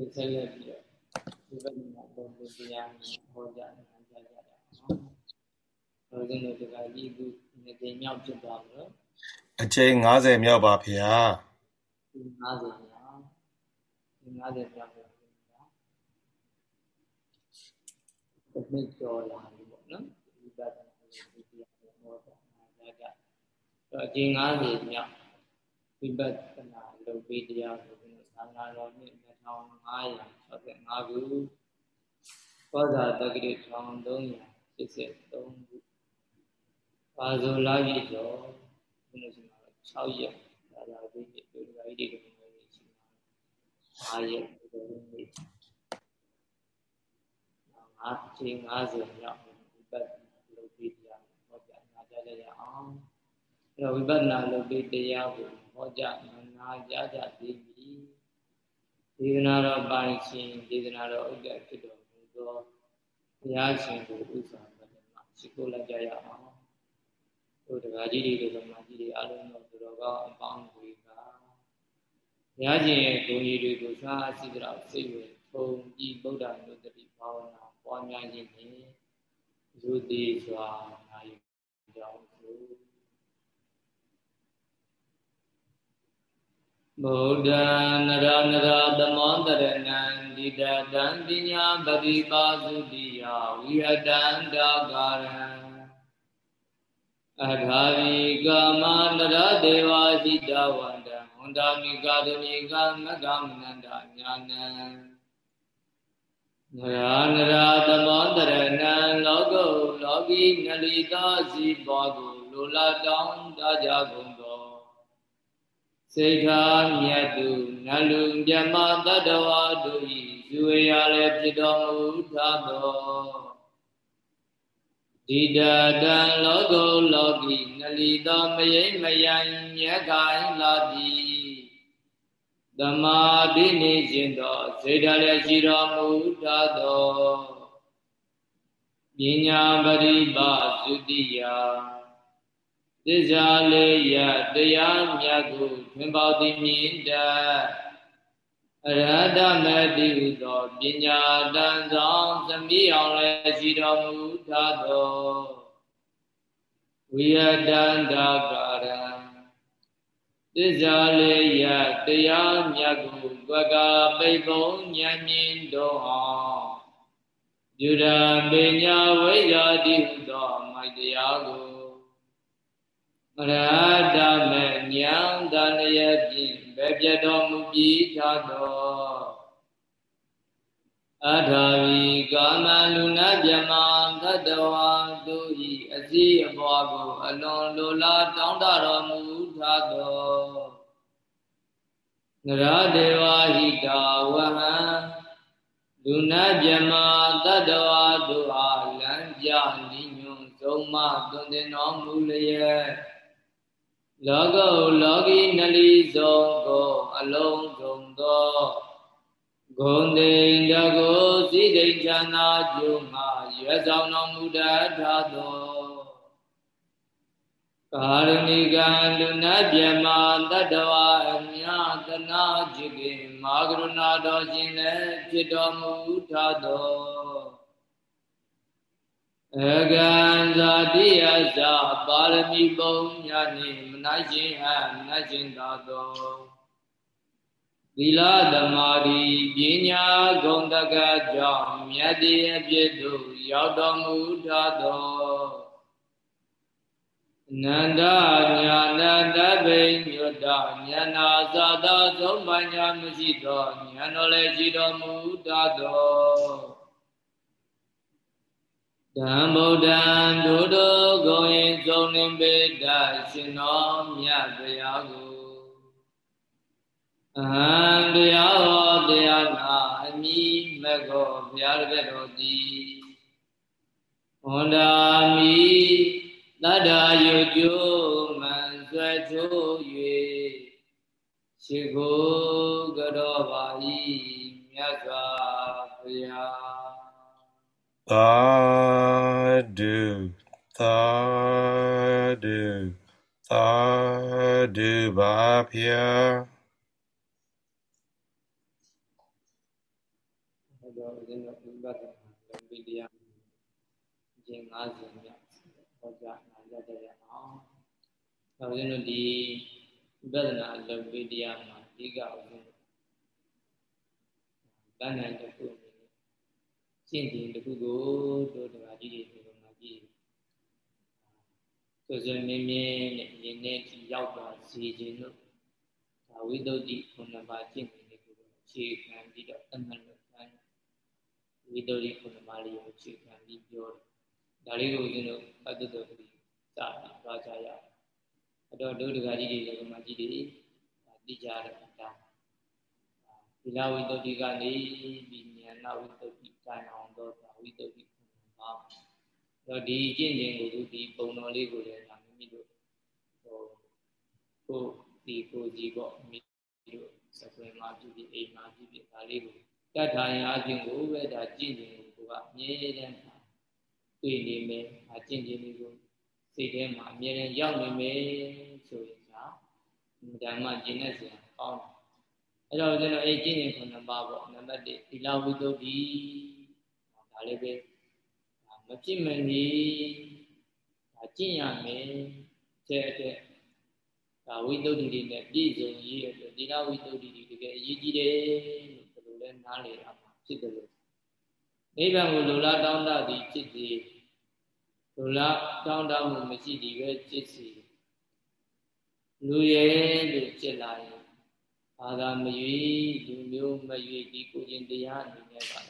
ကိုဆက်လက်ပြီးတော့ဒီဘက်မှာတော့ဒီတရားဟောကြားနေကြကြတာနော်။တော့ဒီလိုတကကြီးခုနှစ်ကြိမ်မြောက်ဖြစ်သွားပြီနော်။အချိန်90မြောက်ပါဗျာ။ဒီ90မြောက်ဒီ90မြောက်ပါဗျာ။တစ်နှစ်ကျော်လာပြီပေါ့နော်။ဒီဘက်မှာဒီတရားဟောကြားနေကြကြ။တော့အချိန်90မြောက်ဝိပဿနာလုပ်ပြီးတရားကိုသာနာတော်နှ စ်2565ခုသောဇာတက္ကတိ1383ခုပါဇောလာပြီကျော်ဘုရားရှင်မှာ6ရက်ဒါသာပြီးဒီလိုဓာတ်တွေတွေရှိမှာ5ရက်ဒီလိုမျိုးငါအချိန်90ရောက်ဝိပဿနာလုပ်ပြီးတရားဟောကြားနာကြရအောင်အဲ့တော့ဝိပဿနာလုပ်ပြီးတရားကိုဟောကြားနာကြကြသည် ဒေသနာတော်ပါရှင်ဒေသနာတော်ဥဒ္ဒဖြစ်တော်မူသောဘုရားရှင်ကိုဥစ္စာပဒမရှိခိုးလိုက်ကြရအောင်ဟိုတကားကြီးတွေဓမ္မကြီးတွေအလုံးစုံသူတော်ကောင်းအပေါင်းတွေကဘုရားရှင်ရဲ့ဂုဏ်ကြီးတွေကိုစားအစီအတော်စိတ်ဝင်ထုံပြီးဗုဒ္ဓနုတ္တိဘာဝနာပွားများခြင်းဖြင့်ယူသည်စွာနိုင်ကြောင်း ဗုဒ္ဓနရနရသမောတရဏံဒီတတံပညာပတိပါစုတိယဝိဟတံဒါကာရံအထာဝိကာမနရဒေဝဟိတဝန္တဟွန်တာမိကာတမိကမကမနန္တညာနံနရနရသမောတရဏံလောကုလောကီနလီသာစီဘောကိုလိုလာတောင်းတကြကုန် စိတ်ထားမြတ်သူနလူမြမတတဝါတို့ဤဇွေရလည်းဖြစ်တော်မူထသောဒီတတံလောကုလောကီနလီသောမယိမယံမြတ်ကိုင်လာသည်သမာဓိနေခြင်းသောစေတလည်းရှိတော်မူထသောပညာပရိပါသုတိယ သစ္စာလေးရတရားမြတ်ကိုထွင်ပေါသည်မြင်တတ်အရဟတမတိဟုသောပညာတန်ဆောင်သမိအောင်လည်းရှိတော်မူထသောဝိယတန္တာကာရံသစ္စာလေးရတရားမြတ်ကိုကွက်ကပိပုံဉာဏ်မြင်တော်အောင်ပြုရပညာဝိရာတိဟုသောမိုက်တရားကို ရဟတမေဉာဏ်တန်ရဖြင့်ဘယ်ပြတော်မူပြီးသာသောအထာဝီကာမလူနာမြမသတ္တဝါတို့ဤအစည်းအပွားကိုအလွန်လိုလားတောင်းတတော်မူသာသောနရဒေဝဟိတာဝဟံလူနာမြမသတ္တဝါတို့အားလမ်းပြနိညွန်သုံးမသွန်သင်တော်မူလျက် လောကုလောကီနလီဆုံးကိုအလုံးစုံသောဂုံတိန်တကိုစိတိန်ချန္နာကျုံမှာရွယ်ဆောင်တော်မူတတ်သောကာရဏိကံလူနာပြမတတ္တဝအမြတနာจิตေမာကရုဏာတော်ရှင်လည်းဖြစ်တော်မူထသော အကံဇာတိယသပါရမီပုံညာနှင့်မနိုင်ခြင်းဟမနိုင်ခြင်းသာသောသီလသမာဓိပညာဂုဏ်တကကြောင့်မြတ်တည်းအပြည့်သို့ရောက်တော်မူထသောနန္ဒညာနန္တဘိညွတ်တဉာဏသာသာသုံးပညာမရှိသောဉာဏ်တော်လည်းရှိတော်မူတတ်သော ဓမ္ဗုဒ္ဓံဒုဒုဂုံရင်သုံးနေပေတရှင်တော်မြတ်တရားကိုအဟံတရားဟောတရားနာအမိမကောဘုရားတပည့်တော်သည်ဟောတာမိတတ္တာယုကျိုးမှန်ဆွဲချိုး၍ရှိခိုးကြောပါ၏မြတ်စွာဘုရား သာဓုသာဓုသာဓုပါဖျား အဲ့တော့ဦးဇင်းတို့ဝိပဿနာလောကီတရားကျင့်50မြောက်ဟောကြားနာရတဲ့ရအောင်။ဦးဇင်းတို့ဒီဝိပဿနာလောကီတရားမှာအဓိကဦးဇင်းတို့တဏ္ဍာတစ်ခုအနေနဲ့ ရှင်းတင်တစ်ခုကိုတို့တရားကြီးတွေဒီလိုမှကြည့်ဆိုဆိုမင်းမင်းနဲ့ရင်းနဲ့ဒီရောက်သွားစီခြင်းတို့ဒါဝိသုဒ္ဓိခုနှစ်ပါးကျင့်နေတဲ့ကိုအခြေခံပြီးတော့တမန်လို့ခံဝိသုဒ္ဓိခုနှစ်ပါးလေးကိုအခြေခံပြီးပြောတယ်ဒါလေးကိုဦးဇင်းတို့အတုတော်ပြီးစပြီးသွားကြရအောင်အဲ့တော့ဒုဒကာကြီးတွေလည်းမှကြီးတွေသိကြတဲ့အတိုင်းဒီလဝိတ္တိကနေပြီးဉာဏဝိတ္တိ တိုင်အောင်တော့ဝိတ္တိပါတော့ဒီကျင့်ခြင်းကိုဒီပုံတော်လေးကိုလည်းဒါမိမိတို့ဟိုကိုဒီကိုကြီးပေါ့မိမိတို့စကွယ်မှာဖြစ်ဖြစ်အိမ်မှာဖြစ်ဖြစ်ဒါလေးကိုတတ်ထိုင်အားဖြင့်ကိုပဲဒါကျင့်ခြင်းကိုကအမြဲတမ်းတွေ့နေမယ်အကျင့်ခြင်းလေးကိုစိတ်ထဲမှာအမြဲတမ်းရောက်နေမယ်ဆိုရင်ဒါဓမ္မကျင့်တဲ့ဆရာကောင်းတယ်အဲ့တော့ကျွန်တော်အဲ့ကျင့်ရင်ခုနှစ်ပါးပေါ့နံပါတ်1သီလဝိတ္တုဒီ ဒါလည်းပဲမဖြစ်မနေဒါကျင့်ရမယ်တဲ့တဲ့ဒါဝိတ္တုဒီတွေနဲ့ပြည့်စုံရေးအတွက်သီလဝိတ္တုဒီတွေတကယ်အရေးကြီးတယ်လို့ဘယ်လိုလဲနားလေရမှာဖြစ်တယ်လို့နိဗ္ဗာန်ကိုလိုလားတောင်းတသည်ဖြစ်သည်လိုလားတောင်းတမှုမရှိသည်ပဲဖြစ်စီလူရဲ့လို့ဖြစ်လာရင်ဘာသာမရွေလူမျိုးမရွေဒီကိုရင်တရားအနေနဲ့ပါ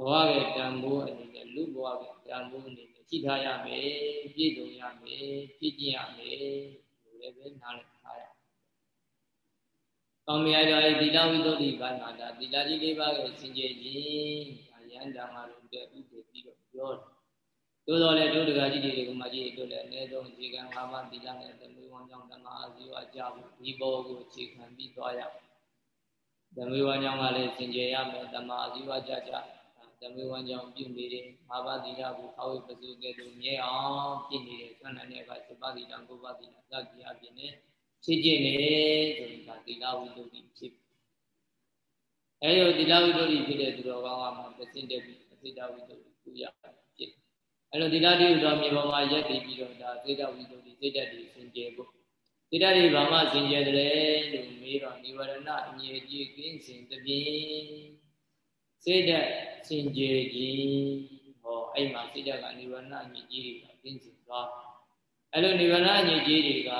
ဘဝရဲ့တန်ဖိုးအနေနဲ့လူဘဝရဲ့တန်ဖိုးအနေနဲ့ကြည့်ထားရမယ်ပြည့်စုံရမယ်ပြည့်ကျင့်ရမယ်လို့လည်းပဲနားလည်ထားရကောင်းမြတ်တော်ရဲ့သီလဝိတ္တုဒီဘာနာတာသီလကြီးလေးပါးရဲ့စင်ကြယ်ခြင်းဒါရန်တံမှာလို့တဲ့ဥပ္ပေပြီးတော့ပြောတယ်သို့တော်လည်းတို့တကကြီးတွေကမှကြီးတို့လည်းအနည်းဆုံးအခြေခံ၅ပါးသီလနဲ့သမီးဝမ်းကြောင့်ဓမ္မအာဇီဝအကြဖို့ဒီဘောကိုအခြေခံပြီးသွားရသမီးဝမ်းကြောင့်ကလည်းစင်ကြယ်ရမယ်ဓမ္မအာဇီဝကြကြ သမီးဝမ်းကြောင့်ပြုနေတဲ့၅ပါးသီလကိုအဝိပစုကဲ့သို့မြဲအောင်ပြည့်နေတဲ့ဆွမ်းနာတဲ့အခါစပါးသီလကိုပါသီလစသည်အပြင်နဲ့ဖြစ်ကျင်နေဆိုရင်ဒါသီလဝိတ္တုဖြစ်အဲဒီသီလဝိတ္တုဖြစ်တဲ့သူတော်ကောင်းကမှသင်တဲ့ပြီးသီလဝိတ္တုကိုရဖြစ်အဲ့လိုသီလတိဥတော်မြေပေါ်မှာရက်တည်ပြီးတော့ဒါသေတဝိတ္တုစိတ်ဓာတ်တွေစင်ကြယ်ဖို့သေတ္တတွေဘာမှစင်ကြယ်တယ်လို့မေးတော့និဝရဏအငြိကြီးကင်းစင်တပြင်း စိတ်ဓာတ်စင်ကြယ်ခြင်းဟောအဲ့မှာစိတ်ဓာတ်ကនិဝရဏအငြိကြီးတွေကကင်းစင်သွားအဲ့လိုនិဝရဏအငြိကြီးတွေက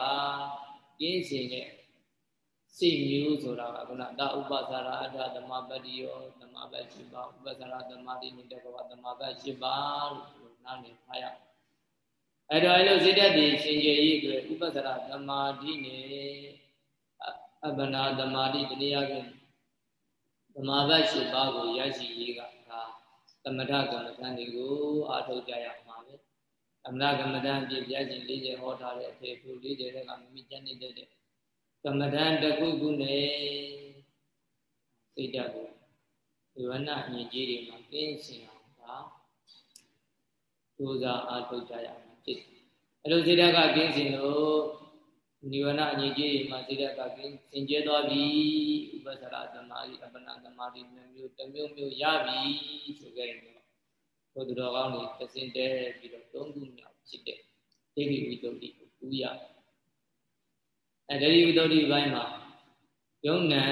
ကင်းစင်တဲ့စိတ်မျိုးဆိုတာကခုနဒါဥပသရာအတ္တသမပတ္တိယောသမပတ္ရှိပါဥပသရာသမတိနေတဲ့ကောသမပတ္ရှိပါလို့နားလည်ထားရအဲ့တော့အဲ့လိုစိတ်ဓာတ်တွေရှင်ကျေရေးအတွက်ဥပ္ပစရသမာဓိနဲ့အပ္ပနာသမာဓိတနည်းအားဖြင့် သမာဘတ်၈ပါးကိုရရှိရေးကဒါသမထကမ္မဋ္ဌာန်းတွေကိုအားထုတ်ကြရမှာပဲသမထကမ္မဋ္ဌာန်းပြည့်ပြည့်ချင်း40ဟောထားတဲ့အထေဖူ40တဲ့ကမိမိကျင့်နေတဲ့ကမ္မဋ္ဌာန်းတစ်ခုခုနဲ့စိတ်ဓာတ်ကိုဒီဝဏအညီကြီးတွေမှာကင်းစင်အောင်ဒါကြိုးစားအားထုတ်ကြရမှာဖြစ်တယ်။အဲလိုစိတ်ဓာတ်ကကင်းစင်လို့ နိဝရဏအငြိကြီးမှာစိတ်ဓာတ်ကကင်းစင်ကြဲသွားပြီဥပ္ပစရသမာဓိအပ္ပနာသမာဓိမျိုးတစ်မျိုးမျိုးရပြီဆိုကြရင်ဘုဒ္ဓတော်ကောင်းတွေသစင်တဲပြီးတော့သုံးခုမြောက်ဖြစ်တဲ့ဒိဋ္ဌိဝိတ္တုကိုကူးရအဲဒိဋ္ဌိဝိတ္တုဘိုင်းမှာယုံနံ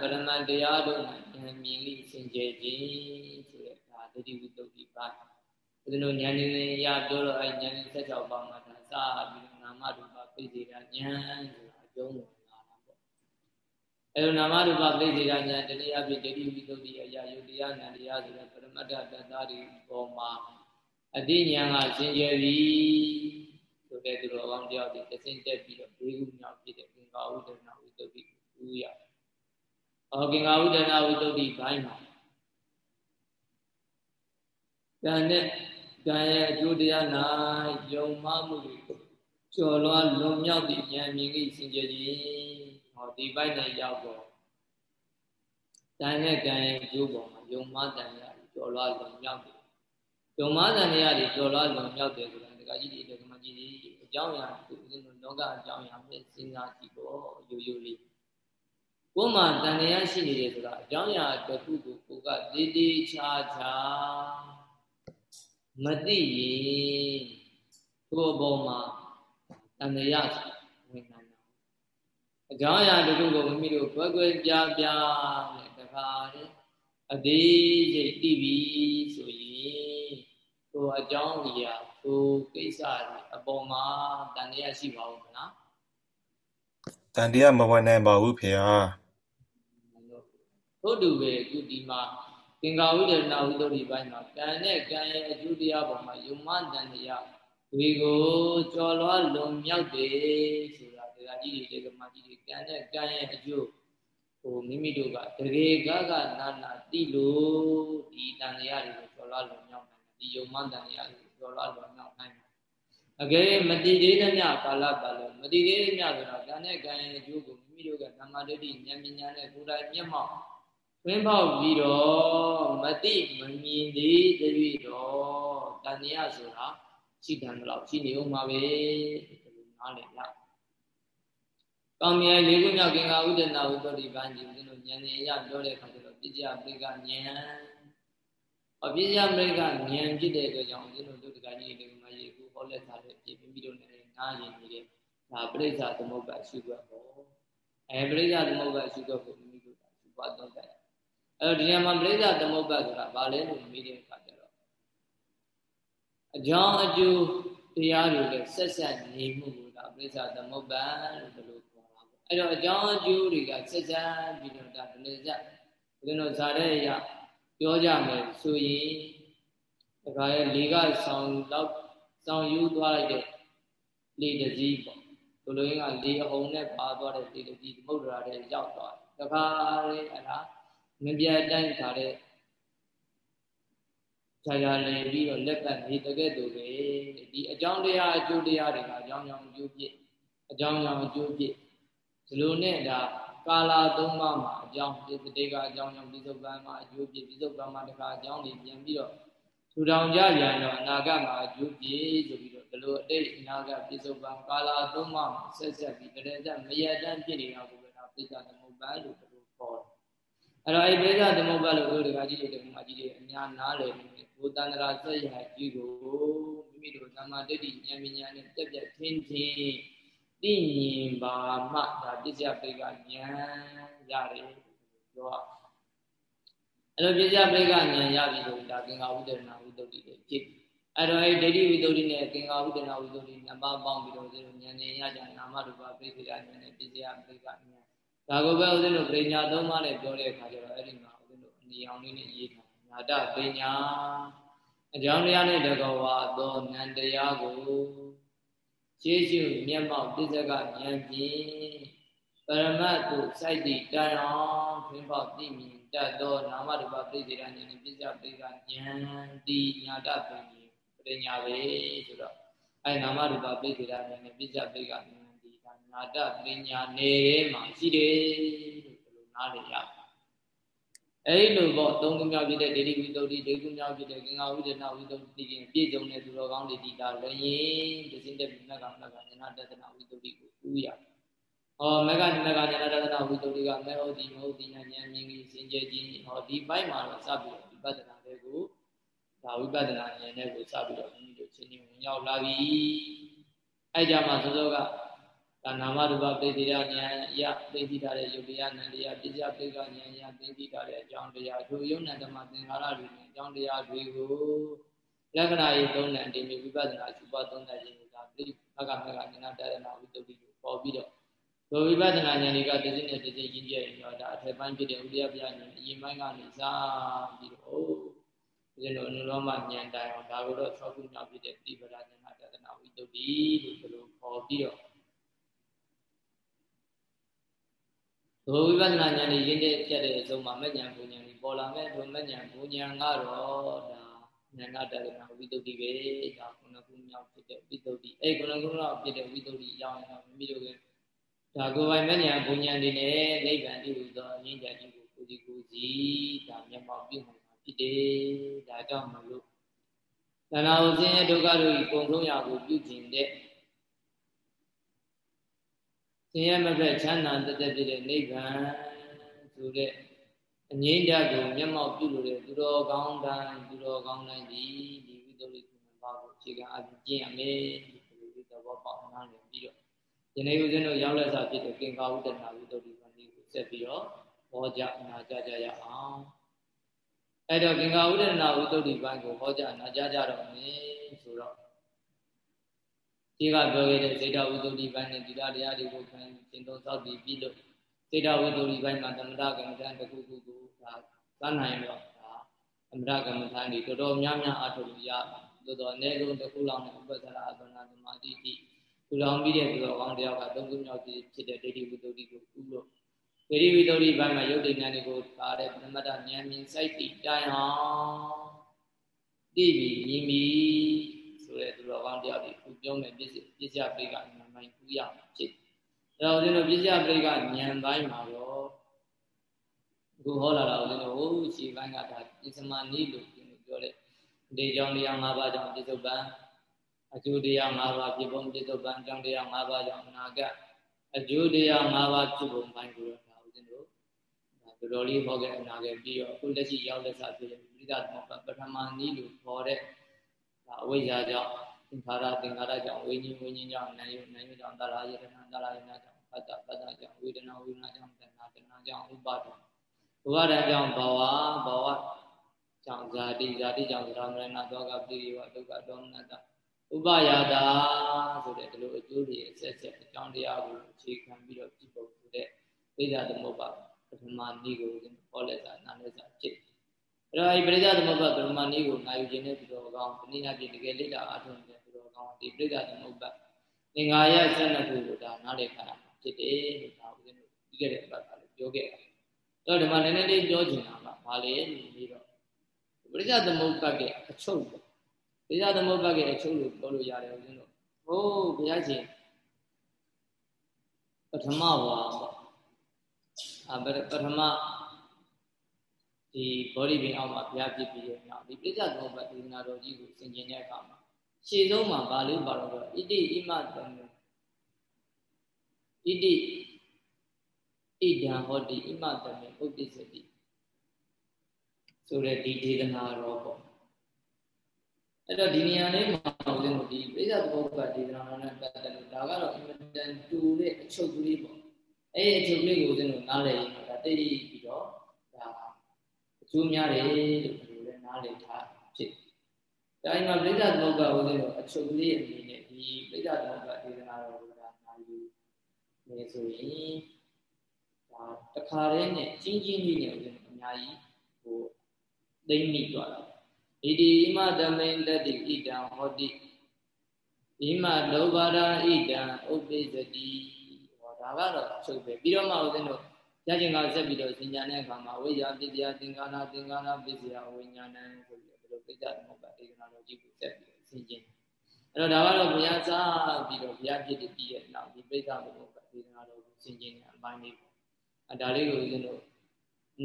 ပရမတရားတို့မှာမြင်လိစင်ကြယ်ခြင်းဆိုတဲ့ဒါဒိဋ္ဌိဝိတ္တုဘိုင်းဦးဇင်းတို့ဉာဏ်ဉာဏ်ရပြောတော့အဲဉာဏ်16ပါးမှာဒါစပြီးနာမရူပ ပြည့်စေတာဉာဏ်ဆိုတာအကျုံးဝင်လာတာပေါ့အဲလိုနာမရူပပြည့်စေတာဉာဏ်တနည်းအားဖြင့်ဒိဋ္ဌိဝိသုဒ္ဓိအရာယုတ်တရားဉာဏ်တရားဆိုတဲ့ပရမတ္တတ္တတွေပေါ်မှာအတိဉာဏ်ကရှင်းကျယ်ပြီဆိုတဲ့သူတော်ကောင်းတယောက်ဒီသင်တက်ပြီးတော့ဘေးခုမြောက်ဖြစ်တဲ့သင်္ကာဝိဒနာဝိသုဒ္ဓိကိုဥရ။အော်ကင်္ဂဝိဒနာဝိသုဒ္ဓိဘိုင်းမှာကံနဲ့ကံရဲ့အကျိုးတရား၌ယုံမှမှုတွေကို ကျော်လွှားလွန်မြောက်သည့်ဉာဏ်မြင်၏စင်ကြယ်ခြင်းဟောဒီပိုက်နဲ့ရောက်တော့ကံနဲ့ကံရဲ့အကျိုးပေါ်မှာယုံမှတန်ရကျော်လွှားလွန်မြောက်တယ်ယုံမှတန်ရတွေကျော်လွှားလွန်မြောက်တယ်ဆိုတာဒကာကြီးတွေဒကာမကြီးတွေအကြောင်းအရာသူဦးဇင်းတို့လောကအကြောင်းအရာနဲ့စဉ်းစားကြည့်ပေါ့ရိုးရိုးလေးကိုယ်မှာတန်တရားရှိနေတယ်ဆိုတာအကြောင်းအရာတစ်ခုကိုကိုကတည်တည်ချာချာမသိရင်ကိုယ်ဘောမှာ တန်တရားဝင်နိုင်တာအကြောင်းအရာတစ်ခုကိုမိမိတို့ကွယ်ကွယ်ပြားပြားနဲ့တခါလေအသေးစိတ်သိပြီဆိုရင်ကိုယ်အကြောင်းအရာကိုကိစ္စတွေအပေါ်မှာတန်တရားရှိပါဦးမလားတန်တရားမဝင်နိုင်ပါဘူးဖေဟာထို့တူပဲအခုဒီမှာသင်္ကာဝိဒနာဝိတ္တိပိုင်းမှာကံနဲ့ကံရဲ့အကျိုးတရားပေါ်မှာယုံမတန်တရား တွေကိုကြော်လွားလွန်မြောက်တယ်ဆိုတာတရားကြီးတွေဒီကမကြီးတွေကံနဲ့ကံရဲ့အကျိုးဟိုမိမိတို့ကတရေကကနာနာတိလို့ဒီတန်တရားတွေကိုကြော်လွားလွန်မြောက်နိုင်တယ်ဒီယုံမတန်တရားတွေကိုကြော်လွားလွန်မြောက်နိုင်တယ်အကယ်မတည်သေးတဲ့မြကာလပတ်လုံးမတည်သေးတဲ့မြဆိုတော့ကံနဲ့ကံရဲ့အကျိုးကိုမိမိတို့ကသမာဓိဉာဏ်ပညာနဲ့ကိုယ်တိုင်မျက်မှောက်တွင်းပေါက်ပြီးတော့မတိမမြင်သေးသေးတော့တန်တရားဆိုတာ ရှိတယ်မလို့ရှိနေဦးမှာပဲဒီလိုနားလည်ရကောင်းမြဲလေးခုမြောက်ကင်္ဂဥဒနာဥပ္ပတိပန်းကြီးဦးဇင်းတို့ဉာဏ်ဉာဏ်ရပြောတဲ့အခါကျတော့ပြစ္ဆယပိကဉာဏ်အပြစ္ဆယပိကဉာဏ်ဖြစ်တဲ့အတွက်ကြောင့်ဦးဇင်းတို့ဒုက္ခကြီးတွေမှာရေကူဟောလက်ထားတဲ့ပြည့်ပြီးတော့လည်းနားရင်နေတဲ့ဒါပြိဿသမုပ္ပါရှုွက်ပေါ့အဲပြိဿသမုပ္ပါရှုွက်ကိုမိမိတို့ကရှုပွားတော့တယ်အဲ့တော့ဒီနေရာမှာပြိဿသမုပ္ပါဆိုတာဘာလဲလို့မေးတဲ့အခါကျတော့ အကြောင်းအကျိုးတရားတွေလည်းဆက်ဆက်နေမှုကိုဒါပြိဿသမုပ္ပါလို့ဘယ်လိုခေါ်တာပေါ့အဲ့တော့အကြောင်းအကျိုးတွေကဆက်ဆက်ပြီးတော့ဒါဒီနေ့ကျဘယ်လိုဇာတဲ့ရပြောကြမယ်ဆိုရင်ဒါကရဲ့လေကဆောင်းလောက်ဆောင်းယူသွားလိုက်တဲ့လေတစည်းပေါ့ဘလိုရင်းကလေအုံနဲ့ပါသွားတဲ့လေတစည်းမုဒ္ဒရာတဲ့ရောက်သွားတယ်ဒါကလည်းအဲ့ဒါမပြတ်တိုင်းခါတဲ့ ခြားခြားလည်ပြီးတော့လက်ကနေတကဲ့သို့ပဲဒီအကြောင်းတရားအကျိုးတရားတွေကအကြောင်းကြောင့်အကျိုးဖြစ်အကြောင်းကြောင့်အကျိုးဖြစ်ဒီလိုနဲ့ဒါကာလာသုံးပါးမှာအကြောင်းပြစ္တေကအကြောင်းကြောင့်ပြစ္ဆုတ်ပံမှာအကျိုးဖြစ်ပြစ္ဆုတ်ပံမှာတခါအကြောင်းတွေပြန်ပြီးတော့ထူထောင်ကြပြန်တော့အနာဂတ်မှာအကျိုးဖြစ်ဆိုပြီးတော့ဒီလိုအတိတ်အနာဂတ်ပြစ္ဆုတ်ပံကာလာသုံးပါးမှာဆက်ဆက်ပြီးတည်းတည်းမရတမ်းဖြစ်နေတာကိုပဲဒါပြစ္ဆာသမုပ္ပါလို့ဒီလိုခေါ်တယ် အဲ့တော့အဲ့ပိဿသမုပ္ပါလို့တို့တကကြီးတွေတကမကြီးတွေအများနားလည်နေဘုသန္တရာဆက်ရကြီးကိုမိမိတို့သမ္မာတတိဉာဏ်ပညာနဲ့တက်ပြတ်ထင်းထင်းသိမြင်ပါမှဒါပစ္စယပိကဉာဏ်ရတယ်ပြောအဲ့လိုပစ္စယပိကဉာဏ်ရပြီဆိုဒါကင်္ဂဝုဒ္ဒနာဝိတ္တုတွေဖြစ်အဲ့တော့အဲ့ဒိဋ္ဌိဝိတ္တုနဲ့ကင်္ဂဝုဒ္ဒနာဝိတ္တုနှစ်ပါးပေါင်းပြီးတော့ဉာဏ်ဉာဏ်ရကြနာမရူပပိက္ခရာဉာဏ်နဲ့ပစ္စယပိကဉာဏ် ဒါကိုပဲဦးဇင်းတို့ပညာသုံးပါးနဲ့ပြောတဲ့အခါကျတော့အဲ့ဒီမှာဦးဇင်းတို့အနီအောင်လေးနဲ့ရေးထားညာတပညာအကြောင်းတရားနဲ့တကောဝါသောနန္တရားကိုရှေးရှုမျက်မှောက်ပြစ္ဆကဉာဏ်ဖြင့်ပရမတ်ကိုစိုက်တည်တိုင်အောင်ဖင်ပေါက်သိမြင်တတ်သောနာမရူပပြိသေရဉာဏ်နဲ့ပြစ္ဆပိကဉာဏ်ဒီညာတပညာပညာပဲဆိုတော့အဲနာမရူပပြိသေရဉာဏ်နဲ့ပြစ္ဆပိကဉာဏ် နာတပညာနယ်မှာရှိတယ်လို့ဘယ်လိုနားလည်ရအဲ့လိုပေါ့သုံးခုမြောက်ဖြစ်တဲ့ဒေတိဝိသုဒ္ဓိဒေခုမြောက်ဖြစ်တဲ့ကင်္ဂဝိဒနာဝိသုဒ္ဓိပြင်ပြည့်စုံတဲ့သူတော်ကောင်းတွေဒီတာလည်းရင်တစင်းတဲ့မြတ်ကမြတ်ကဉာဏတတနာဝိသုဒ္ဓိကိုဥရဟောမကနိမကဉာဏတတနာဝိသုဒ္ဓိကမေဟုတ်ဒီမဟုတ်ဒီဉာဏ်ဉာဏ်မြင်ကြီးစင်ကြယ်ခြင်းဟောဒီပိုင်းမှာတော့စပြီးတော့ဝိပဿနာတွေကိုဒါဝိပဿနာဉာဏ်နဲ့ကိုစပြီးတော့မိမိတို့ချင်းချင်းဝင်ရောက်လာပြီအဲ့ကြမှာသောသောက ဒါနာမရူပပိဋိယဉာဏ်အယသိသိတာတဲ့ယုတ်တရားနံတရားပစ္စယပိကဉာဏ်အယသိသိတာတဲ့အကြောင်းတရားဒုယုံနံဓမ္မသင်္ခါရတွေနဲ့အကြောင်းတရားတွေကိုလက္ခဏာရေးသုံးတဲ့ဒီမျိုးဝိပဿနာစုပါသုံးတဲ့ခြင်းကပြိဘကမကဉာဏတရဏဝိတ္တုကိုပေါ်ပြီးတော့ဒုဝိပဿနာဉာဏ်တွေကတစိနဲ့တစိရင်းကျက်ရောဒါအထက်ပိုင်းဖြစ်တဲ့ဥဒယပြဉာဏ်အရင်ပိုင်းကနေစပြီးတော့ဒီလိုအနုလောမဉာဏ်တိုင်အောင်ဒါကိုတော့သောကုညဖြစ်တဲ့ပြိပဒဉာဏတရဏဝိတ္တုလို့ဘယ်လိုပေါ်ပြီးတော့ ဘဝဝိပဿနာဉာဏ်ကြီးရင်းတဲ့ပြတ်တဲ့အဆုံးမှာမဉ္ဇဉ်ဘုံဉာဏ်ကြီးပေါ်လာမဲ့ဘုံမဉ္ဇဉ်ဘုံဉာဏ်ကတော့ဒါဉာဏတရဏဝိတုဒ္ဓိပဲဒါခုနခုမြောက်ဖြစ်တဲ့ဝိတုဒ္ဓိအဲ့ခုနခုမြောက်ဖြစ်တဲ့ဝိတုဒ္ဓိရောက်ရင်တော့မိမိတို့ကဒါကိုယ်ပိုင်မဉ္ဇဉ်ဘုံဉာဏ်တွေနဲ့နိဗ္ဗာန်တည်ဟူသောဉာဏ်ကြီးကိုကိုယ်ဒီကိုယ်စီဒါမျက်မှောက်ပြုနိုင်မှာဖြစ်တယ်ဒါကြောင့်မလို့တဏှာဥစဉ်ရဲ့ဒုက္ခတို့ဤပုံဆုံးရာကိုပြုကျင်တဲ့ ဆင်းရဲမဖက်ချမ်းသာတသက်ပြည့်တဲ့နိဗ္ဗာန်ဆိုတဲ့အငိမ့်ဓာတ်ကိုမျက်မှောက်ပြုလို့တဲ့သူတော်ကောင်းတိုင်းသူတော်ကောင်းတိုင်းဒီဒီဝိသုဒ္ဓိကုဏဘာကိုအခြေခံအပြင်ကျင့်ရမယ်ဒီလိုဒီသဘောပေါက်နားလည်ပြီးတော့ဒီနေ့ဦးဇင်းတို့ရောက်လက်စာဖြစ်တဲ့ကင်္ကာဝုဒ္ဒနာဝိသုဒ္ဓိပန္တိကိုဆက်ပြီးတော့ဟောကြားအနာကြားကြရအောင်အဲ့တော့ကင်္ကာဝုဒ္ဒနာဝိသုဒ္ဓိပန်ကိုဟောကြားအနာကြားကြတော့မယ်ဆိုတော့ ဒီကပြောခဲ့တဲ့စေတဝိသုဒ္ဓိပန်နဲ့ဒီတရားတွေကိုခံရှင်းသုံးသောက်ပြီးပြီးလို့စေတဝိသုဒ္ဓိပန်မှာသမထကမ္မဋ္ဌာန်းတစ်ခုခုကိုဒါသတ်နိုင်တော့ဒါသမထကမ္မဋ္ဌာန်းတွေတော်တော်များများအထုလို့ရသို့တော့အနည်းဆုံးတစ်ခုလောက်နဲ့ဥပ္ပဇ္ဇရာအပ္ပနာသမာဓိတိထူထောင်ပြီးတဲ့သူတော်ကောင်းတယောက်ကသုံးခုမြောက်ဖြစ်တဲ့ဒိဋ္ဌိဝိသုဒ္ဓိကိုကုလို့ဒိဋ္ဌိဝိသုဒ္ဓိဘက်မှာယုတ်တိဉာဏ်တွေကိုပါတဲ့ပရမတ္တဉာဏ်မြင်စိုက်တည်တိုင်အောင်သိပြီးမြင်ပြီးဆိုတဲ့သူတော်ကောင်းတယောက်ဒီခု ပြောမယ်ပြည့်ပြည့်စပိကဉာဏ်ပိုင်းကူရမှာဖြစ်အဲတော့ဦးဇင်းတို့ပြည့်စပိကဉာဏ်ပိုင်းမှာတော့အခုဟောလာတာဦးဇင်းတို့ဟိုရှိပိုင်းကဒါပြစ္စမနိလို့ပြောတဲ့ဒီကြောင့်တရား၅ပါးကြောင့်ပြစ္ဆုတ်ပံအကျိုးတရား၅ပါးပြပုံပြစ္ဆုတ်ပံကြောင့်တရား၅ပါးကြောင့်အနာကအကျိုးတရား၅ပါးဖြစ်ပုံပိုင်းကိုတော့ဒါဦးဇင်းတို့ဒါတော်တော်လေးဟောခဲ့အနာခဲ့ပြီးတော့အခုလက်ရှိရောက်လက်စားဖြစ်တဲ့ပိဋကသမုပ္ပါပထမနည်းလို့ခေါ်တဲ့ဒါအဝိဇ္ဇာကြောင့် သင်္ခါရသင်္ခါရကြောင့်ဝိညာဉ်ဝိညာဉ်ကြောင့်နာယုနာယုကြောင့်တရာယတနာတရာယနာကြောင့်ပတ္တပတ္တကြောင့်ဝေဒနာဝေဒနာကြောင့်တဏှာတဏှာကြောင့်ဥပါဒဘဝတံကြောင့်ဘဝဘဝကြောင့်ဇာတိဇာတိကြောင့်သရမရဏသောကပိရိဝဒုက္ခဒေါမနတဥပယတာဆိုတဲ့ဒီလိုအကျိုးတွေအဆက်ဆက်အကြောင်းတရားကိုအခြေခံပြီးတော့ပြပုတ်ဆိုတဲ့ပိဋကသမုပ္ပါပထမနည်းကိုဟောလက်စာနာလက်စာဖြစ်အဲ့တော့ဒီပိဋကသမုပ္ပါပထမနည်းကိုနိုင်ယူခြင်းနဲ့ဒီလိုကောင်းဒီနေ့အပြင်တကယ်လေ့လာအားထုတ်နေတဲ့ဒီလို ကောင်းဒီပိဋကသမုပ္ပါသင်္ဃာရဆက်နှစ်ခုကိုဒါနားလည်ခါဖြစ်တယ်လို့ဒါဦးဇင်းတို့ပြီးခဲ့တဲ့အပတ်ကလည်းပြောခဲ့တယ်အဲ့တော့ဒီမှာနည်းနည်းလေးပြောချင်တာကဘာလဲလို့ပြီးတော့ပရိစ္ဆသမုပ္ပါရဲ့အချုပ်ပေါ့ပရိစ္ဆသမုပ္ပါရဲ့အချုပ်လို့ပြောလို့ရတယ်ဦးဇင်းတို့ဟိုးဘုရားရှင်ပထမဝါပေါ့အပထမဒီဘောဓိပင်အောက်မှာဘုရားပြည့်ပြီးတဲ့နောက်ဒီပရိစ္ဆသမုပ္ပါဒေသနာတော်ကြီးကိုဆင်ကျင်တဲ့အခါမှာ ရှေ့ဆုံးမှာဗာလို့ပါတော့ဣတိဣမတံဣတိဣဒံဟောတိဣမတံဥပ္ပစ္စတိဆိုတဲ့ဒီဒေသနာတော်ပေါ့အဲ့တော့ဒီနေရာလေးမှာဦးဇင်းတို့ဒီပြိဿသဘောကဒေသနာတော်နဲ့ပတ်သက်လို့ဒါကတော့အင်မတန်တူတဲ့အချုပ်ကလေးပေါ့အဲ့ဒီအချုပ်ကလေးကိုဦးဇင်းတို့နားလည်ရင်ဒါတိတ်ပြီးတော့ဒါအကျိုးများတယ်လို့ဒီလိုလဲနားလည်ထားဖြစ် ဒါအိမ်မှာပြိဿသဘောကဦးဇင်းတို့အချုပ်ကလေးအနေနဲ့ဒီပြိဿသဘောကဒေသနာတော်ကိုဒါနာယူနေဆိုရင်ဒါတခါတည်းနဲ့ချင်းချင်းလေးနဲ့ဦးဇင်းတို့အများကြီးဟိုသိမ့်မိသွားတာဣတိဣမတမိန်တတိဣတံဟောတိဣမလောဘာရာဣတံဥပ္ပိသတိဟောဒါကတော့ချုပ်ပဲပြီးတော့မှဦးဇင်းတို့ရခြင်းကဆက်ပြီးတော့ဉာဏ်တဲ့အခါမှာဝိဇ္ဇာပစ္စယသင်္ကာရသင်္ကာရပစ္စယဝိညာဏံဆိုပြီးတော့ဒီ လိုပိဋကသမုပ္ပါဒေသနာတော်ကြီးကိုဆက်ပြီးတော့ဆင်ခြင်အဲ့တော့ဒါကတော့ဘုရားစားပြီးတော့ဘုရားဖြစ်တည်ပြီးရဲ့နောက်ဒီပိဋကသမုပ္ပါဒေသနာတော်ကိုဆင်ခြင်တဲ့အပိုင်းလေးပေါ့အဲဒါလေးကိုဦးဇင်းတို့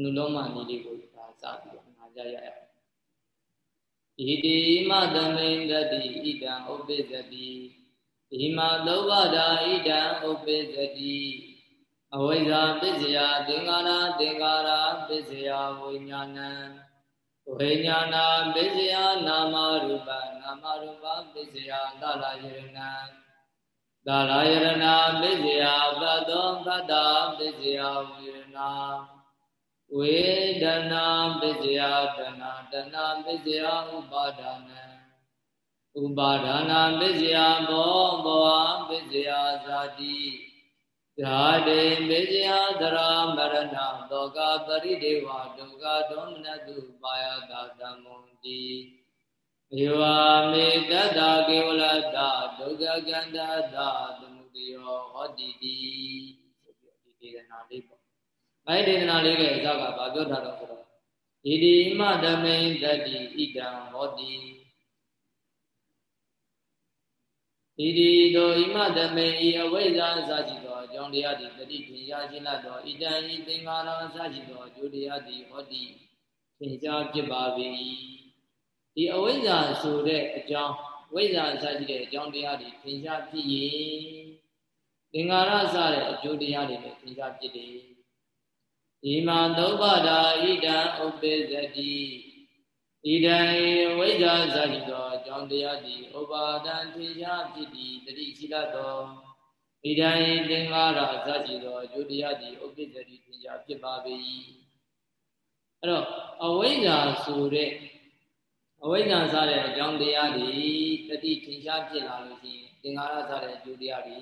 နုလုံးမနည်းလေးကိုဒါစပြီးတော့နာကြရအောင်ဣတိမသမိန်တတိဣဒံဥပ္ပိသတိဣမလောဘဒာဣဒံဥပ္ပိသတိအဝိဇ္ဇာပစ္စယသင်္ကာရသင်္ကာရပစ္စယဝိညာဏံ ဝိညာဏပစ္စယနာမရူပနာမရူပပစ္စယသလာယရဏံသလာယရဏပစ္စယပတ္တောပတ္တာပစ္စယဝိရဏဝေဒနာပစ္စယတနာတနာပစ္စယဥပါဒနာဥပါဒနာပစ္စယဘောဘောပစ္စယဇာတိ ဇာတိပစ္စယသရမရဏသောကပရိဒေဝဒုက္ခဒေါမနတုပါယတာတမုန်တိဧဝမေတ္တာကေဝလတဒုက္ခကန္တတာသမုဒယောဟောတိတိဆိုပြီးဒီဒေသနာလေးပေါ့အဲဒီဒေသနာလေးကအစကဘာပြောထားတော့ဆိုတော့ဣတိမတမိန်တတိဣဒံဟောတိ ဣတိတောဣမတမိန်ဤအဝိဇ္ဇာအစရှိသောအကြောင်းတရားသည်တတိထင်ရှားခြင်းလသောဣတံဤသင်္ခါရအစရှိသောအကျိုးတရားသည်ဟောတိထင်ရှားဖြစ်ပါ၏ဒီအဝိဇ္ဇာဆိုတဲ့အကြောင်းဝိဇ္ဇာအစရှိတဲ့အကြောင်းတရားတွေထင်ရှားဖြစ်ရင်သင်္ခါရအစတဲ့အကျိုးတရားတွေလည်းထင်ရှားဖြစ်တယ်ဣမသုပ္ပဒါဣဒံဥပ္ပဇတိ ဣဒံဝိဇ္ဇာဇာတိသောအကြောင်းတရားသည်ဥပါဒံထေရဖြစ်သည်တတိရှိလသောဣဒံသင်္ဃာရဇာတိသောအကျိုးတရားသည်ဥပ္ပဇတိထေရဖြစ်ပါ၏အဲ့တော့အဝိဇ္ဇာဆိုတဲ့အဝိဇ္ဇာစားတဲ့အကြောင်းတရားတွေတတိထင်ရှားဖြစ်လာလို့ရှိရင်သင်္ခါရစားတဲ့အကျိုးတရားတွေ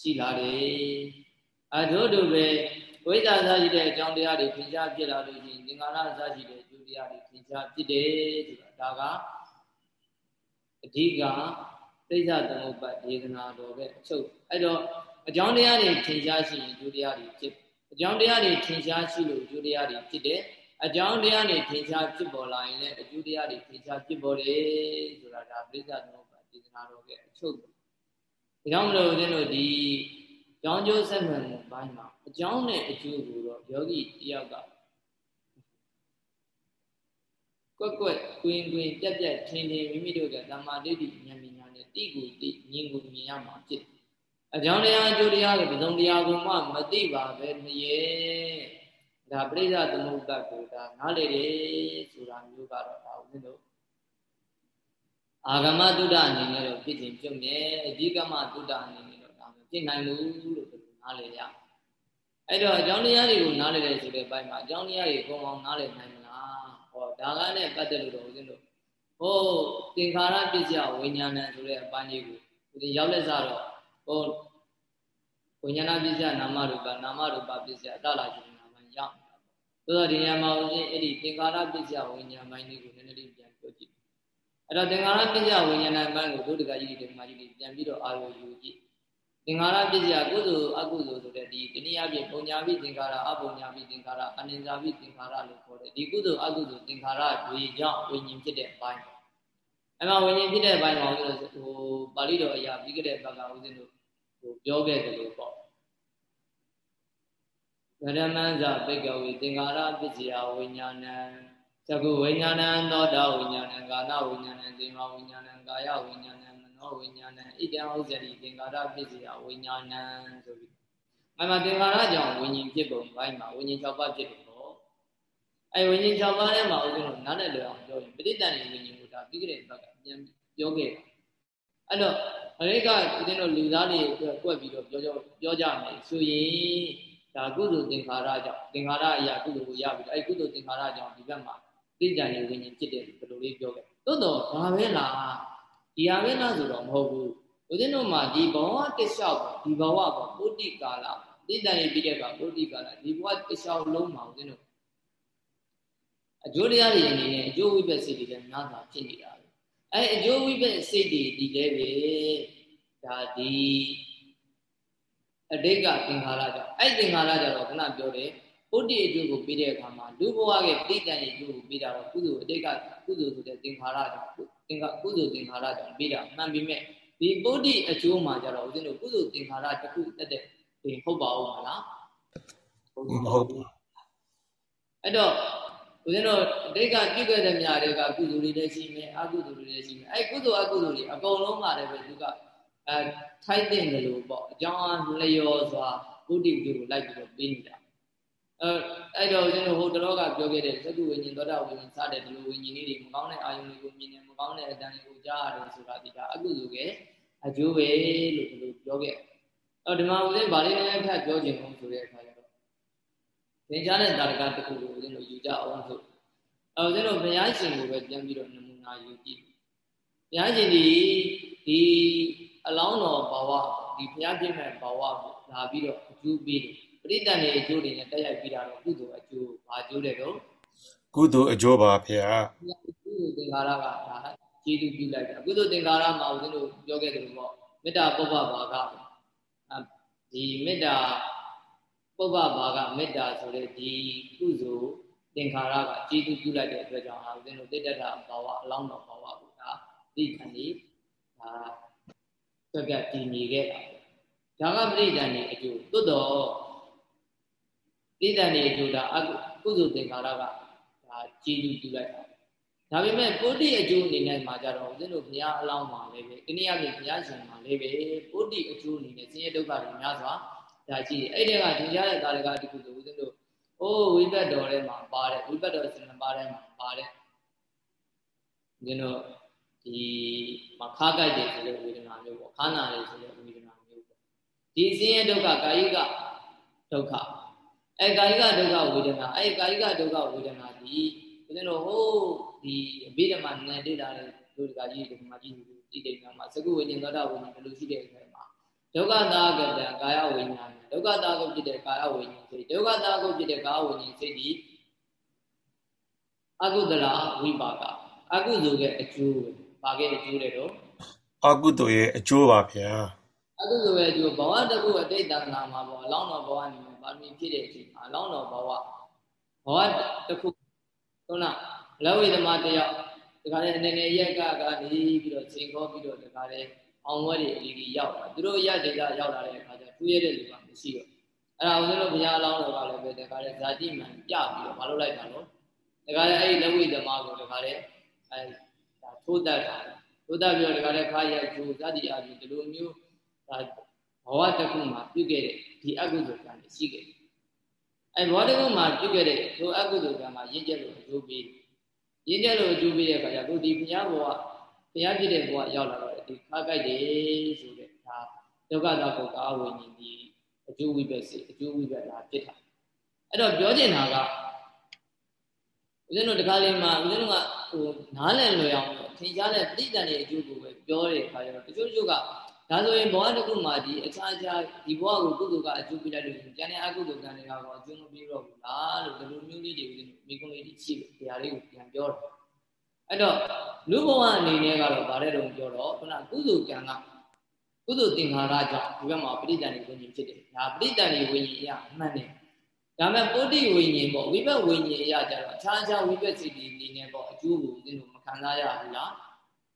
ရှိလာတယ်အတို့တို့ပဲဝိဇ္ဇာစားရှိတဲ့အကြောင်းတရားတွေထင်ရှားဖြစ်လာလို့ရှိရင်သင်္ခါရစားရှိတဲ့အကျိုး တရားတွေထင်ရှားဖြစ်တယ်ဆိုတာဒါကအဓိကသိစ္စာသမုပ္ပါဒေသနာတော်ပဲအချုပ်အဲ့တော့အကြောင်းတရားတွေထင်ရှားရှိရင်အကျိုးတရားတွေဖြစ်အကြောင်းတရားတွေထင်ရှားရှိလို့အကျိုးတရားတွေဖြစ်တယ်အကြောင်းတရားတွေထင်ရှားဖြစ်ပေါ်လာရင်လည်းအကျိုးတရားတွေထင်ရှားဖြစ်ပေါ်တယ်ဆိုတာဒါပြိဿသမုပ္ပါဒေသနာတော်ရဲ့အချုပ်ဒါကြောင့်မလို့ဦးဇင်းတို့ဒီကြောင်းကျိုးဆက်နွယ်မှုဘိုင်းမှာအကြောင်းနဲ့အကျိုးကိုတော့ယောဂီတယောက်က ကွက်ကွက်ကွင်းကွင်းပြက်ပြက်ထင်ထင်မိမိတို့ကတမ္မာဒိဋ္ဌိဉာဏ်ဉာဏ်နဲ့တိကိုတိဉာဏ်ကိုမြင်ရမှာဖြစ်အကြောင်းတရားအကျိုးတရားကိုပဇုံတရားကိုမှမသိပါပဲမရဲ့ဒါပရိသသမုပ္ပတ်ကိုဒါနားလေတယ်ဆိုတာမျိုးကတော့ဒါဦးဇင်းတို့အာဂမတုဒ္ဒအနေနဲ့တော့ဖြစ်ခြင်းပြုတ်မြဲအဓိကမတုဒ္ဒအနေနဲ့တော့ဒါမဖြစ်နိုင်ဘူးလို့ဒီလိုနားလေရအဲ့တော့အကြောင်းတရားတွေကိုနားလေတယ်ဆိုတဲ့ဘက်မှာအကြောင်းတရားတွေပုံအောင်နားလေနိုင်မလား ဟောဒါကနဲ့ပတ်သက်လို့တော့ဦးဇင်းတို့ဟိုသင်္ခါရပစ္စယဝိညာဏဆိုတဲ့အပိုင်းလေးကိုဒီရောက်လက်စားတော့ဟိုဝိညာဏပစ္စယနာမရူပနာမရူပပစ္စယအတလာခြင်းရောက်ဆိုတော့ဒီနေရာမှာဦးဇင်းအဲ့ဒီသင်္ကာရပစ္စယဝိညာဉ်ပိုင်းလေးကိုနည်းနည်းလေးပြန်ပြောကြည့်အဲ့တော့သင်္ကာရပစ္စယဝိညာဉ်ပိုင်းကိုဒုဒကကြီးတွေဒီမှာကြီးတွေပြန်ပြီးတော့အာရုံယူကြည့် သင်္ကာရပစ္စယကုသိုလ်အကုသိုလ်ဆိုတဲ့ဒီတနည်းအားဖြင့်ပုံညာပိသင်္ကာရအပုံညာပိသင်္ကာရအနိစ္စပိသင်္ကာရလို့ခေါ်တယ်ဒီကုသိုလ်အကုသိုလ်သင်္ကာရတွေကြောင့်ဝိညာဉ်ဖြစ်တဲ့အပိုင်းအဲ့မှာဝိညာဉ်ဖြစ်တဲ့အပိုင်းမှာဦးဇင်းတို့ဟိုပါဠိတော်အရာပြီးခဲ့တဲ့ဘက်ကဦးဇင်းတို့ဟိုပြောခဲ့တယ်လို့ပေါ့ဗရမန္ဇပိကဝေသင်္ကာရပစ္စယဝိညာဏံသကုဝိညာဏံသောတာဝိညာဏံကာနဝိညာဏံသင်္ဃဝိညာဏံကာယဝိညာဏံမနော ဝိညာဏံဣတံဥစ္စရိသင်္ကာရပစ္စယဝိညာဏံဆိုပြီးအမှသင်္ကာရကြောင့်ဝိညာဉ်ဖြစ်ပုံဘိုင်းမှာဝိညာဉ်၆ပါးဖြစ်တယ်ပေါ့အဲဝိညာဉ်၆ပါးထဲမှာဦးဇင်းတို့နားနဲ့လွယ်အောင်ပြောရင်ပဋိတန်ဝိညာဉ်ကိုဒါပြီးကြတဲ့ဘက်ကပြန်ပြောခဲ့တာအဲ့တော့အရိကဦးဇင်းတို့လူသားတွေအတွက်ကွက်ပြီးတော့ပြောကြပြောကြမယ်ဆိုရင်ဒါကုသိုလ်သင်္ခါရကြောင့်သင်္ခါရအရာကုသိုလ်ကိုရပြီးအဲ့ကုသိုလ်သင်္ခါရကြောင့်ဒီဘက်မှာသိကြံနေဝိညာဉ်ဖြစ်တယ်ဘယ်လိုလေးပြောခဲ့သို့တော့ဒါပဲလား ဒီဟာပဲလားဆိုတော့မဟုတ်ဘူးဦးဇင်းတို့မှာဒီဘဝတစ်လျှောက်ဒီဘဝပေါ့ပုတ္တိကာလသိကြံနေပြီးတဲ့ကပုတ္တိကာလဒီဘဝတစ်လျှောက်လုံးမှာဦးဇင်းတို့အကျိုးတရားတွေအနေနဲ့အကျိုးဝိပ္ပစိတ်တွေလည်းများစွာဖြစ်နေတာပဲအဲအကျိုးဝိပ္ပစိတ်တွေဒီလည်းပဲဒါဒီအတိတ်ကသင်္ခါရကြောင့်အဲ့သင်္ခါရကြတော့ခဏပြောတယ်ပုတ္တိအကျိုးကိုပြီးတဲ့အခါမှာလူဘဝရဲ့တိတန်ရဲ့အကျိုးကိုပြီးတာတော့ကုသိုလ်အတိတ်ကကုသိုလ်ဆိုတဲ့သင်္ခါရကြောင့် သင်္ခါကုသိုလ်သင်္ခါရကြောင့်ပြီးတာမှန်ပြီမဲ့ဒီပုတ္တိအကျိုးမှာကြတော့ဦးဇင်းတို့ကုသိုလ်သင်္ခါရတစ်ခုတက်တဲ့ဒီဟုတ်ပါဦးမလားမဟုတ်ဘူးအဲ့တော့ဦးဇင်းတို့အတိတ်ကပြုခဲ့တဲ့မြာတွေကကုသိုလ်တွေလည်းရှိမယ်အကုသိုလ်တွေလည်းရှိမယ်အဲ့ကုသိုလ်အကုသိုလ်တွေအကုန်လုံးကလည်းပဲသူကအဲထိုက်တဲ့လို့ပေါ့အကြောင်းလျော်စွာဘုဒ္ဓကိုလိုက်ပြီးတော့ပေးနေတာ အဲအဲ့တော့ကျွန်တော်ဟိုတလောကပြောခဲ့တဲ့သက္ကုဝိညာဉ်သောတာဝိညာဉ်စတဲ့ဒီလိုဝိညာဉ်လေးတွေမကောင်းတဲ့အာယုန်တွေကိုမြင်နေမကောင်းတဲ့အတန်တွေကိုကြားရတယ်ဆိုတာဒီကအကုသိုလ်ကအကျိုးပဲလို့ဒီလိုပြောခဲ့အော်ဒီမှာဦးဇင်းဗာလေးနဲ့ထပ်ပြောခြင်းလို့ဆိုတဲ့အခါကျတော့သင်ကြားတဲ့တာရကတစ်ခုကိုဦးဇင်းတို့ယူကြအောင်ဆိုအဲဦးဇင်းတို့ဘုရားရှင်ကိုပဲပြန်ပြီးတော့နမူနာယူကြည့်ဘုရားရှင်ဒီဒီအလောင်းတော်ဘာဝဒီဘုရားပြည့်မဲ့ဘာဝကိုလာပြီးတော့အကျိုးပေးတယ် ပရိသတ်နေအကျိုးတွေနဲ့တက်ရိုက်ပြီးတာတော့ကုသိုလ်အကျိုးဘာကျိုးတဲ့တော့ကုသိုလ်အကျိုးပါဖေဟာကုသိုလ်သင်္ကာရကဒါကျေးဇူးပြုလိုက်တာကုသိုလ်သင်္ကာရမှာဦးဇင်းတို့ပြောခဲ့တယ်လို့ပေါ့မေတ္တာပုပ္ပဘာကဒီမေတ္တာပုပ္ပဘာကမေတ္တာဆိုတဲ့ဒီကုသိုလ်သင်္ခါရကကျေးဇူးပြုလိုက်တဲ့အတွက်ကြောင့်ဟာဦးဇင်းတို့တိတ္တတာဘာဝအလောင်းတော်ဘာဝကိုဒါသိခံနေဒါပြပြတည်နေခဲ့တာဒါကပရိဒဏ်နေအကျိုးသို့တော့ ပရိဒဏ်နေအကျိုးဒါအကုသိုလ်သင်္ခါရကဒါကြည်လူပြုလိုက်တာဒါပေမဲ့ပုတ္တိအကျိုးအနေနဲ့မှာကြတော့ဦးဇင်းတို့ဘုရားအလောင်းမှာလည်းပဲတနည်းအားဖြင့်ဘုရားရှင်မှာလည်းပဲပုတ္တိအကျိုးအနေနဲ့ဆင်းရဲဒုက္ခတွေများစွာဒါကြည့်အဲ့ဒီကထင်ရှားတဲ့ကာလကတခုဆိုဦးဇင်းတို့ဟိုိုးဝိပတ်တော်ထဲမှာပါတယ်ဝိပတ်တော်စင်ပါထဲမှာပါတယ်ဒီတော့ဒီမခါကြိုက်တယ်ဆိုတဲ့ဝေဒနာမျိုးပေါ့ခါနာတယ်ဆိုတဲ့ဝေဒနာမျိုးပေါ့ဒီစင်းရဲ့ဒုက္ခကာယိကဒုက္ခ အဲကာယိကဒုက္ခဝေဒနာအဲကာယိကဒုက္ခဝေဒနာဒီဦးဇင်းတို့ဟိုးဒီအဘိဓမ္မာနန္တိတာတဲ့လူတကာကြီးဒီမှာကြည့်ဒီတိတ်ကမှာသကုဝိညာဉ်သောတာဝိညာဉ်ဘယ်လိုရှိတဲ့အခါမှာဒုက္ခတာကတံကာယဝိညာဉ်ဒုက္ခတာကိုဖြစ်တဲ့ကာယဝိညာဉ်စိတ်ဒုက္ခတာကိုဖြစ်တဲ့ကာယဝိညာဉ်စိတ်ဒီအကုသလဝိပါကအကုသိုလ်ရဲ့အကျိုးပါခဲ့အကျိုးတွေတော့အကုသိုလ်ရဲ့အကျိုးပါဗျာအကုသိုလ်ရဲ့အကျိုးဘဝတခုအတိတ်တဏ္ဍာမှာပေါ့အလောင်းတော်ဘဝနေ မှာပါမီဖြစ်တဲ့အချိန်မှာအလောင်းတော်ဘဝဘဝတခုခုနလဝိသမတယောက်ဒီကနေ့အနေနဲ့ရက်ကကနေပြီးတော့ချိန်ခေါ်ပြီးတော့ဒီကနေ့အောင်ဝဲတွေအလီလီရောက်လာသူတို့ရက်တွေကရောက်လာတဲ့အခါကျထူးရတဲ့လူကမရှိတော့အဲ့ဒါဦးဇင်းတို့ဘုရားအလောင်းတော်ကလည်းပဲဒီကနေ့ဇာတိမှန်ပြပြီးတော့မလုပ်လိုက်တာလို့ဒီကနေ့အဲ့ဒီလဝိသမကိုဒီကနေ့အဲဒါထိုးတတ်တာထိုးတတ်ပြီးတော့ဒီကနေ့ခါရိုက်ကျိုးဇာတိအပြင်ဒီလိုမျိုးဒါ ဘဝတစ်ခုမှာပြုခဲ့တဲ့ဒီအကုသိုလ်ကံရှိခဲ့တယ်အဲဘဝတစ်ခုမှာပြုခဲ့တဲ့ထိုအကုသိုလ်ကံမှာရင့်ကျက်လို့အကျိုးပေးရင့်ကျက်လို့အကျိုးပေးတဲ့အခါကျတော့ဒီဘုရားဘဝဘုရားဖြစ်တဲ့ဘဝရောက်လာတော့ဒီခါကြိုက်တယ်ဆိုတဲ့ဒါဒုက္ခသာဘုကာဝိညာဉ်ဒီအကျိုးဝိပက်စီအကျိုးဝိပက်လာဖြစ်တာအဲ့တော့ပြောချင်တာကဦးဇင်းတို့တခါလေးမှာဦးဇင်းတို့ကဟိုနားလည်လွယ်အောင်ထင်ရှားတဲ့တိတ္တန်ရဲ့အကျိုးကိုပဲပြောတဲ့အခါကျတော့တချို့တချို့က ဒါဆိုရင်ဘဝတစ်ခုမှာဒီအခြားခြားဒီဘဝကိုကုသိုလ်ကအကျိုးပေးလိုက်လို့ကျန်တဲ့အကုသိုလ်ကံတွေကတော့အကျိုးမပေးတော့ဘူးလားလို့ဒီလိုမျိုးလေးတွေမိကုန်းလေးတွေရှိတယ်။တရားလေးကိုပြန်ပြောတယ်။အဲ့တော့လူဘဝအနေနဲ့ကတော့ဗါတဲ့တုံပြောတော့ခုနကုသိုလ်ကံကကုသိုလ်သင်္ခါရကြောင့်ဒီဘက်မှာပဋိသန္ဓေဝိညာဉ်ဖြစ်တယ်။ဒါပဋိသန္ဓေဝိညာဉ်အရမှန်တယ်။ဒါမဲ့ပုတိဝိညာဉ်ပေါ့ဝိဘက်ဝိညာဉ်အရကြတော့အခြားခြားဝိဘက်စီတီအနေနဲ့ပေါ့အကျိုးကိုသင်တို့မခံစားရဘူးလား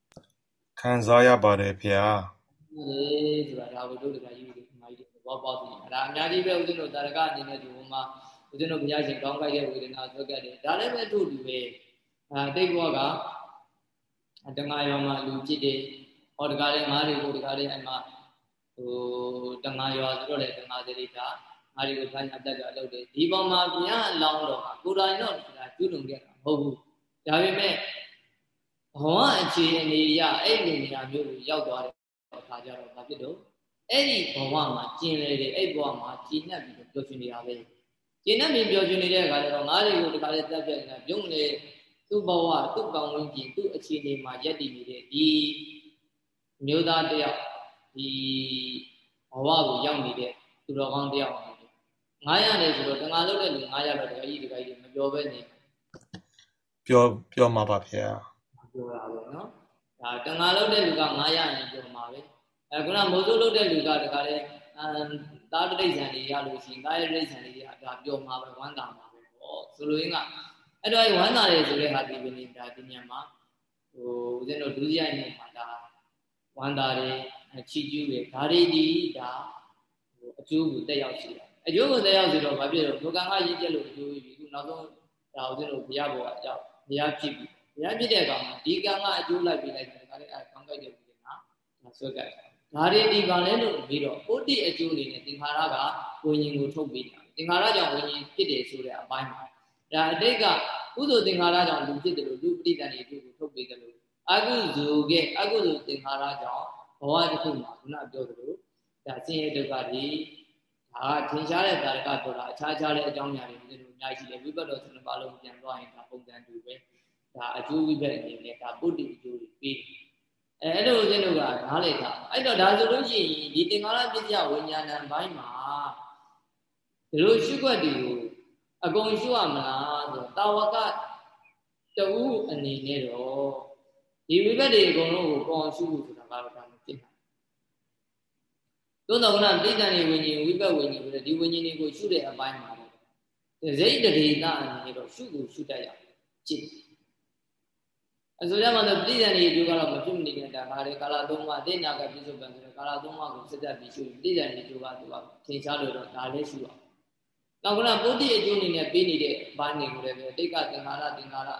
။ခံစားရပါတယ်ဗျာ။ လေဆိုတာဒါဘုဒ္ဓတကကြီးတွေအများကြီးသဘောပေါက်တယ်အဲ့ဒါအများကြီးပဲဦးဇင်းတို့တာရကအနေနဲ့ဒီဟိုမှာဦးဇင်းတို့ဘုရားရှင်ကောင်းကြိုက်တဲ့ဝေဒနာဆွဲကတ်တယ်ဒါလည်းပဲတို့လူပဲအာတိတ်ဘောကတငါရောမှာလူဖြစ်တယ်ဟောတကားလေးငါးတွေကိုတကားလေးအဲ့မှာဟိုတငါရောဆိုတော့လေတငါစရိတာငါးတွေကိုဆိုင်အပ်တက်ကြလုပ်တယ်ဒီပေါ်မှာဘုရားအလောင်းတော်ကကိုယ်တိုင်တော့ဒါကျွလွန်ခဲ့တာမဟုတ်ဘူးဒါပေမဲ့ဘဝအခြေအနေအရအဲ့ဒီနေရာမျိုးကိုရောက်သွားတယ် အခါကျတော့ဘာဖြစ်တော့အဲ့ဒီဘဝမှာကျင်လေတယ်အဲ့ဘဝမှာကျင်납ပြီးတော့ပျော်ရွှင်နေတာပဲကျင်납ပြီးပျော်ရွှင်နေတဲ့အခါကျတော့ငါးတွေကိုတခါလေးတက်ပြနေတာပြုံးလေသူ့ဘဝသူ့ကောင်းဝင်းကျင်သူ့အခြေအနေမှာယက်တည်နေတဲ့ဒီမျိုးသားတယောက်ဒီဘဝကိုရောက်နေတဲ့သူတော်ကောင်းတယောက်900နဲ့ဆိုတော့တငါလုတ်တဲ့လူ900တော့တခါကြီးတခါကြီးမပြောဘဲနေပြောပြောမှာပါဗျာပြောတာပဲเนาะ ဒါတငါလုတ်တဲ့လူက900ရင်ပြောမှာပဲအဲခုနမိုးစိုးလုတ်တဲ့လူကတခါလေသားတိဋ္ဌံတွေရလို့ရှိရင်ကာယတိဋ္ဌံတွေရဒါပြောမှာပဲဝမ်းသာမှာပဲပေါ့ဆိုလိုရင်းကအဲ့တော့ဝမ်းသာတယ်ဆိုတဲ့ဟာဒီပင်ဒါဒီညမှာဟိုဦးဇင်းတို့ဒုစရိုက်နေမှာဒါဝမ်းသာတယ်ချီကျူးတယ်ဒါတွေဒီဒါဟိုအကျိုးကိုတက်ရောက်ရှိတယ်အကျိုးကိုတက်ရောက်စီတော့ဘာဖြစ်လို့ဒုက္ခကရင်းကျက်လို့အကျိုးပြီးခုနောက်ဆုံးဒါဦးဇင်းတို့ဘုရားဘောအကြောင်းဘုရားဖြစ်ပြီးဘု ရားဖြစ်တဲ့အခါမှာဒီကံကအကျိုးလိုက်ပြီးလိုက်တယ်ဒါလည်းအဲကောင်းကြိုက်တဲ့လူတွေကဆွဲကြတယ်ဒါတွေဒီကံလဲလို့ပြီးတော့ပုတ္တိအကျိုးအနေနဲ့သင်္ခါရကဝิญဉ်ကိုထုတ်ပေးတာသင်္ခါရကြောင့်ဝิญဉ်ဖြစ်တယ်ဆိုတဲ့အပိုင်းမှာဒါအတိတ်ကကုသိုလ်သင်္ခါရကြောင့်လူဖြစ်တယ်လို့လူပဋိသန္ဓေအကျိုးကိုထုတ်ပေးတယ်လို့အကုသိုလ်ကအကုသိုလ်သင်္ခါရကြောင့်ဘဝတစ်ခုမှာခုနပြောသလိုဒါဆင်းရဲဒုက္ခတွေဒါကထင်ရှားတဲ့တာရကဆိုတာအခြားခြားတဲ့အကြောင်းအရာတွေဒီလိုအများကြီးရှိတယ်ဝိပဿနာစနပါလုံးပြန်သွားရင်ဒါပုံစံတူပဲ ဒါအကျိုးဝိပဿနာအနေနဲ့ဒါပုတ္တိအကျိုးတွေပေးတယ်အဲအဲ့လိုဦးဇင်းတို့ကနားလေတာအဲ့တော့ဒါဆိုလို့ရှိရင်ဒီသင်္ခါရပစ္စယဝိညာဏဘိုင်းမှာဒီလိုရှုွက်တွေကိုအကုန်ရှုရမလားဆိုတော့တာဝကတူအနေနဲ့တော့ဒီဝိဘတ်တွေအကုန်လုံးကိုပေါ်ရှုဖို့ဆိုတာကတော့ဒါမဖြစ်နိုင်သို့တော်ကတိဋ္ဌာန်ဝိညာဉ်ဝိဘတ်ဝိညာဉ်ဆိုတဲ့ဒီဝိညာဉ်တွေကိုရှုတဲ့အပိုင်းမှာဇိတ်တရေတာအနေနဲ့တော့ရှုကိုရှုတတ်ရကြည့် အဆိုကြမှာတော့ပြည်တယ်နေအကျိုးကတော့မဖြစ်မနေတဲ့ဒါကားလေကာလသုံးပါးအတိညာကပြစ္ဆုတ်ပံဆိုတော့ကာလသုံးပါးကိုစက်တက်ပြီးရှုပြည်တယ်နေအကျိုးကသူကထင်ရှားလို့တော့ဒါလည်းရှုအောင်နောက်ကပုဒ်တိအကျိုးအနေနဲ့ပြီးနေတဲ့ဘာနေကိုလည်းပဲတိတ်ကသင်္ခါရသင်္ခါရ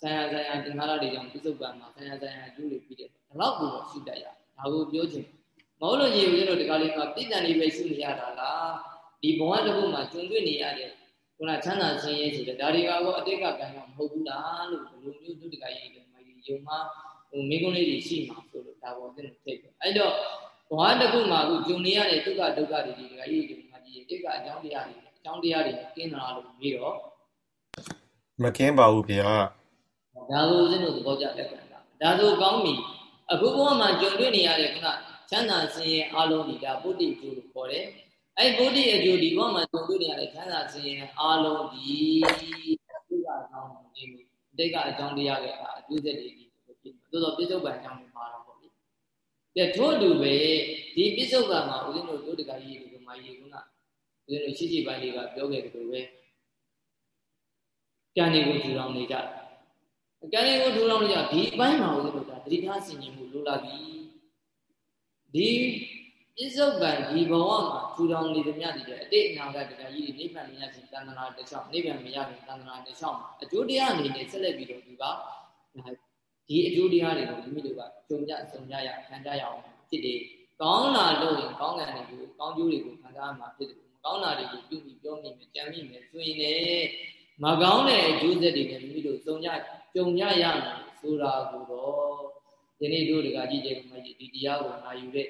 ဆံရဆံရသင်္ခါရတွေကြောင့်ပြစ္ဆုတ်ပံမှာဆံရဆံရအကျိုးတွေပြီးတဲ့ဒါတော့ကိုတော့ရှုတတ်ရဒါကိုပြောချင်မဟုတ်လို့ရေဦးဇင်းတို့ဒီကားလေးမှာပြည်တယ်နေပဲရှုနေရတာလားဒီဘဝတစ်ခုမှာကျုံတွေ့နေရတဲ့ခုနခုနချမ်းသာဆင်းရဲဆိုတဲ့ဒါတွေကတော့အတိတ်ကကံကမဟုတ်ဘူးလားလို့ဘယ်လိုမျိုးသူတကကြီးတွေမ ယုံမှဟိုမိကုန်းလေးတွေရှိမှာဆိုလို့ဒါပေါ်သင်ထိတ်အဲ့တော့ဘဝတစ်ခုမှာအခုဂျုံနေရတဲ့ဒုက္ခဒုက္ခတွေဒီတကကြီးတွေမှာကြီးတိတ်ကအကြောင်းတရားတွေအကြောင်းတရားတွေကင်းလာလို့ပြီးတော့မကင်းပါဘူးဗျာဒါဆိုဦးဇင်းတို့သဘောကျလက်ခံတာဒါဆိုကောင်းပြီအခုဘဝမှာကြုံတွေ့နေရတဲ့ခုနချမ်းသာစင်ရဲ့အလုံးဒီဒါပုတ္တိကျိုးလို့ခေါ်တယ်အဲ့ပုတ္တိအကျိုးဒီဘဝမှာကြုံတွေ့နေရတဲ့ချမ်းသာစင်ရဲ့အလုံးဒီဒီကအကြောင်းဒီ တိတ်ကအကြောင်းတရားတွေအကျိုးဆက်တွေဒီဖြစ်သို့တော့ပြစ္ဆုတ်ပံအကြောင်းတွေပါတော့ပေါ့လေကဲထို့အတူပဲဒီပြစ္ဆုတ်ပံမှာဦးဇင်းတို့တို့တကကြီးဒီကမာကြီးကုနာဦးဇင်းတို့ရှိရှိပိုင်းတွေကပြောခဲ့တယ်လို့ပဲကံတွေကိုထူထောင်နေကြတယ်ကံတွေကိုထူထောင်နေကြဒီအပိုင်းမှာဦးဇင်းတို့ဒါသတိထားဆင်ခြင်မှုလိုလာပြီဒီ ပြစ္ဆုတ်ကံဒီဘဝမှာထူထောင်နေသမျှတည်းအတိတ်အနာဂတ်တရားကြီးနိဗ္ဗာန်မြတ်ရှင်တန်တနာတစ်ချောင်းနိဗ္ဗာန်မရခင်တန်တနာတစ်ချောင်းမှာအကျိုးတရားအနေနဲ့ဆက်လက်ပြီးတော့ဒီကဒီအကျိုးတရားတွေကိုမိမိတို့ကကြုံကြဆုံကြရခံကြရအောင်ဖြစ်တယ်ကောင်းလာလို့ရင်ကောင်းကံတွေကိုကောင်းကျိုးတွေကိုခံစားမှာဖြစ်တယ်မကောင်းတာတွေကိုပြုပြီးပြောမိမယ်ကြံမိမယ်ဆိုရင်လည်းမကောင်းတဲ့အကျိုးဆက်တွေနဲ့မိမိတို့စုံကြကြုံကြရမယ်ဆိုတာကိုတော့ဒီနေ့တို့တကကြီးကျေမကြီးဒီတရားကိုနာယူတဲ့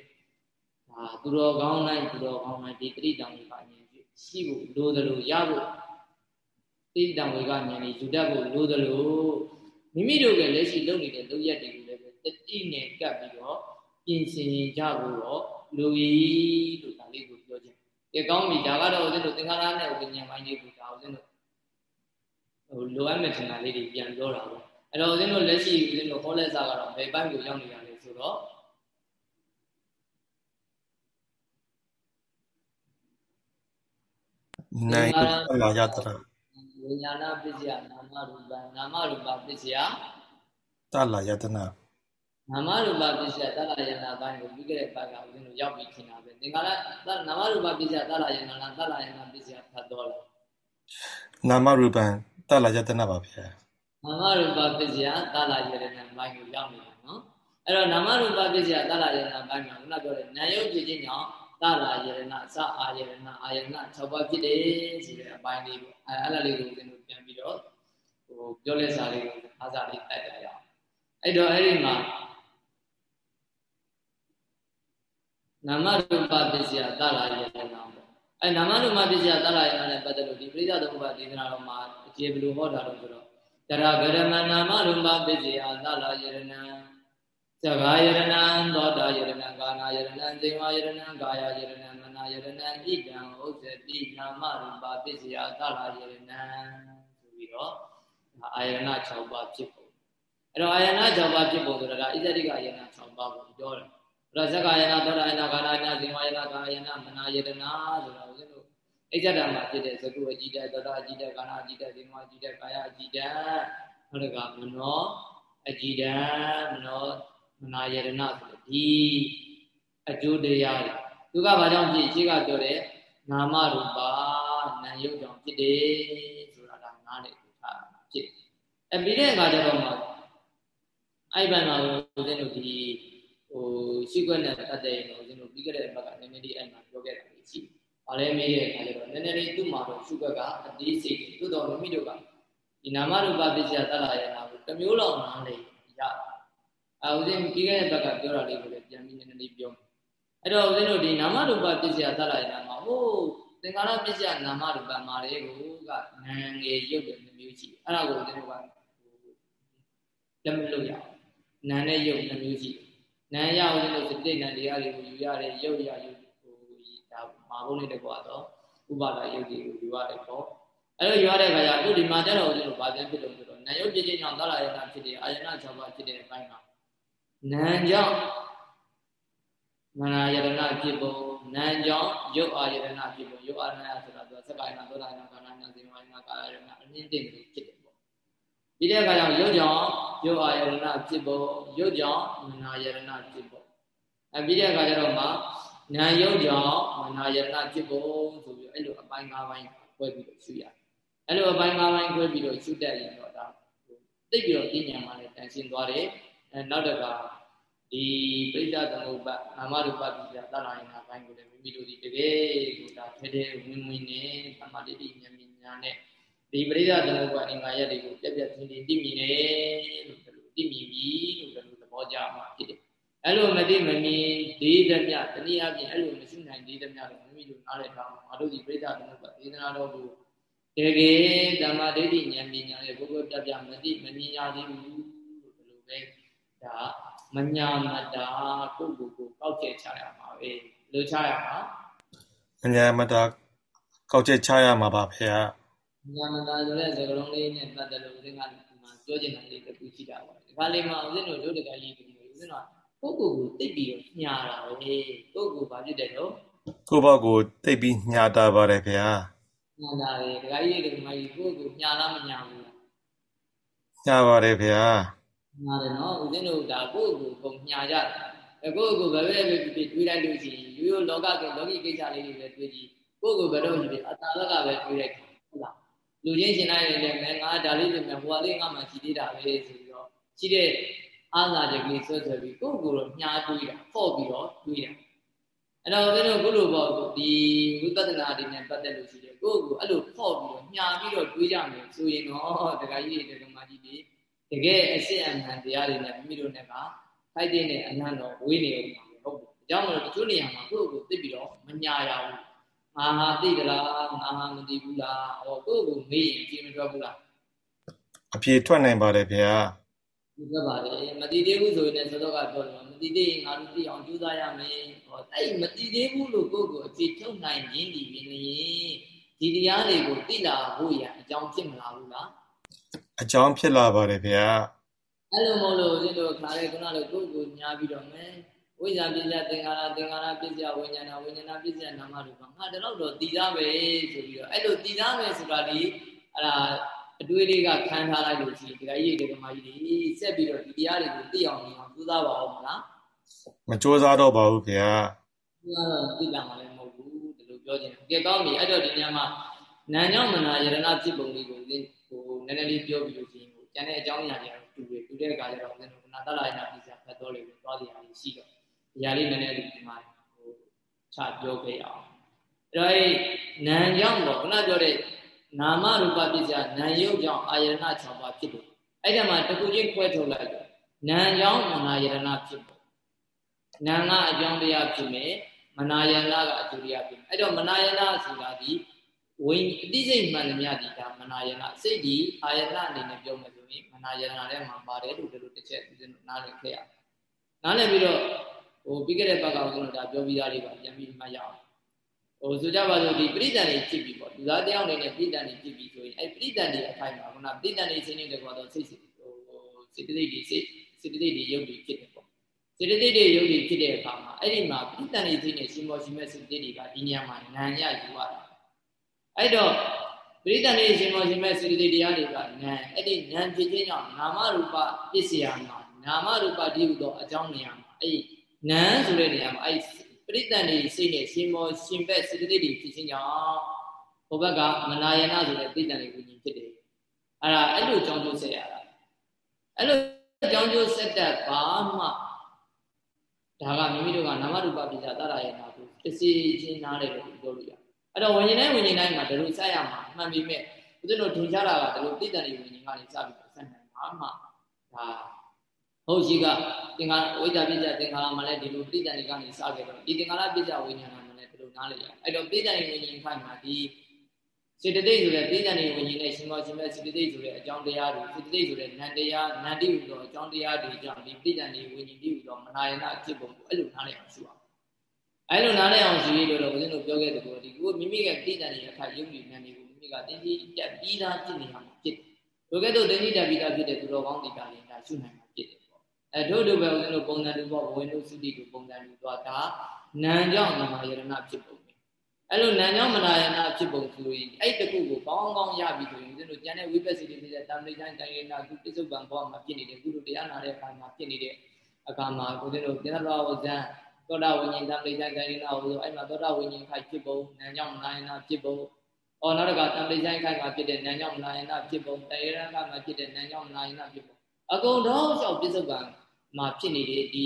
ဒါသူတော်ကောင်းတိုင်းသူတော်ကောင်းတိုင်းဒီတိတံဝေကအမြင်ရှိဖို့လိုသလိုရဖို့တိတံဝေကဉာဏ်ကြီးယူတတ်ဖို့လိုသလိုမိမိတို့ကလက်ရှိလုပ်နေတဲ့လုပ်ရက်တွေကိုလည်းတတိနဲ့ကပ်ပြီးတော့ပြင်ဆင်ကြဖို့တော့လိုရည်လို့ဒါလေးကိုပြောချင်တယ်။ကောင်းပြီဒါကတော့ဦးဇင်းတို့သင်္ခါရနဲ့ဝိညာဉ်ပိုင်းလေးကိုဒါဦးဇင်းတို့ဟိုလိုအပ်မဲ့ထင်တာလေးတွေပြန်ပြောတာပေါ့အဲ့တော့ဦးဇင်းတို့လက်ရှိဦးဇင်းတို့ဟောလက်စားကတော့ဘယ်ပိုင်းကိုရောက်နေရလဲဆိုတော့ နိုင်လာရတရဝိညာဏပစ္စယနာမရူပနာမရူပပစ္စယတလာယတနာနာမရူပပစ္စယတလာယနာပိုင်းကိုပြီးခဲ့တဲ့ပတ်ကဦးဇင်းတို့ရောက်ပြီးခင်တာပဲသင်္ကာရနာမရူပပစ္စယတလာယနာလားတလာယနာပစ္စယဖတ်တော်လားနာမရူပတလာယတနာပါဗျာနာမရူပပစ္စယတလာယတနာပိုင်းကိုရောက်နေတာနော်အဲ့တော့နာမရူပပစ္စယတလာယနာပိုင်းမှာခုနပြောတဲ့နာယုတ်ဖြစ်ခြင်းကြောင့် တလာယရဏစအာယရဏအာယရဏ6ပါးဖြစ်တယ်ဆိုတဲ့အပိုင်းလေးပေါ့အဲအဲ့လိုလေးကိုသင်တို့ပြန်ပြီးတော့ဟိုပြောလက်စာလေးကိုအားစာလေးတိုက်ကြရအောင်အဲ့တော့အဲ့ဒီမှာနာမရူပပစ္စယတလာယရဏပေါ့အဲနာမရူပပစ္စယတလာယရဏနဲ့ပတ်သက်လို့ဒီပရိသတ်သုံးပါးဒေသနာတော်မှာအခြေဘယ်လိုဟောတာလို့ဆိုတော့တရဂရမနာမရူပပစ္စယတလာယရဏ သဘာယရဏံသောတာယရဏံကာနာယရဏံဇေဝယရဏံကာယယရဏံမနာယရဏံဣဒံဥစ္စတိနာမရူပပစ္စယသလာယရဏံဆိုပြီးတော့အာယရဏ6ပါးဖြစ်ပုံအဲ့တော့အာယရဏ6ပါးဖြစ်ပုံဆိုတာကဣဇတိကအာယရဏ6ပါးကိုပြောတယ်အဲ့တော့ဇက္ကာယရဏသောတာယရဏကာနာယရဏဇေဝယရဏကာယရဏမနာယရဏဆိုတာဦးဇင်းတို့ဣဇဒံမှာဖြစ်တဲ့သကုအကြည့်တဲ့သောတာအကြည့်တဲ့ကာနာအကြည့်တဲ့ဇေဝအကြည့်တဲ့ကာယအကြည့်တဲ့ဟုတ်ကမနောအကြည့်တဲ့မနောမ နာယရဏဆိုဒီအကျိုးတရားတွေသူကဘာကြောင့်ဖြစ်ရှင်းကပြောတယ်နာမရူပါနာယုတ်ကြောင့်ဖြစ်တယ်ဆိုတာကနားလေထားဖြစ်အပြီးတဲ့အခါကျတော့မှအဲ့ဘက်မှာဦးဇင်းတို့ဒီဟိုရှိခွက်နဲ့တတ်တဲ့ရင်ဦးဇင်းတို့ပြီးခဲ့တဲ့ဘက်ကနည်းနည်းလေးအဲ့မှာပြောခဲ့တာရှိ။ဘာလဲမေးတဲ့အခါကျတော့နည်းနည်းလေးသူ့မှာတော့ရှိခွက်ကအသေးစိတ်သို့တော်မိမိတို့ကဒီနာမရူပပစ္စယတတ်လာရတာကိုတစ်မျိုးလောက်နားလေရတယ် အာဦးဇင်းပြီးခဲ့တဲ့ဘက်ကပြောတာလေးကိုလည်းပြန်ပြီးနည်းနည်းလေးပြောမယ်အဲ့တော့ဦးဇင်းတို့ဒီနာမရူပပစ္စယသတ်လိုက်တာမှာဟိုးသင်္ခါရပစ္စယနာမရူပမှာတွေကိုကနာငယ်ရုပ်တဲ့မျိုးရှိအဲ့ဒါကိုဦးဇင်းတို့ကလက်မလို့ရအောင်နာနဲ့ရုပ်နှမျိုးရှိနာရဦးဇင်းတို့စတိတ်နံတရားတွေကိုယူရတယ်ရုပ်ရရုပ်ဟိုဒါမာဘုံနဲ့တကွာတော့ဥပါဒရုပ်တွေကိုယူရတယ်ပေါ့အဲ့လိုယူရတဲ့ခါကျအခုဒီမှာကျတော့ဦးဇင်းတို့ဗာပြန်ဖြစ်လို့ဆိုတော့နာရုပ်ပြည့်ချင်းကြောင့်သလာယနာဖြစ်တယ်အာယနာ6ပါးဖြစ်တဲ့အပိုင်းမှာ နာကြောင့်မနာယရဏဖြစ်ပုံနာကြောင့်ယုတ်အာယရဏဖြစ်ပုံယုတ်အာရဏဆိုတာသူစက္ကယနာသောတာယနာကာဏနာဇေဝယနာကာယရဏအမြင့်တင့်တွေဖြစ်တယ်ပေါ့ဒီတဲ့အခါကျယုတ်ကြောင့်ယုတ်အာယရဏဖြစ်ပုံယုတ်ကြောင့်မနာယရဏဖြစ်ပုံအဲပြီးတဲ့အခါကျတော့မှနာယုတ်ကြောင့်မနာယရဏဖြစ်ပုံဆိုပြီးအဲ့လိုအပိုင်း၅ပိုင်းခွဲပြီးတော့ရှုရတယ်အဲ့လိုအပိုင်း၅ပိုင်းခွဲပြီးတော့ရှုတတ်ရင်တော့ဒါတိတ်ပြီးတော့ပြဉ္ညာမှလည်းတန်ရှင်းသွားတယ် အဲနောက်တကဒီဒီပရိသသမုပ္ပါနာမရူပပိစ္ဆာသလာယနာဘိုင်းကိုလည်းမိမိတို့ဒီတကယ်ကိုဒါထဲထဲဝင်ဝင်နဲ့သမာဓိတိဉာဏ်ဉာဏ်နဲ့ဒီပရိသသမုပ္ပါအင်္ဂါရက်တွေကိုပြက်ပြက်ထင်းထင်းသိမြင်တယ်လို့ဒီလိုသိမြင်ပြီလို့ဒီလိုသဘောကျမှာဖြစ်တယ်အဲ့လိုမသိမမြင်သေးသမျှတနည်းအားဖြင့်အဲ့လိုမရှိနိုင်သေးသမျှတော့မိမိတို့နားလည်ထားအောင်ငါတို့ဒီပရိသသမုပ္ပါဒေသနာတော်ကိုတကယ်ဓမ္မဒိဋ္ဌိဉာဏ်ပညာရဲ့ဘုဂဝတ္တပြမသိမမြင်ရသေးဘူးလို့ဒီလိုပဲ ဒါမညာမတာကိုယ့်ကိုယ်ကိုကောက်ကျဲချရမှာပဲလိုချရမှာမညာမတာကောက်ကျဲချရမှာပါဖေဟာမညာမတာဆိုတဲ့စကားလုံးလေးနဲ့ပတ်သက်လို့ဦးဇင်းကဒီမှာပြောချင်တာလေးတစ်ခုရှိတာပါဒီခါလေးမှာဦးဇင်းတို့တို့တကယ်ကြီးဒီဦးဇင်းကကိုယ့်ကိုယ်ကိုတိတ်ပြီးတော့ညာတာပဲကိုယ့်ကိုယ်ဘာဖြစ်တယ်တော့ကိုယ့်ဘောက်ကိုတိတ်ပြီးညာတာပါတယ်ဖေဟာညာတာပဲတကယ်ကြီးဒီမှာကြီးကိုယ့်ကိုယ်ညာလားမညာဘူးလားညာပါတယ်ဖေဟာ ညာတယ်နော်ဦးဇင်းတို့ဒါကိုယ့်ကိုယ်ပုံညာကြတယ်ကိုယ့်ကိုယ်ဘယ်ပဲပဲဖြစ်တွေးလိုက်လို့ရှိရင်ရိုးရိုးလောကကလောကီကိစ္စလေးတွေပဲတွေးကြည့်ကိုယ့်ကိုယ်ဘယ်တော့ဖြစ်အတာလကပဲတွေးလိုက်ဟုတ်လားလူချင်းရှင်လိုက်ရင်လည်းငါဒါလေးတွေမဲ့ဟိုဟာလေးငါမှရှိသေးတာပဲဆိုပြီးတော့ရှိတဲ့အားသာတကလေးဆွဲဆွဲပြီးကိုယ့်ကိုယ်တော့ညာတွေးတာပေါ့ပြီးတော့တွေးတာအဲ့တော့ဦးဇင်းတို့ခုလိုပေါ့ဒီဝိပဿနာတွေနဲ့ပတ်သက်လို့ရှိတယ်ကိုယ့်ကိုယ်အဲ့လိုပေါ့ပြီးတော့ညာပြီးတော့တွေးကြမယ်ဆိုရင်တော့ဒကာကြီးတွေဒကာမကြီးတွေ တကယ်အစစ်အမှန်တရားတွေနဲ့မိမိတို့နဲ့ကဖိုက်တဲ့နဲ့အနန္တော်ဝေးနေအောင်ပါဟုတ်တယ်။အကြောင်းမလို့တချို့နေရာမှာကိုယ့်ကိုယ်သိပြီးတော့မညာရဘူး။ငါဟာသိသလားငါဟာမသိဘူးလား။ဟောကိုယ့်ကိုယ်မေးရင်ကြည့်မထွက်ဘူးလား။အပြေထွက်နိုင်ပါတယ်ဗျာ။ဒီကပါလေမသိသေးဘူးဆိုရင်လည်းသောတော့ကပြောတယ်မသိသေးရင်ငါတို့သိအောင်ကြိုးစားရမယ်။ဟောအဲ့မသိသေးဘူးလို့ကိုယ့်ကိုယ်အပြေထုတ်နိုင်ရင်းဒီပင်ဒီတရားတွေကိုသိလာဖို့ရအကြောင်းဖြစ်မလာဘူးလား။ အကြောင်းဖြစ်လာပါတယ်ဗျာအဲ့လိုမဟုတ်လို့ဦးဇင်းတို့ခါရဲခုနလိုကိုယ့်ကိုညာပြီးတော့မယ်ဝိဇ္ဇာပစ္စယသင်္ခါရသင်္ခါရပစ္စယဝိညာဏဝိညာဏပစ္စယနာမရူပငါတတော့တော့တည်သားပဲဆိုပြီးတော့အဲ့လိုတည်သားမယ်ဆိုတာဒီအဲ့ဒါအတွေးလေးကခံထားလိုက်လို့ရှိရင်ဒီကကြီးဒီကမကြီးတွေဆက်ပြီးတော့ဒီတရားတွေကိုသိအောင်နေအောင်ကြိုးစားပါအောင်မလားမကြိုးစားတော့ပါဘူးခင်ဗျာကြိုးစားတော့သိလာမှာလည်းမဟုတ်ဘူးဒီလိုပြောချင်တယ်ကဲကောင်းပြီအဲ့တော့ဒီညမှာနာညောင်းမနာယရဏဖြစ်ပုံလေးကိုဟို နည်းနည်းလေးပြောပြီးလို့ရှိရင်ဟိုကျန်တဲ့အကြောင်းအရာတွေကတော့တူတယ်တူတဲ့အခါကျတော့ဦးဇင်းတို့ကနာတလာရနာပြစာဖတ်တော်လေးကိုသွားစီရလေးရှိတော့အရာလေးနည်းနည်းလေးဒီမှာဟိုချပြောခဲ့အောင်အဲ့တော့အဲ့နာမ်ကြောင့်တော့ခုနပြောတဲ့နာမရူပပစ္စယနာယုတ်ကြောင့်အာယရဏ6ပါးဖြစ်တယ်အဲ့ဒါမှတခုချင်းခွဲထုတ်လိုက်တော့နာမ်ကြောင့်မနာယရဏဖြစ်တယ်နာမ်ကအကြောင်းတရားဖြစ်မယ်မနာယနာကအကျိုးတရားဖြစ်မယ်အဲ့တော့မနာယနာဆိုတာဒီ ဝိအတိစိတ်မှန်သမျှဒီဒါမနာယနာစိတ်ဒီအာယနာအနေနဲ့ပြောမယ်ဆိုရင်မနာယနာထဲမှာပါတယ်လို့ဒီလိုတစ်ချက်ဦးဇင်းတို့နားလည်ခဲ့ရနားလည်ပြီးတော့ဟိုပြီးခဲ့တဲ့ဘက်ကဦးဇင်းတို့ဒါပြောပြီးသားလေးပါပြန်ပြီးမှရအောင်ဟိုဆိုကြပါစို့ဒီပရိသန်တွေဖြစ်ပြီးပေါ့လူသားတယောက်အနေနဲ့ပရိသန်တွေဖြစ်ပြီးဆိုရင်အဲပရိသန်တွေအခိုင်မှာခုနပရိသန်တွေရှင်းနေတဲ့ကွာတော့စိတ်ဟိုစိတ်တိတ်တွေစိတ်စိတ်တိတ်တွေရုပ်တွေဖြစ်တယ်ပေါ့စေတသိက်တွေရုပ်တွေဖြစ်တဲ့အခါမှာအဲ့ဒီမှာပရိသန်တွေဖြစ်နေရှင်မောရှင်မဲ့စေတသိက်တွေကဒီညမှာငံရယူရတာ အဲ့တော့ပရိသတ်နေရှင်မောရှင်မဲ့စေတသိက်တရားတွေကနံအဲ့ဒီနံဖြစ်ခြင်းကြောင့်နာမရူပပစ္စယမှာနာမရူပတည်းဟူသောအကြောင်းနေရာမှာအဲ့နံဆိုတဲ့နေရာမှာအဲ့ပရိသတ်နေစိတ်နဲ့ရှင်မောရှင်ဘက်စေတသိက်တွေဖြစ်ခြင်းကြောင့်ဘုဘက်ကမနာယနာဆိုတဲ့ပရိသတ်နေဝိညာဉ်ဖြစ်တယ်အဲ့ဒါအဲ့လိုကြောင်းကျိုးဆက်ရတာအဲ့လိုကြောင်းကျိုးဆက်တတ်ဘာမှဒါကမိမိတို့ကနာမရူပပစ္စယတရယနာကိုတစီချင်းနားတယ်လို့ပြောလို့ရတယ် အဲ့တော့ဝิญဉ်တိုင်းဝิญဉ်တိုင်းမှာဒီလိုစရမှာမှန်ပြီမဲ့ဦးဇင်းတို့ထင်ရှားတာကဒီလိုတိတ္တန်တွေဝิญဉ်ကနေစပြီးဆက်နိုင်မှာမှဒါဟုတ်ရှိကသင်္ခါဝိဇ္ဇာပြစ္ဆသင်္ခါရမှာလည်းဒီလိုတိတ္တန်တွေကနေစခဲ့တော့ဒီသင်္ခါရပြစ္ဆဝိညာဏမှာလည်းဒီလိုနားလည်ရအဲ့တော့တိတ္တန်တွေဝิญဉ်ခိုင်မှာဒီစေတသိက်ဆိုတဲ့တိတ္တန်တွေဝิญဉ်နဲ့ရှင်မောရှင်မဲ့စေတသိက်ဆိုတဲ့အကြောင်းတရားတွေစေတသိက်ဆိုတဲ့နန္တရားနန္တိဟူသောအကြောင်းတရားတွေကြောင့်ဒီတိတ္တန်တွေဝิญဉ်ပြီးဟူသောမနာယနာအဖြစ်ပုံကိုအဲ့လိုနားလည်အောင်ရှုအောင် အဲလိုနားလည်အောင်ရှိရလို့တော့ဦးဇင်းတို့ပြောခဲ့တဲ့ကောဒီကိုမိမိရဲ့တိတ္တန်ရဲ့အခါယုံကြည်ဉာဏ်တွေကိုမိမိကတင်းကြီးတက်ပြီးသားဖြစ်နေအောင်ဖြစ်တယ်။လိုကဲ့သို့တင်းကြီးတက်ပြီးသားဖြစ်တဲ့သူတော်ကောင်းတွေကလည်းဒါရှုနိုင်မှာဖြစ်တယ်ပေါ့။အဲတို့တို့ပဲဦးဇင်းတို့ပုံစံတူပေါ့ဝင်တို့သုတိတူပုံစံတူသွားတာနံကြောင့်နမယရဏဖြစ်ပုံပဲ။အဲလိုနံကြောင့်မနာယရဏဖြစ်ပုံဆိုရင်အဲ့တခုကိုကောင်းကောင်းရပြီဆိုရင်ဦးဇင်းတို့ကျန်တဲ့ဝိပဿနာဖြစ်တဲ့တံမိတ်တိုင်းတိုင်းရဏကုပစ္စုပန်ဘောမှာဖြစ်နေတဲ့ကုလိုတရားနာတဲ့အခါမှာဖြစ်နေတဲ့အခါမှာဦးဇင်းတို့သင်္ဃတော်ဝဇံ သောတာဝိညာဉ်တပိဋကဂရိနာဟောအဲ့မှာသောတာဝိညာဉ်ခိုက်ဖြစ်ပုံနာညောင်းနာယနာဖြစ်ပုံဩနောက်တကတပိဋကခိုက်မှာဖြစ်တဲ့နာညောင်းနာယနာဖြစ်ပုံတရေရကမှာဖြစ်တဲ့နာညောင်းနာယနာဖြစ်ပုံအကုန်တော့လျှောက်ပြစ္ဆုတ်ကံမှာဖြစ်နေတဲ့ဒီ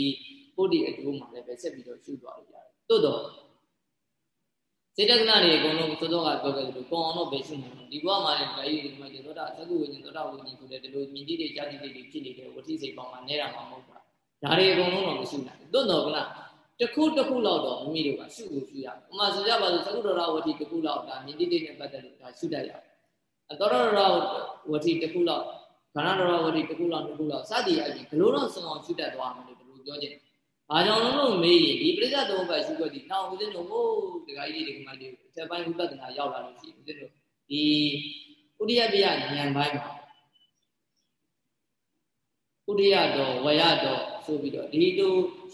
ကိုဒီအကျိုးမှာလည်းပဲဆက်ပြီးတော့ရှုသွားလို့ရတယ်သို့တော့စေတနာတွေအကုန်လုံးသောသောကပြောခဲ့သလိုကောအောင်တော့ပဲရှုမှာဒီဘဝမှာလည်းဒါကြီးဒီမှာသောတာသကုဝိညာဉ်သောတာဝိညာဉ်ဆိုတဲ့ဒီလိုမြင်တိတွေကြာတိတွေဖြစ်နေတဲ့ဝဋ္ဌိစိတ်ပေါင်းမှာနေတာမှမဟုတ်တာဒါတွေအကုန်လုံးတော့မရှုနိုင်သို့တော့ကလား တခုတခုလောက်တော့မိမိတို့ကရှုလို့ရှုရဥမာဆိုကြပါစို့သကုတော်ရဝဋ္ဌိတခုလောက်ဒါမြင်တိတွေနဲ့ပတ်သက်လို့ဒါရှုတတ်ရအတော်တော်ရဝဋ္ဌိတခုလောက်ခန္ဓာတော်ဝဋ္ဌိတခုလောက်တစ်ခုလောက်စသည်အပြင်ဘလို့တော့စုံအောင်ရှုတတ်သွားမယ်လို့ဘလို့ပြောခြင်း။ဘာကြောင့်လို့မေးရင်ဒီပရိသတ်သုံးပတ်ရှုွက်ဒီနောက်ဦးဇင်းတို့ဟိုးဒကာကြီးတွေဒကာမကြီးတွေအထက်ပိုင်းဝိပဿနာရောက်လာလို့ရှိဦးဇင်းတို့ဒီဥဒိယပြဉာဏ်ပိုင်းမှာဥဒိယတော်ဝရတော် ဆိုပြီးတော့ဒီလို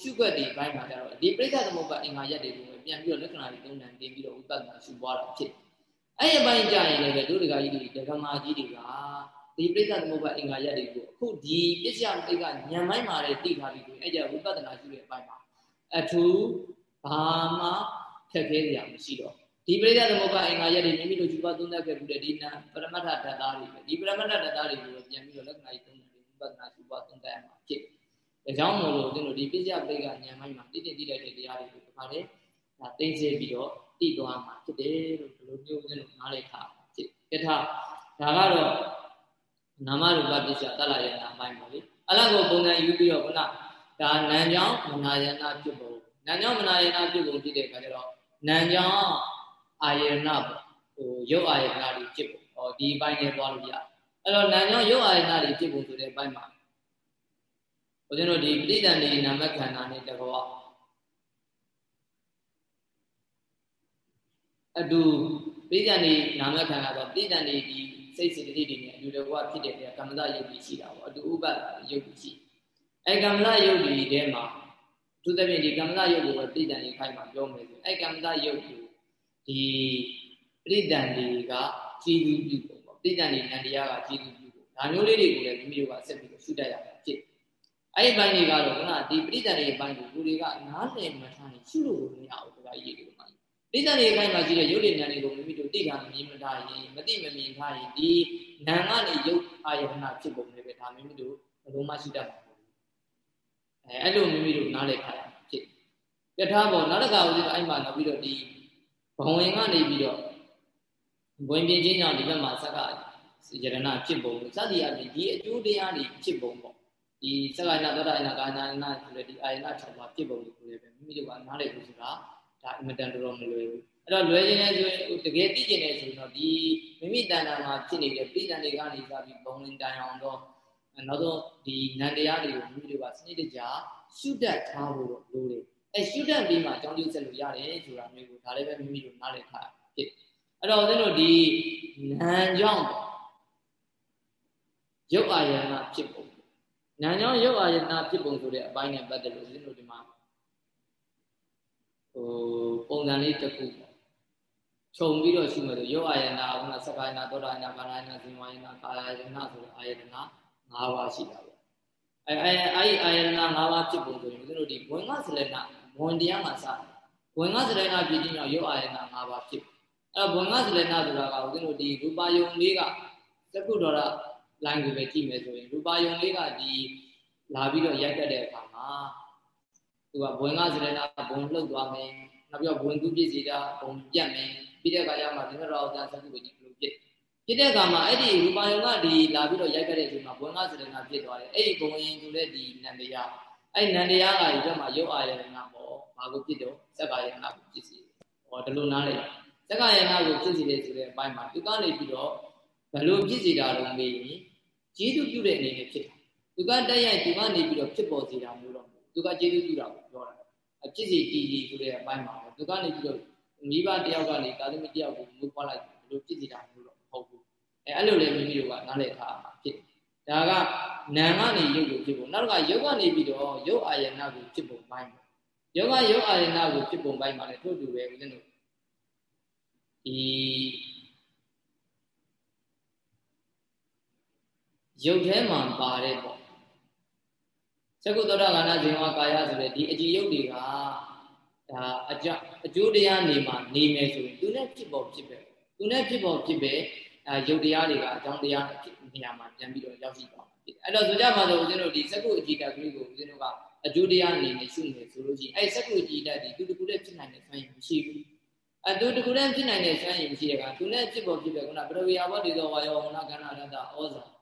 ရှုွက်ဒီဘိုင်းမှာကျတော့ဒီပရိသတ်သမုပ္ပါအင်္ဂါရက်တွေကိုပြန်ပြီးတော့လက္ခဏာတွေသုံးတန်တင်ပြီးတော့ဝိပဿနာရှုပွားတာဖြစ်။အဲ့ဒီဘိုင်းကြရင်လည်းဒုဒကာကြီးတွေဒကာမကြီးတွေကဒီပြိဿသမုပ္ပါအင်္ဂါရက်တွေကိုအခုဒီပစ္စယတိတ်ကညံမိုင်းမာတဲ့တိထားပြီးဆိုအဲ့ကြဝိပဿနာရှိတဲ့အပိုင်းမှာအထူးဘာမှခက်ခဲစရာမရှိတော့ဒီပြိဿသမုပ္ပါအင်္ဂါရက်တွေမိမိတို့ကျူပါသုံးသပ်ခဲ့မှုတဲ့ဒီနာပရမတ္ထဓာတ်သားတွေပဲဒီပရမတ္ထဓာတ်သားတွေကိုပြန်ပြီးတော့လက္ခဏာကြီးသုံးတယ်ဝိပဿနာကျူပါသုံးသပ်ရမှာဖြစ် ဒါကြောင့်မို့လို့ကျွန်တော်ဒီပစ္စယတိတ်ကညံမိုင်းမှာတိတိတိလိုက်တဲ့တရားတွေကိုဒီခါလေးဒါသိစေပြီးတော့တည်သွားမှာဖြစ်တယ်လို့ဒီလိုမျိုးကျွန်တော်နားလည်ထားဖြစ်ကထဒါကတော့နာမရူပပစ္စယတလရဏအပိုင်းပေါ့လေအလကိုပုံစံယူပြီးတော့ခုနဒါနံကြောင့်မနာယနာဖြစ်ပုံနံကြောင့်မနာယနာဖြစ်ပုံဖြစ်တဲ့အခါကျတော့နံကြောင့်အာယရဏပေါ့ဟိုရုပ်အာယရဏတွေဖြစ်ပုံဟောဒီဘိုင်းနဲ့သွားလို့ရအဲ့တော့နံကြောင့်ရုပ်အာယရဏတွေဖြစ်ပုံဆိုတဲ့ဘိုင်းမှာ ဘုရားတို့ဒီပဋိသန္ဓေနာမခန္ဓာနဲ့တကောအတူပဋိသန္ဓေနာမခန္ဓာတော့ပဋိသန္ဓေဒီစိတ်စေတသိက်တွေနဲ့အတူတကွဖြစ်တဲ့ကမ္မဇယုတ်ကြီးရှိတာပေါ့အတူဥပ္ပယုတ်ကြီးရှိအဲကမ္မဇယုတ်ကြီးထဲမှာသူသဖြင့်ဒီကမ္မဇယုတ်ကိုပြိတန်လေးခိုင်းမှာပြောမယ်ဆိုအဲကမ္မဇယုတ်ကိုဒီပြိတန်လေးကကြည်လူပြုပုံပေါ့ပြိတန်လေးနန္တရားကကြည်လူပြုပုံဒါမျိုးလေးတွေကိုလည်းမိမိတို့ကဆက်ပြီးတော့ရှုတတ်ရမှာဖြစ် အဲ့ဒီဘိုင်းတွေကတော့ခုနဒီပြိတန်လေးဘိုင်းကိုလူတွေကနားလည်မထားရင်ရှုလို့မရဘူးဒါကြီးတွေမှာတိတ္တနေခိုင်းမှာရှိတဲ့ရုပ်တွေနာတွေကိုမိမိတို့သိတာမြင်မထားရင်မသိမမြင်ထားရင်ဒီနာကနေရုပ်အာယတနာဖြစ်ပုံတွေပဲဒါမိမိတို့ဘလို့မှရှိတတ်မှာပေါ့အဲအဲ့လိုမိမိတို့နားလည်ထားရဖြစ်ပြထားပေါ်နောက်တစ်ခါဦးဇင်းအဲ့မှာနောက်ပြီးတော့ဒီဘဝင်ကနေပြီးတော့ဝင်ပြင်းချင်းကြောင့်ဒီဘက်မှာစက်ကစေရဏဖြစ်ပုံစသည်အပြင်ဒီအကျိုးတရားတွေဖြစ်ပုံပေါ့ ဒီစက္ကနာသောတာနာကာနာနာဆိုတဲ့ဒီအာယနာ6ပါးဖြစ်ပုံတွေကိုလည်းပဲမိမိတို့ကနားလည်လို့ဆိုတာဒါအင်မတန်တော်တော်မလွယ်ဘူးအဲ့တော့လွယ်ခြင်းလဲဆိုရင်တကယ်သိကျင်တယ်ဆိုရင်တော့ဒီမိမိတဏ္ဍာမှာဖြစ်နေတဲ့ပြိတန်တွေကနေစပြီးဘုံဝင်တိုင်အောင်တော့နောက်တော့ဒီနန္တရားတွေကိုမိမိတို့ကစနစ်တကျရှုတတ်ထားဖို့တော့လိုတယ်အဲရှုတတ်ပြီးမှအကြောင်းကျိုးဆက်လို့ရတယ်ဆိုတာမျိုးကိုဒါလည်းပဲမိမိတို့နားလည်ထားဖြစ်အဲ့တော့ဦးဇင်းတို့ဒီနာမ်ကြောင့်ရုပ်အာယနာဖြစ်ပုံ နာမ်ကြောင့်ရုပ်အာယနာဖြစ်ပုံဆိုတဲ့အပိုင်းနဲ့ပတ်သက်လို့ဦးဇင်းတို့ဒီမှာဟိုပုံစံလေးတစ်ခုပေါ့ခြုံပြီးတော့ရှိမှဆိုယောအာယနာခုနစကာယနာသောတာယနာဘာနာယနာဇင်ဝါယနာကာယယနာဆိုတဲ့အာယနာ၅ပါးရှိတာပေါ့အဲအဲအဲအာယနာ၅ပါးဖြစ်ပုံဆိုရင်တို့ဒီဝင်ကစလနာဝင်တရားမှာစဝင်ကစလနာပြည်ချင်းကြောင့်ယောအာယနာ၅ပါးဖြစ်အဲ့တော့ဝင်ကစလနာဆိုတာကဦးဇင်းတို့ဒီရူပါယုံလေးကသက္ကုတော်ရ လိုင်းကိုပဲကြည့်မယ်ဆိုရင်ရူပါယုံလေးကဒီလာပြီးတော့ရိုက်တက်တဲ့အခါမှာသူကဘဝင်ကစရဏဘုံလှုပ်သွားမယ်နောက်ပြီးတော့ဘဝင်သူပြည့်စီတာဘုံပြတ်မယ်ပြီးတဲ့အခါကျမှသင်္ခါရအောင်သံသကုဝိကြီးဘလို့ပြည့်ဖြစ်တဲ့အခါမှာအဲ့ဒီရူပါယုံကဒီလာပြီးတော့ရိုက်ခဲ့တဲ့အချိန်မှာဘဝင်ကစရဏဖြစ်သွားတယ်အဲ့ဒီဘုံရင်ဆိုတဲ့ဒီနန္တရားအဲ့နန္တရားကဒီဘက်မှာရုပ်အာယနာပေါ့ဘာကိုဖြစ်တော့စက္ကာယနာကိုဖြစ်စီဟောဒီလိုနားလေစက္ကာယနာကိုဖြစ်စီတယ်ဆိုတဲ့အပိုင်းမှာသူကနေပြီးတော့ဘယ်လိုဖြစ်စီတာလို့မေးရင် ကျေးဇူးပြုတဲ့အနေနဲ့ဖြစ်တာသူကတက်ရိုက်သူကနေပြီးတော့ဖြစ်ပေါ်စေတာမျိုးတော့သူကကျေးဇူးပြုတာကိုပြောတာအဖြစ်စီတည်တည်ဆိုတဲ့အပိုင်းမှာသူကနေပြီးတော့မိဘတယောက်ကနေတာသမီတယောက်ကိုမူပွားလိုက်ဘယ်လိုဖြစ်စီတာမျိုးတော့မဟုတ်ဘူးအဲအဲ့လိုလေမိမိတို့ကနားလည်ထားမှာဖြစ်ဒါကနာကနေရုပ်ကိုဖြစ်ပုံနောက်တစ်ခါရုပ်ကနေပြီးတော့ရုပ်အာယနာကိုဖြစ်ပုံပိုင်းယောဂရုပ်အာယနာကိုဖြစ်ပုံပိုင်းမှာလည်းထို့တူပဲဦးဇင်းတို့ဒီ ရုပ်ထဲမှာပါတဲ့ပေါ့သကုသောတာကနာဇေဝကာယဆိုတဲ့ဒီအကြည်ယုတ်တွေကဒါအကြအကျိုးတရားနေမှာနေမယ်ဆိုရင်သူနဲ့ဖြစ်ပေါ်ဖြစ်ပဲသူနဲ့ဖြစ်ပေါ်ဖြစ်ပဲအဲယုတ်တရားတွေကအကြောင်းတရားနေရာမှာပြန်ပြီးတော့ရောက်ရှိသွားမှာဖြစ်အဲ့တော့ဆိုကြပါစို့ဦးဇင်းတို့ဒီသကုအကြည်တက်ကလေးကိုဦးဇင်းတို့ကအကျိုးတရားအနေနဲ့ရှုနေဆိုလို့ရှိရင်အဲ့စက္ကုကြည်တတ်ဒီသူတကူနဲ့ဖြစ်နိုင်တဲ့ဆွမ်းရည်မရှိဘူးအတူတကူနဲ့ဖြစ်နိုင်တဲ့ဆွမ်းရည်မရှိတဲ့ကသူနဲ့ဖြစ်ပေါ်ဖြစ်ပဲခုနပရဝေယဘောတိသောဝါယောဝနာကဏ္ဍရတ္တဩဇာ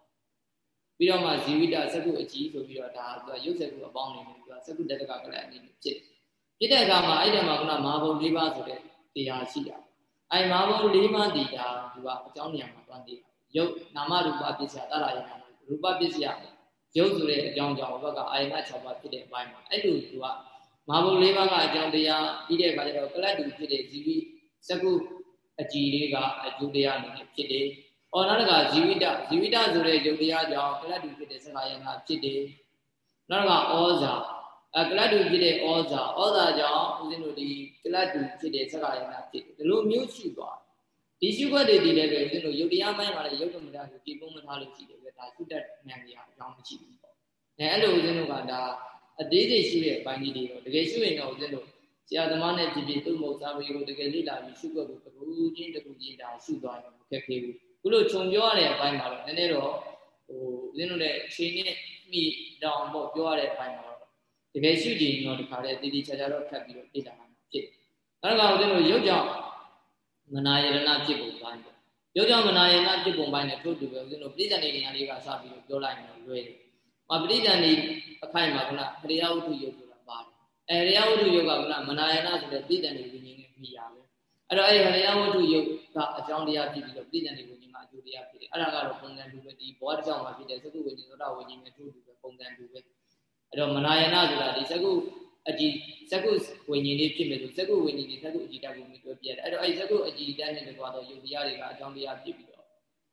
ပြီးတော့မှဇီဝိတစက္ကုအကြီးဆိုပြီးတော့ဒါသူကရုပ်စက္ကုအပေါင်းနေတယ်သူကစက္ကုတတကကလည်းအနေနဲ့ဖြစ်ဖြစ်တဲ့အခါမှာအဲ့ဒီမှာခုနမာဘုံ၄ပါးဆိုတဲ့တရားရှိတာအဲ့မာဘုံ၄ပါးတည်တာသူကအကြောင်းဉာဏ်မှာတွန်းတည်ရုပ်နာမရူပပစ္စယတရယနာရူပပစ္စယရုပ်ဆိုတဲ့အကြောင်းကြောင့်ဘက်ကအာယနာ6ပါးဖြစ်တဲ့အပိုင်းမှာအဲ့လိုသူကမာဘုံ၄ပါးကအကြောင်းတရားပြီးတဲ့အခါကျတော့ကလတ်တူဖြစ်တဲ့ဇီဝိစကုအကြည်လေးကအကျိုးတရားအနေနဲ့ဖြစ်တယ်။ အော်နောက်တစ်ခါဇီဝိတဇီဝိတဆိုတဲ့ယုတ်တရားကြောင့်ကလတ်တူဖြစ်တဲ့စကားယနာဖြစ်တယ်။နောက်တစ်ခါဩဇာအကလတ်တူဖြစ်တဲ့ဩဇာဩဇာကြောင့်ဦးဇင်းတို့ဒီကလတ်တူဖြစ်တဲ့စကားယနာဖြစ်တယ်။ဒီလိုမျိုးရှိသွားဒီရှုခွက်တွေတည်တယ်ပဲဦးဇင်းတို့ယုတ်တရားပိုင်းမှာလည်းယုတ်ကမ္မတာကိုကြည်ပုံမထားလို့ရှိတယ်ပဲဒါရှုတတ်ဉာဏ်ကြီးအကြောင်းမရှိဘူးပေါ့။အဲအဲ့လိုဦးဇင်းတို့ကဒါအသေးစိတ်ရှိတဲ့အပိုင်းကြီးတွေတော့တကယ်ရှိရင်တော့ဦးဇင်းတို့ဆရာသမားနဲ့ပြည်ပြည်သူ့မဟုတ်သားတွေကိုတကယ်လေ့လာပြီးရှုခွက်ကိုတကူချင်းတကူချင်းဒါရှုသွားရင်မခက်ခဲဘူး ခုလိုခြုံပြောရတဲ့အပိုင်းမှာတော့နည်းနည်းတော့ဟိုဦးဇင်းတို့လည်းအချိန်နဲ့မိတောင်ပေါ့ပြောရတဲ့အပိုင်းမှာတော့တကယ်ရှုကြည့်ရင်တော့ဒီခါလေးတည်တည်ချာချာတော့ခက်ပြီးတော့လေ့လာမှာဖြစ်အဲ့ဒါကဦးဇင်းတို့ရုပ်ကြောင့်မနာယရဏဖြစ်ပုံပိုင်းပေါ့ရုပ်ကြောင့်မနာယရဏဖြစ်ပုံပိုင်းနဲ့ထို့တူပဲဦးဇင်းတို့ပြည်တန်နေနေရာလေးကစပြီးတော့ပြောလိုက်ရင်တော့လွယ်တယ်။မပဋိဒဏ်ဒီအခိုင်မှာကခရိယဝတ္ထုယုတ်ဆိုတာပါတယ်။အဲရိယဝတ္ထုယုတ်ကကမနာယနာဆိုတဲ့ပြည်တန်နေဝိညာဉ်နဲ့မိရပဲ။အဲ့တော့အဲ့ဒီခရိယဝတ္ထုယုတ်ကအကြောင်းတရားဖြစ်ပြီးတော့ပြည်တန်နေဝိညာဉ်ကအကျိုး တရားဖြစ်တယ်။အဲ့ဒါကတော့ပုံစံတူပဲဒီဘောဓကြောင့်မှဖြစ်တဲ့သကုဝိညာဉ်သောတာဝိညာဉ်နဲ့ထို့တူပဲပုံစံတူပဲ။အဲ့တော့မနာယနာဆိုတာဒီသကုအကြည်သကုဝိညာဉ်လေးဖြစ်မယ်ဆိုသကုဝိညာဉ်လေးသကုအကြည်တတ်ကိုမြပြောပြတယ်။အဲ့တော့အဲ့ဒီသကုအကြည်တတ်နဲ့တကွာတော့ယုတ်တရားတွေကအကြောင်းတရားဖြစ်ပြီးတော့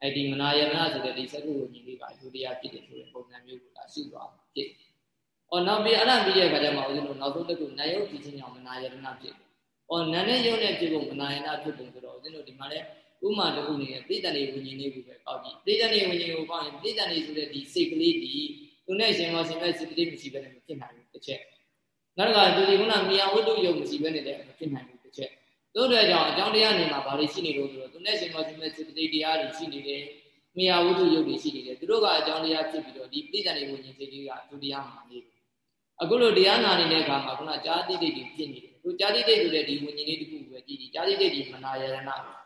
အဲ့ဒီမနာယနာဆိုတဲ့ဒီသကုဝိညာဉ်လေးကအကျိုးတရားဖြစ်တယ်ဆိုတဲ့ပုံစံမျိုးကိုဒါရှုသွားမှာဖြစ်။အော်နောက်ပြီးအဲ့ဒါပြီးတဲ့အခါကျမှဦးဇင်းတို့နောက်ဆုံးတစ်ခုနာယုတ်ဖြစ်ခြင်းကြောင့်မနာယနာဖြစ်တယ်။အော်နာနဲ့ယုတ်နဲ့ဖြစ်ဖို့မနာယနာဖြစ်ပုံဆိုတော့ဦးဇင်းတို့ဒီမှာလည်း ဥမာတစ်ခုနေပိဋကဏီဝိညာဉ်လေးကိုပဲပေါက်ကြည့်။ပိဋကဏီဝိညာဉ်ကိုပေါက်ရင်ပိဋကဏီဆိုတဲ့ဒီစိတ်ကလေးဒီသူနဲ့ရှင်မောရှင်မဲ့စိတ်ကလေးမရှိဘဲနဲ့မဖြစ်နိုင်ဘူးတစ်ချက်။နောက်တစ်ခါသူဒီခုနမြေဝတ္ထုယုတ်မရှိဘဲနဲ့လည်းမဖြစ်နိုင်ဘူးတစ်ချက်။သို့တဲ့ကြောင့်အကြောင်းတရားနေမှာဘာတွေရှိနေလို့ဆိုတော့သူနဲ့ရှင်မောရှင်မဲ့စိတ်ကလေးတရားတွေရှိနေတယ်။မြေဝတ္ထုယုတ်တွေရှိနေတယ်။သူတို့ကအကြောင်းတရားဖြစ်ပြီးတော့ဒီပိဋကဏီဝိညာဉ်စိတ်ကြီးကသူတရားမှာနေတယ်အခုလိုတရားနာနေတဲ့အခါမှာခုနကြာတိတိတ်ဖြစ်နေတယ်ခုကြာတိတိတ်ဆိုတဲ့ဒီဝิญဉ်လေးတစ်ခုပဲကြည့်ကြည့်ကြာတိတိတ်ဒီမနာယရဏပဲ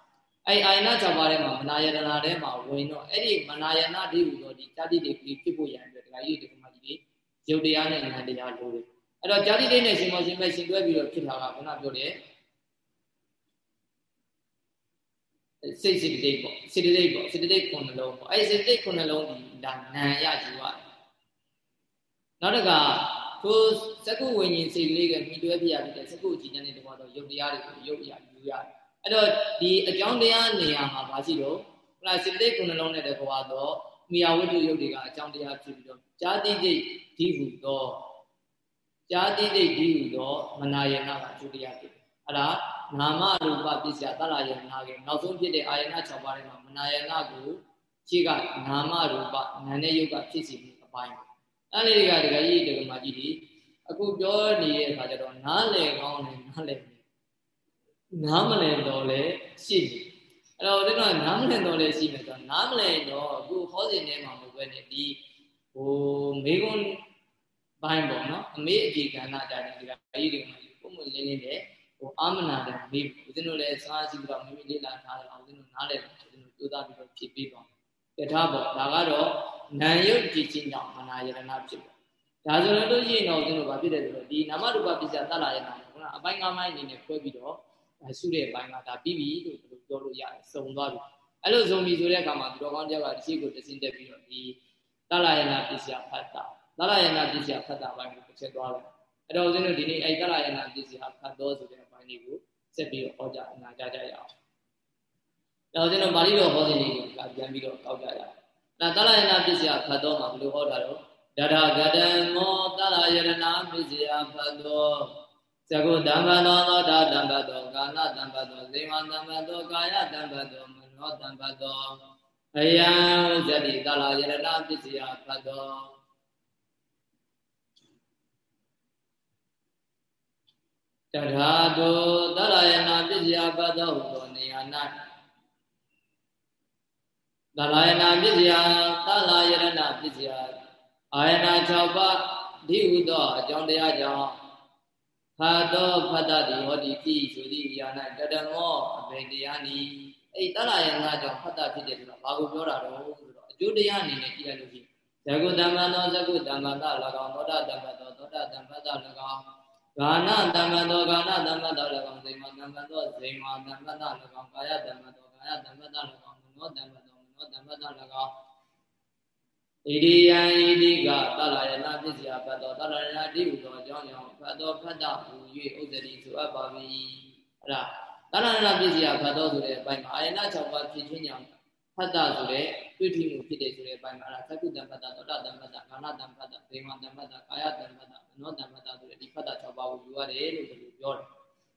အဲ့အာယနာ၆ပါးထဲမှာမနာယရဏထဲမှာဝင်တော့အဲ့ဒီမနာယနာဒီဟူသောဒီကြာတိတိတ်ကြီးဖြစ်ဖို့ရန်အတွက်ဒကာကြီးဒီကမကြီးတွေရုပ်တရားနဲ့နာတရားလိုတယ်အဲ့တော့ကြာတိတိတ်နဲ့ရှင်မောရှင်မဲ့ရှင်တွဲပြီးတော့ဖြစ်လာတာခုနပြောတယ်စိတ်စိတ်တိတ်ပေါ့စိတ်တိတ်ပေါ့စိတ်တိတ်ခုနှလုံးပေါ့အဲ့စိတ်တိတ်ခုနှလုံးဒီဒါနာရယူရတယ်နောက်တစ်ခါထိုစကုဝိညာဉ်စိတ်ကလေးကမိတွဲပြရတဲ့စကုကြည်ဉာဏ်နဲ့တကွာတော့ယုတ်တရားတွေကိုယုတ်ရယူရတယ် အဲ့တော့ဒီအကြောင်းတရားနေရာမှာဘာရှိတော့ခုနစိတ္တိကုဏလုံးနဲ့တကွာတော့မိယာဝတ္ထုယုတ်တွေကအကြောင်းတရားဖြစ်ပြီးတော့ဇာတိတိတ်ဒီဟုသောဇာတိတိတ်ဒီဟုသောမနာယနာကအကျိုးတရားဖြစ်အဲ့ဒါနာမရူပပစ္စယတလာယနာကနောက်ဆုံးဖြစ်တဲ့အာယနာ6ပါးထဲမှာမနာယနာကိုရှိကနာမရူပနာနဲ့ယုတ်ကဖြစ်စီမှုအပိုင်းအဲ့ဒီတွေကတကကြီးတကမာကြီးဒီအခုပြောနေတဲ့အခါကျတော့နားလည်ကောင်းတယ်နားလည်တယ် နားမလည်တော့လဲရှိတယ်အဲ့တော့ဒီကနားမလည်တော့လဲရှိမယ်ဆိုတော့နားမလည်တော့အခုဟောစဉ်ထဲမှာမဟုတ်ပဲနဲ့ဒီဟိုမေကွန်းဘိုင်းပေါ့နော်အမေအပြေကဏ္ဍကြတယ်ဒီကကြီးတွေကပုံမှန်လင်းလင်းတဲ့ဟိုအာမနာတဲ့မေဦးဇင်းတို့လည်းစားကြည့်ပြီးတော့မိမိလေးလာထားတယ်အောင်ဇင်းတို့နားလည်ဦးဇင်းတို့ကြိုးစားပြီးတော့ဖြည့်ပေးပါတထားပေါ့ဒါကတော့နာယုတ်ကြည်ချင်းကြောင့်မနာယရဏဖြစ်တယ်ဒါဆိုရင်တို့ရှိရင်တော့ဦးဇင်းတို့ဗာဖြစ်တယ်ဆိုတော့ဒီနာမရူပပစ္စယတလာယနာခုနအပိုင်း၅ပိုင်းအနေနဲ့ခွဲပြီးတော့ ဆုတဲ့အပိုင်းကဒါပြီးပြီလို့ပြောလို့ရတယ်စုံသွားပြီအဲ့လိုစုံပြီဆိုတဲ့အခါမှာသူတော်ကောင်းတယောက်ကတစ်ချိကိုတစင်းတက်ပြီးတော့ဒီတလာယနာပစ္စယဖတ်တာတလာယနာပစ္စယဖတ်တာပိုင်းကိုတစ်ချက်သွားတယ်အဲ့တော့ဦးဇင်းတို့ဒီနေ့အဲ့တလာယနာပစ္စယဖတ်တော်ဆိုတဲ့အပိုင်းလေးကိုဆက်ပြီးတော့ဟောကြအနာကြကြရအောင်တော့ကျွန်တော်ပါဠိတော်ဟောစဉ်လေးကိုပြန်ပြီးတော့ကောက်ကြရအောင်ဒါတလာယနာပစ္စယဖတ်တော်မှာဘယ်လိုဟောတာတော့တထဂတံမောတလာယရဏပစ္စယဖတ်တော် သကုတံပတောသောတာတံပတောကာလတံပတောဇေမတံပတောကာယတံပတောမနောတံပတောအယံဇတိတလာယရဏပစ္စယဖတ်တော်တထာတောတလာယနာပစ္စယဖတ်တော်ဟူသောနေရာ၌တလာယနာပစ္စယတလာယရဏပစ္စယအာယနာ6ပါးဒီဟုသောအကြောင်းတရားကြောင့် ဖတ်တော်ဖတ်တတိဟောဒီတိဆိုသည့်အရာ၌တတမောအဘေတရားနီအဲ့တလာယနာကြောင့်ဖတ်တာဖြစ်တယ်ဆိုတော့ဘာကိုပြောတာတော့ဆိုတော့အကျိုးတရားအနေနဲ့ကြည့်ရလို့ရှိရင်ဇဂုတမ္မသောဇဂုတမ္မတ၎င်းသောတာတမ္မသောသောတာတမ္မတ၎င်းဂာနတမ္မသောဂာနတမ္မတ၎င်းဇိမတမ္မသောဇိမတမ္မတ၎င်းကာယတမ္မသောကာယတမ္မတ၎င်းမနောတမ္မသောမနောတမ္မတ၎င်း ဣရိယံဣတိကတလာယနာပစ္စယဘတ်တော်တလာယနာတိဟုသောအကြောင်းကြောင့်ဖတ်တော်ဖတ်တာဟူ၍ဥစ္စတိဆိုအပ်ပါ၏အဲ့ဒါတလာယနာပစ္စယဘတ်တော်ဆိုတဲ့အပိုင်းမှာအာယနာ6ပါးဖြစ်ခြင်းကြောင့်ဖတ်တာဆိုတဲ့တွေ့ထိမှုဖြစ်တယ်ဆိုတဲ့အပိုင်းမှာအဲ့ဒါသက္ကုတံဖတ်တာသောတာတံဖတ်တာကာဏတံဖတ်တာဒေဝတံဖတ်တာကာယတံဖတ်တာမနောတံဖတ်တာဆိုတဲ့ဒီဖတ်တာ6ပါးကိုယူရတယ်လို့ဒီလိုပြောတယ်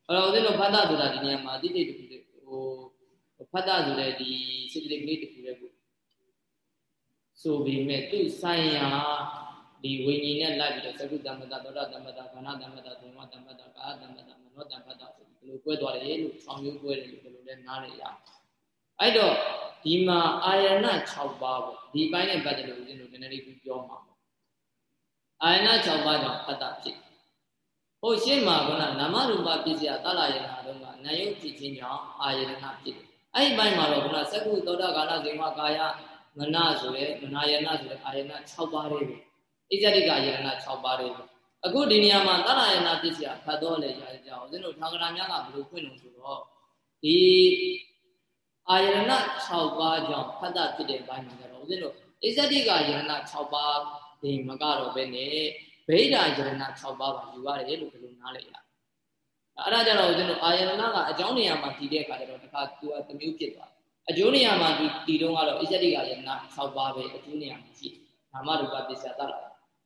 အဲ့တော့ဦးဇင်းတို့ဖတ်တာဆိုတာဒီနေရာမှာအတိတ်တခုဟိုဖတ်တာဆိုတဲ့ဒီစိတ်ကလေးကလေးတခုလေးကို ဆိုပေမဲ့သူ့ဆိုင်ရာဒီဝိညာဉ်နဲ့လိုက်ပြီးတော့သကုတ္တမတသောတာတမတခန္ဓာတမတဒုမတမတကာတမတမနောတမတဆိုဒီလိုကွဲသွားတယ်လို့ဆောင်းမျိုးကွဲတယ်လို့ဒီလိုလဲနားလေရအဲ့တော့ဒီမှာအာယနာ6ပါးပေါ့ဒီပိုင်းနဲ့ပတ်သက်လို့ဦးဇင်းတို့နည်းနည်းလေးပြောမှာပေါ့အာယနာ6ပါးကြောင့်ဖတ်တာဖြစ်ဟိုရှင်းမှာကနာမရူပပစ္စယသလယနာတော့ကနာယုတ်ဖြစ်ခြင်းကြောင့်အာယနာဖြစ်တယ်အဲ့ဒီပိုင်းမှာတော့ကသကုသောတာကာလဇေမကာယ မနဆိုတဲ့မနာယနာဆိုတဲ့အာယနာ6ပါးလေးပဲဣဇတိကအာယနာ6ပါးလေးပဲအခုဒီနေရာမှာသရယနာပစ္စယဖတ်တော့လေရကြအောင်ဦးဇင်းတို့ထာဂရများကဘယ်လိုဖွင့်လို့ဆိုတော့ဒီအာယနာ6ပါးကြောင့်ဖတ်တာဖြစ်တဲ့ဘိုင်းမှာကျတော့ဦးဇင်းတို့ဣဇတိကအာယနာ6ပါးဒီမကတော့ပဲနဲ့ဗိဓာယနာ6ပါးပါယူရတယ်လို့ဘယ်လိုနားလဲရအဲ့ဒါကြတော့ဦးဇင်းတို့အာယနာကအကြောင်းနေရာမှာတည်တဲ့အခါကျတော့တခါသူကတမျိုးဖြစ်သွား အကျိုးနေရာမှာဒီတီတုံးကတော့ဣဇတိကယနာ6ပါးပဲအကျိုးနေရာမှာရှိနာမရူပပစ္စယတတ်လာ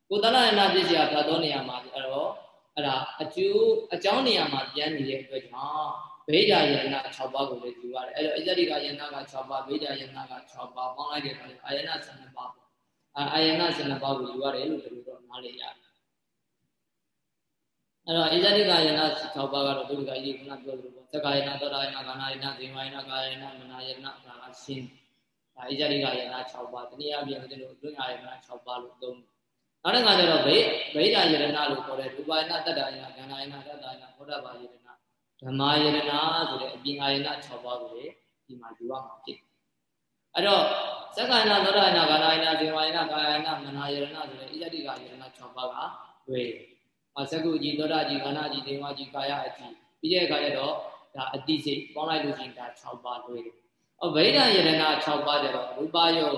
ကိုတဏယနာပစ္စယဓာတ်တော်နေရာမှာအဲ့တော့အဲ့ဒါအကျိုးအကြောင်းနေရာမှာပြန်နေတဲ့အတွက်ကြောင့်ဗေဒယနာ6ပါးကိုလည်းယူရတယ်အဲ့တော့ဣဇတိကယနာက6ပါးဗေဒယနာက6ပါးပေါင်းလိုက်တဲ့အခါကျအာယနာ12ပါးပေါ့အာယနာ12ပါးကိုယူရတယ်လို့ဒီလိုတော့နားလည်ရတယ် အဲ့တော့ဣဇတိကယနာ6ပါးကတော့ဒုက္ခကြီးကပြောလို့ပေါ့သက္ကာယနာသောတာယနာကာနာယနာဇေမယနာကာယနာမနာယနာဒါကရှင်းဒါဣဇတိကယနာ6ပါးတနည်းအားဖြင့်ကျွန်တော်အတွင်းယနာ6ပါးလို့သုံးနောက်တစ်ခါကျတော့ဗိဗိဒာယရဏလို့ခေါ်တဲ့ရူပယနာတတ္တယနာကန္နာယနာတတ္တယနာဘောဓဘာယရဏဓမ္မယရဏဆိုတဲ့အပြင်အာယနာ6ပါးကိုလေဒီမှာယူရမှာဖြစ်အဲ့တော့သက္ကာယနာသောတာယနာကာနာယနာဇေမယနာကာယနာမနာယရဏဆိုတဲ့ဣဇတိကယရဏ6ပါးကတွေ့ အစကုကြီးသောတာကြီးခန္ဓာကြီးဒေဝကြီးကာယအကြီးပြီးတဲ့အခါကျတော့ဒါအတိစိတ်ပေါင်းလိုက်လို့ရှိရင်ဒါ6ပါးတွေ့တယ်။အဗိဓာယရဏ6ပါးကျတော့ရူပယုံ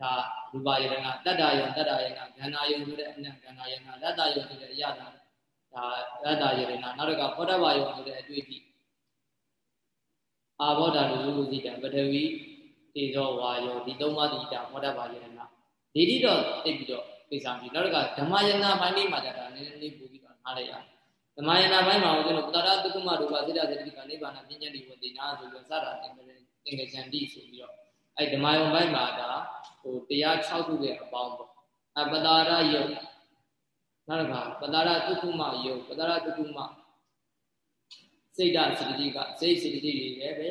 ဒါရူပယရဏတတ္တယံတတ္တယနာခန္ဓာယုံဆိုတဲ့အနံခန္ဓာယနာလတ္တယုံဆိုတဲ့အရသာဒါလတ္တယရဏနောက်တစ်ခါဖောတဘာယုံဆိုတဲ့အတွေ့အထိအာဘောဓာလူလူစီတံပထဝီတေဇောဝါယောဒီသုံးပါးဒီတာဖောတဘာယရဏဒီတိတော့သိပြီးတော့ ကိစ္စပြီနောက်တစ်ခါဓမ္မယနာပိုင်းလေးမှာကြတာနည်းနည်းလေးပို့ပြီးတော့နားလိုက်ရဓမ္မယနာပိုင်းမှာဦးဇင်းတို့ပတ္တရတုကမရူပစေတစေတတိကနိဗ္ဗာန်ပညာတိဝတိနာဆိုပြီးစတာသင်္ကရေသင်္ကချန္တိဆိုပြီးတော့အဲဓမ္မယုံပိုင်းမှာဒါဟိုတရား6ခုရဲ့အပေါင်းပေါ့အပတာရယုတ်နောက်တစ်ခါပတာရတုကမယုတ်ပတာရတုကမစိတ်ဓာစေတတိကစိတ်စေတတိတွေလည်းပဲ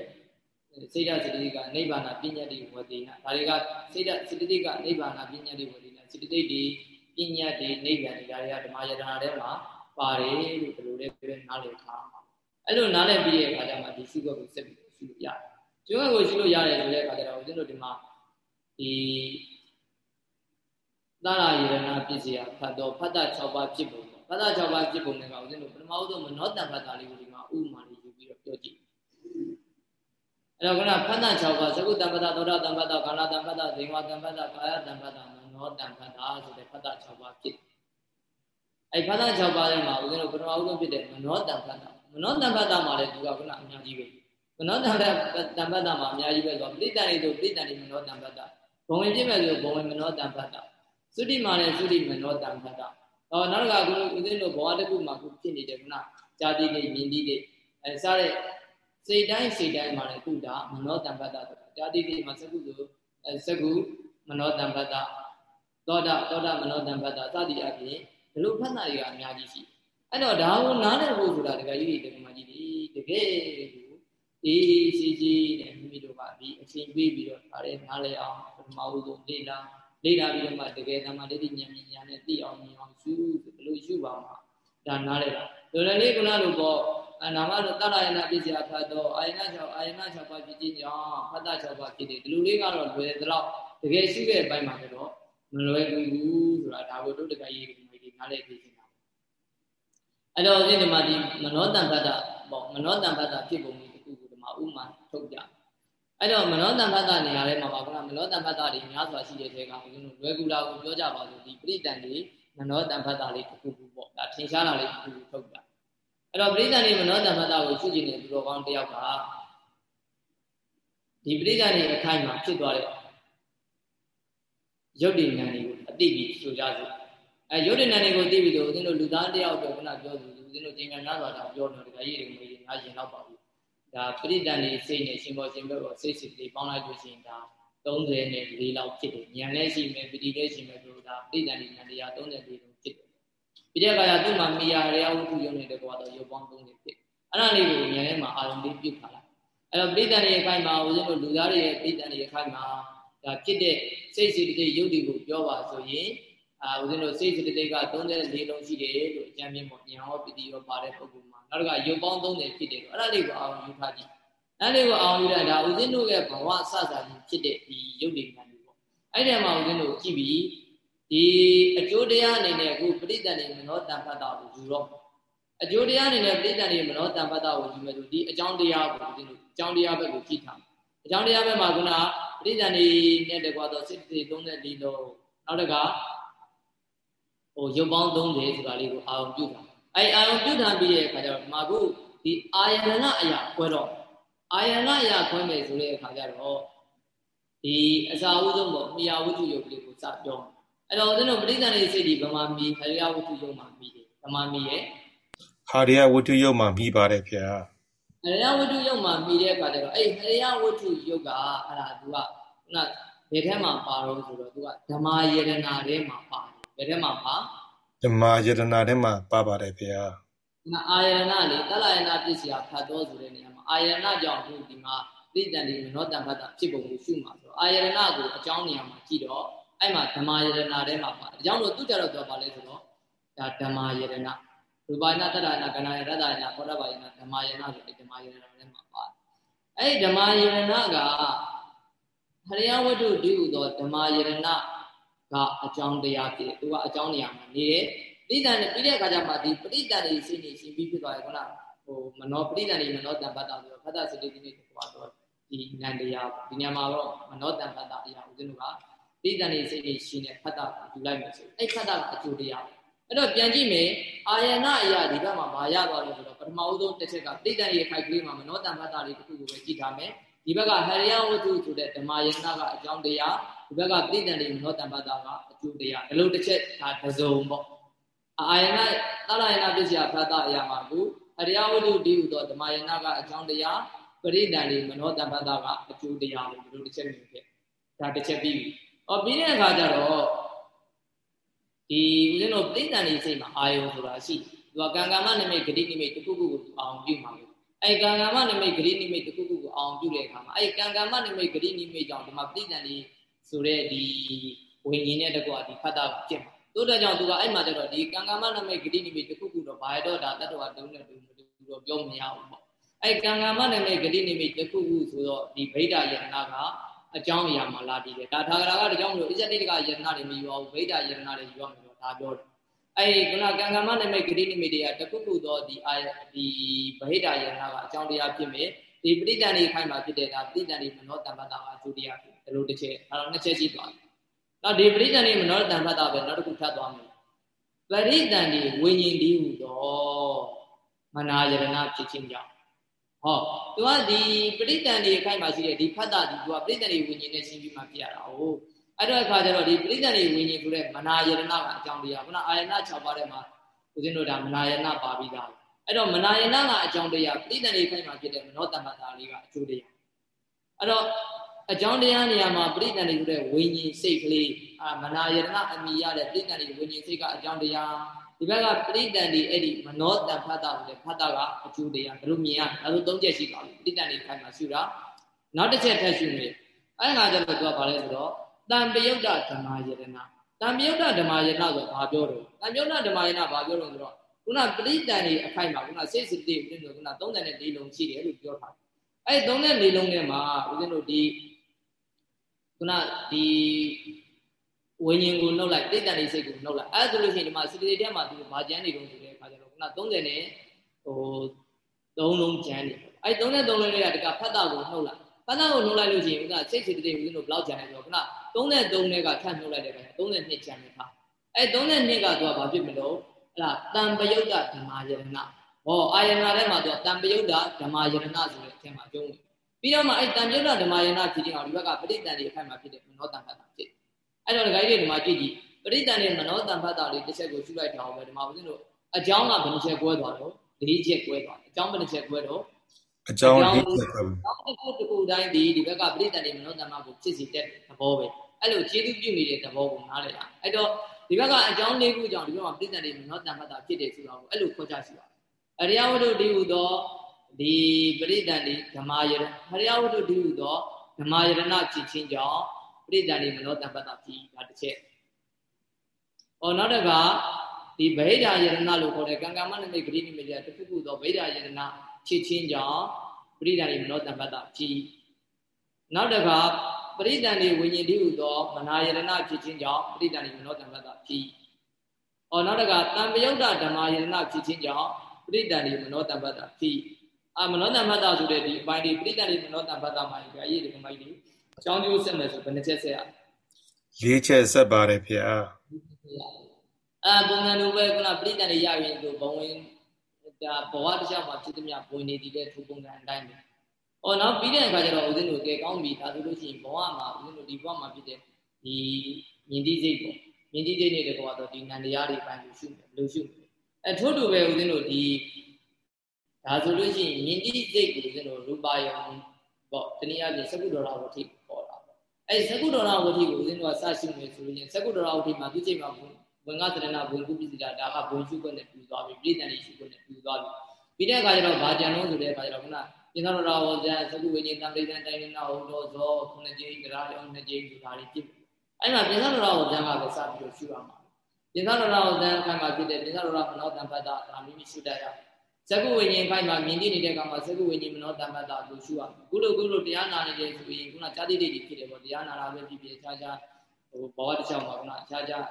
စိတ်ဓာစေတတိကနိဗ္ဗာန်ပညာတိဝတိနာဒါတွေကစိတ်ဓာစေတတိကနိဗ္ဗာန်ပညာတိဝတိနာ စေတတိတွေပညာတွေနိဗ္ဗာန်တွေဒါတွေကဓမ္မယတနာထဲမှာပါတယ်လို့ဒီလိုလေးပဲနားလည်ထားမှာအဲ့လိုနားလည်ပြီးတဲ့အခါကျမှဒီရှိခွက်ကိုဆက်ပြီးရှိလို့ရတယ်ကျွမ်းကိုရှိလို့ရတယ်ဆိုတဲ့အခါကျတော့ဦးဇင်းတို့ဒီမှာဒီသာရယရဏပစ္စယဖတ်တော့ဖတ်တာ6ပါးဖြစ်ပုံပေါ့ဖတ်တာ6ပါးဖြစ်ပုံတွေကဦးဇင်းတို့ပထမဆုံးမနောတန်ဖတ်တာလေးကိုဒီမှာဥမာလေးယူပြီးတော့ပြောကြည့်အဲ့တော့ခုနဖတ်တာ6ပါးသကုတံပတ္တသောတာတံပတ္တကာလတံပတ္တဇေဝတံပတ္တကာယတံပတ္တမ နောတံပတ္တဆိုတဲ့ဖတ်တာ6ပါးဖြစ်အဲ့ဖတ်တာ6ပါးထဲမှာဦးဇင်းတို့ပထမဆုံးဖြစ်တဲ့မနောတံပတ္တမနောတံပတ္တမှာလည်းသူကခုနအများကြီးပဲမနောတံပတ္တံပတ္တမှာအများကြီးပဲဆိုတော့ပိဋကံတွေဆိုပိဋကံတွေမနောတံပတ္တဘုံဝင်ပြည့်မဲ့ဆိုဘုံဝင်မနောတံပတ္တသုတိမှာလည်းသုတိမနောတံပတ္တဟောနောက်တစ်ခါခုဦးဇင်းတို့ဘဝတစ်ခုမှာခုဖြစ်နေတဲ့ခုနဇာတိတွေမြင်တိတွေအဲစတဲ့စိတ်တိုင်းစိတ်တိုင်းမှာလည်းခုဒါမနောတံပတ္တဆိုတာဇာတိတွေမှာစကုဆိုအဲစကုမနောတံပတ္တ သောတာသောတာမနောတံပတ္တစသည်အပြင်ဘလို့ဖတ်တာတွေကအများကြီးရှိအဲ့တော့ဒါကိုနားလည်ဖို့ဆိုတာတကယ်ကြီးတွေတကယ်မှကြီးတွေတကယ်ကိုအေးစီစီနဲ့မိမိတို့ကဒီအချိန်ပေးပြီးတော့ဒါလည်းနားလည်အောင်ပထမဦးဆုံးလေ့လာလေ့လာပြီးတော့မှတကယ်တမ်းမှဒိဋ္ဌိဉာဏ်ဉာဏ်နဲ့သိအောင်မြင်အောင်ရှုဆိုဒါနားလေတာလွယ်လွယ်လေးကုလားလို့ပေါ့အနာမတော့တရယနာပစ္စယဖတ်တော့အာယနာ6အာယနာ6ပါးဖြစ်ခြင်းကြောင့်ဖတ်တာ6ပါးဖြစ်တယ်ဒီလိုလေးကတော့လွယ်သလောက်တကယ်ရှိတဲ့အပိုင်းမှာတော့ မလွယ်ဘူးဆိုတာဒါကိုတို့တကယ်ရေးဒီမှာဒီနားလေသိနေတာအဲ့တော့ဒီမှာဒီမနောတံဖတ်တာပေါ့မနောတံဖတ်တာဖြစ်ပုံလေးတစ်ခုကိုဒီမှာဥမာထုတ်ပြအဲ့တော့မနောတံဖတ်တာနေရာထဲမှာပါကမနောတံဖတ်တာတွေများစွာရှိတဲ့ထဲကဦးဇင်းတို့လွယ်ကူလာကိုပြောကြပါလို့ဒီပရိတန်တွေမနောတံဖတ်တာလေးတစ်ခုခုပေါ့ဒါထင်ရှားတာလေးတစ်ခုခုထုတ်ပြအဲ့တော့ပရိသတ်နေမနောတမ္မတကိုရှုကျင်တဲ့သူတော်ကောင်းတယောက်ကဒီပရိသတ်နေအခိုင်မှာဖြစ်သွားတဲ့ ရုပ်တည်ဉာဏ်တွေကိုအတိပြီးဆိုကြစို့အဲရုပ်တည်ဉာဏ်တွေကိုသိပြီးတော့ဦးဇင်းတို့လူသားတယောက်တော့ခုနပြောသူဦးဇင်းတို့ကျင်ညာများစွာတာပြောတော့ဒီကကြီးတွေမျိုးတွေငါရင်တော့ပါဘူးဒါပရိသတ်နေစိတ်နဲ့ရှင်ဘောရှင်ဘက်ကိုစိတ်စိတ်လေးပေါင်းလိုက်လို့ရှိရင်ဒါ30နဲ့4လောက်ဖြစ်တယ်ဉာဏ်လည်းရှိမယ်ပတိလည်းရှိမယ်တို့ဒါပရိသတ်နေဉာဏ်တရား34လုံးဖြစ်တယ်ပြီးတဲ့အခါကျသူ့မှာမိယာရေဝတ္ထုယုံနေတဲ့ကွာတော့ရုပ်ပေါင်း30ဖြစ်အဲ့ဒါလေးကိုဉာဏ်ထဲမှာအာရုံလေးပြုတ်ခါလိုက်အဲ့တော့ပိဋကံရဲ့အခိုင်မှာဦးဇင်းတို့လူသားတွေရဲ့ပိဋကံရဲ့အခိုင်မှာ ဒါဖြစ်တဲ့စိတ်စိတ္တိယုတ်တွေကိုပြောပါဆိုရင်အာဦးဇင်းတို့စိတ်စိတ္တိက34လုံးရှိတယ်လို့အကြံပြပေါ့ဉာဏ်ဟောပတိရောပါတဲ့ပုဂ္ဂိုလ်မှာနောက်တစ်ခါရုပ်ပေါင်း30ဖြစ်တယ်အဲ့ဒါလေးကိုအာရုံယူထားကြည့်အဲ့လေးကိုအာရုံယူလိုက်ဒါဦးဇင်းတို့ရဲ့ဘဝအစစာကြီးဖြစ်တဲ့ဒီယုတ်တွေခံတွေပေါ့အဲ့ဒီမှာဦးဇင်းတို့ကြည့်ပြီးဒီအကျိုးတရားအနေနဲ့အခုပဋိသန္ဓေမနောတံဖတ်တာကိုယူတော့အကျိုးတရားအနေနဲ့ပဋိသန္ဓေမနောတံဖတ်တာကိုယူမယ်ဆိုဒီအကြောင်းတရားကိုဒီလိုအကြောင်းတရားဘက်ကိုကြည့်ထားအကြောင်းတရားဘက်မှာခုန ပဋိသန္ဓေနဲ့တကွာတော့စိတ်တွေ34လုံးနောက်တကဟိုရုပ်ပေါင်း30ဆိုတာလေးကိုအာရုံပြုတာအဲအာရုံပြုထားပြီးတဲ့အခါကျတော့ဒီမှာခုဒီအာယတနာအရာခွဲတော့အာယတနာအရာခွဲမယ်ဆိုတဲ့အခါကျတော့ဒီအစာဥဆုံးပေါ့မြာဝတ္ထုယုတ်လေးကိုစပြောအဲ့တော့ဦးဇင်းတို့ပဋိသန္ဓေစိတ်ဒီဗမာမီခရယဝတ္ထုယုတ်မှာမီတယ်ဗမာမီရဲ့ခရယဝတ္ထုယုတ်မှာမီပါတယ်ဗျာ ခရယဝတ္ထုယုတ်မှာမီတဲ့အခါကျတော့အဲ့ခရယဝတ္ထုယုတ်ကအဲ့ဒါသူကခုနဘယ်ထဲမှာပါတော့ဆိုတော့သူကဓမ္မယေရနာထဲမှာပါတယ်ဘယ်ထဲမှာပါဓမ္မယေရနာထဲမှာပါပါတယ်ဗျာငါအာယနာလေတလယနာပစ္စယဖတ်တော်ဆိုတဲ့နေရာမှာအာယနာကြောင့်ဒီဒီမှာသိတန်ဒီမနောတန်ဖတ်တာဖြစ်ပုံကိုရှုမှာဆိုတော့အာယနာကိုအကြောင်းနေရာမှာကြည့်တော့အဲ့မှာဓမ္မယရဏထဲမှာပါအကြောင်းလို့သူကြတော့ပြောပါလဲဆိုတော့ဒါဓမ္မယရဏ ရူပနာတတနာကနာယရတနာခောတဘာယနာဓမ္မယရဏဆိုအဲ့ဓမ္မယရဏထဲမှာပါအဲ့ဓမ္မယရဏကဟရိယဝတ္ထုဒီဟုသောဓမ္မယရဏကအကြောင်းတရားဖြစ်တယ်သူကအကြောင်းနေရာမှာနေတယ်ပိဋကနဲ့ပြီးတဲ့အခါကျမှဒီပဋိတန်တွေရှင်းနေရှင်းပြီးဖြစ်သွားတယ်ခုနဟိုမနောပဋိတန်တွေမနောတံပတ္တဆိုတော့ဖတ်တာစတိတိနေကွာတော့ဒီနန္တရားဒီညမှာတော့မနောတံပတ္တအရာဦးဇင်းတို့ကပိဋကနဲ့စိတ်တွေရှင်းတဲ့ဖတ်တာယူလိုက်မယ်ဆိုအဲ့ဖတ်တာကအကျိုးတရား အဲ့တော့ပြန်ကြည့်မယ်အာယနာအရာဒီဘက်မှာမရသွားလို့ဆိုတော့ပထမဦးဆုံးတစ်ချက်ကပိဋကရဲ့ခိုက်ကလေးမှာမနောတံဖတ်တာလေးတစ်ခုကိုပဲကြည့်ထားမယ်ဒီဘက်ကဟရိယဝတ္ထုဆိုတဲ့ဓမ္မယနာကအကြောင်းတရားဒီဘက်ကပိဋကလေးမနောတံဖတ်တာကအကျိုးတရားဒီလိုတစ်ချက်ဒါတစုံပေါ့အာယနာသရယနာပစ္စယဖတ်တာအရာမှာကိုဟရိယဝတ္ထုဒီဟူသောဓမ္မယနာကအကြောင်းတရားပရိဒံလေးမနောတံဖတ်တာကအကျိုးတရားလို့ဒီလိုတစ်ချက်မျိုးဖြစ်ဒါတစ်ချက်ပြီးပြီဟောပြီးတဲ့အခါကျတော့ ဒီဦးဇင်းတို့ပြိတ္တန်လေးစိတ်မှာအာယုံဆိုတာရှိသူကကံကမ္မနိမိတ်ဂတိနိမိတ်တစ်ခုခုကိုသူအောင်ပြုမှာလို့အဲကံကမ္မနိမိတ်ဂတိနိမိတ်တစ်ခုခုကိုအောင်ပြုတဲ့အခါမှာအဲကံကမ္မနိမိတ်ဂတိနိမိတ်ကြောင့်ဒီမှာပြိတ္တန်လေးဆိုတဲ့ဒီဝိညာဉ်နဲ့တကွာဒီဖတ်တာကိုကျင့်မှာတို့တဲ့ကြောင့်သူကအဲ့မှာကျတော့ဒီကံကမ္မနိမိတ်ဂတိနိမိတ်တစ်ခုခုတော့ဘာရတော့ဒါတတ္တဝါတုံးနဲ့တူမတူတော့ပြောမရဘူးပေါ့အဲကံကမ္မနိမိတ်ဂတိနိမိတ်တစ်ခုခုဆိုတော့ဒီဗိဒ္ဓယတနာက အကြောင်းအရာမှာလာတည်တယ်ဒါထာဂရာကတကြောင်မလို့အစ္စတိတကယတနာတွေမယူအောင်ဗိဒ္ဓယတနာတွေယူအောင်လို့ဒါပြောတယ်အဲ့ခုနကံကမ္မနမိတ်ဂရိနိမိတ်တွေကတခုခုသောဒီအာဒီဗဟိတယတနာကအကြောင်းတရားဖြစ်မယ်ဒီပဋိတန်ဒီခိုင်းမှာဖြစ်တဲ့ဒါပဋိတန်ဒီမနောတံပတ္တာကအကျိုးတရားဖြစ်တယ်လို့တစ်ချက်အဲတော့နှစ်ချက်ရှိသွားတယ်နောက်ဒီပဋိတန်ဒီမနောတံပတ္တာပဲနောက်တစ်ခုထပ်သွားမယ်ပရိတန်ဒီဝိညာဉ်ဒီဟူသောမနာယရဏဖြစ်ခြင်းကြောင့် ဟောသူကဒီပဋိတန်တွေအခိုက်မှာရှိတဲ့ဒီဖတ်တာဒီသူကပဋိတန်တွေဝิญဉ်နဲ့ရှင်းပြီးမှပြရတာဟုတ်အဲ့တော့အခါကျတော့ဒီပဋိတန်တွေဝิญဉ်ဆိုတဲ့မနာယရဏကအကြောင်းတရားခုနအာယနာ6ပါးထဲမှာဦးဇင်းတို့ဒါမနာယနာပါပြီးသားအဲ့တော့မနာယနာကအကြောင်းတရားပဋိတန်တွေခိုက်မှာဖြစ်တဲ့မနောတမ္မတာလေးကအကျိုးတရားအဲ့တော့အကြောင်းတရားနေရာမှာပဋိတန်တွေဆိုတဲ့ဝิญဉ်စိတ်ကလေးအာမနာယရဏအမိရတဲ့ပဋိတန်တွေဝิญဉ်စိတ်ကအကြောင်းတရား ဒီဘက်ကပရိတန်ဒီအဲ့ဒီမနောတန်ဖတ်တာဆိုတဲ့ဖတ်တာကအကျိုးတရားဘယ်လိုမြင်ရလဲအဲလို၃ချက်ရှိပါဘူးပရိတန်ဒီခိုင်မှာရှုတာနောက်တစ်ချက်ထပ်ရှုနေအဲ့ဒါကျတော့သူကဘာလဲဆိုတော့တန်ပယုတ်တဓမ္မယတနာတန်ပယုတ်တဓမ္မယတနာဆိုဘာပြောတော့တန်ပယုတ်တဓမ္မယတနာဘာပြောတော့ဆိုတော့ခုနပရိတန်တွေအခိုက်မှာခုနစိတ်စတိဦးဇင်းတို့ခုန34လုံးရှိတယ်လို့ပြောထားတယ်အဲ34လုံးထဲမှာဦးဇင်းတို့ဒီခုနဒီ ဝိညာဉ်ကိုနှုတ်လိုက်တိတ်တန်လေးစိတ်ကိုနှုတ်လိုက်အဲဒါဆိုလို့ရှိရင်ဒီမှာစတိထဲမှာသူဘာကျမ်းနေတုံးဆိုတဲ့အခါကျတော့ခုန30နဲ့ဟို3လုံးကျမ်းနေအဲ33လုံးလေးကတကဖတ်တာကိုနှုတ်လိုက်ဖတ်တာကိုနှုတ်လိုက်လို့ရှိရင်ခုနစိတ်စတိဦးဇင်းတို့ဘယ်လောက်ကျမ်းလဲဆိုတော့ခုန33နဲ့ကထပ်နှုတ်လိုက်တဲ့အခါ32ကျမ်းနေထားအဲ32ကသူကဘာဖြစ်မလို့အဲ့ဒါတံပယုတ်တဓမ္မယရဏဟောအာယနာထဲမှာသူကတံပယုတ်တဓမ္မယရဏဆိုတဲ့အထက်မှာကျုံးဝင်ပြီးတော့မှအဲ့တံပယုတ်တဓမ္မယရဏဖြစ်ခြင်းအောင်ဒီဘက်ကပဋိတန်တွေအခိုက်မှာဖြစ်တဲ့မနောတံဖတ်တာဖြစ် အဲ့တော့ဒကာကြီးတွေဒီမှာကြည့်ကြည့်ပရိသတ်နဲ့မနောတံဖတ်တာလေးတစ်ချက်ကိုရှုလိုက်တာအောင်ပဲဒီမှာဦးဇင်းတို့အကြောင်းကဘယ်နှချက်ကွဲသွားတော့၄ချက်ကွဲသွားတယ်အကြောင်းဘယ်နှချက်ကွဲတော့အကြောင်း၄ချက်ကွဲဘူးနောက်တစ်ခုတစ်ခုတိုင်းဒီဒီဘက်ကပရိသတ်နဲ့မနောတံဖတ်ကိုဖြစ်စီတဲ့သဘောပဲအဲ့လိုခြေသူပြုနေတဲ့သဘောကိုနားလည်တာအဲ့တော့ဒီဘက်ကအကြောင်း၄ခုကြောင့်ဒီဘက်မှာပရိသတ်နဲ့မနောတံဖတ်တာဖြစ်တယ်ဆိုတာကိုအဲ့လိုခေါ်ကြရှိပါတယ်အရိယဝတ္ထုဒီဟုသောဒီပရိသတ်ဒီဓမ္မယရအရိယဝတ္ထုဒီဟုသောဓမ္မယရဏဖြစ်ခြင်းကြောင့် ပရိဒါနေမနောတံပတ္တပြီဒါတစ်ချက်။အော်နောက်တစ်ခါဒီဗိဓာယရဏလို့ခေါ်တဲ့ကံကမ္မနမိတ်ဂရိနိမိတ်တခုခုသောဗိဓာယရဏဖြစ်ချင်းကြောင့်ပရိဒါနေမနောတံပတ္တပြီ။နောက်တစ်ခါပရိဒါနေဝိညာဉ်တိဟုသောမနာယရဏဖြစ်ချင်းကြောင့်ပရိဒါနေမနောတံပတ္တပြီ။အော်နောက်တစ်ခါတံပယုတ်တဓမ္မယရဏဖြစ်ချင်းကြောင့်ပရိဒါနေမနောတံပတ္တပြီ။အာမနောတံပတ္တဆိုတဲ့ဒီအပိုင်းဒီပရိဒါနေမနောတံပတ္တမှာဒီအရေးဒီမိုက်ဒီ အကြောင်းကျိုးဆက်မယ်ဆိုဘယ်နှချက်ဆက်ရလေးချက်ဆက်ပါတယ်ဖေ။အာပုံစံလိုပဲခုနပရိသတ်တွေရရင်ဆိုဘဝင်ဒါဘဝတစ်လျှောက်မှာဖြစ်သမျှဝင်နေတည်တဲ့သူပုံစံအတိုင်းပဲ။အော်နောက်ပြီးတဲ့အခါကျတော့ဦးဇင်းတို့ကဲကောင်းပြီဒါဆိုလို့ရှိရင်ဘဝမှာဦးဇင်းတို့ဒီဘဝမှာဖြစ်တဲ့ဒီမြင်တိစိတ်ပေါ့မြင်တိစိတ်နဲ့တကွာတော့ဒီနန္တရားတွေပိုင်းလို့ရှုမယ်လို့ရှုမယ်။အဲထို့တူပဲဦးဇင်းတို့ဒီဒါဆိုလို့ရှိရင်မြင်တိစိတ်ကိုဦးဇင်းတို့ရူပါယံပေါ့တနည်းအားဖြင့်သကုဒေါရဝဋ္ဌိပေါ်တာပေါ့ အဲသကုဒေါရဝဋ္ဌိကိုဦးဇင်းတို့ကစရှိမယ်ဆိုရင်သကုဒေါရဝဋ္ဌိမှာသူချိန်မှာဝင်ကသရဏဝင်ကုပ္ပစီတာဒါကဘုံရှုခွင့်နဲ့ပြူသွားပြီပြည်တန်လေးရှုခွင့်နဲ့ပြူသွားပြီပြီးတဲ့အခါကျတော့ဗာကြံလုံးဆိုတဲ့အခါကျတော့ခုနပြင်သောတော်ဝဇံသကုဝိညာဉ်တံပိဋကံတိုင်နာဟုတ်တော်ဇောခုနှစ်ကြိမ်တရားရောနှစ်ကြိမ်ဆိုတာလေးဖြစ်အဲ့မှာပြင်သောတော်ဝဇံကပဲစပြီးတော့ရှုရမှာပြင်သောတော်ဝဇံအခါမှာဖြစ်တဲ့ပြင်သောတော်မနောတံပတ္တဒါမိမိရှုတတ်ရအောင် ဇဂုဝိညာဉ်ခိုင်းမှာမြင်သိနေတဲ့ကောင်မှာဇဂုဝိညာဉ်မနောတမ္ပတ္တကိုရှုရမယ်ခုလိုခုလိုတရားနာနေတယ်ဆိုရင်ခုနကြာတိတိဖြစ်တယ်ပေါ့တရားနာတာပဲဖြစ်ဖြစ်ခြားခြားဟိုဘဝတစ်ချောင်းမှာခုနခြားခြား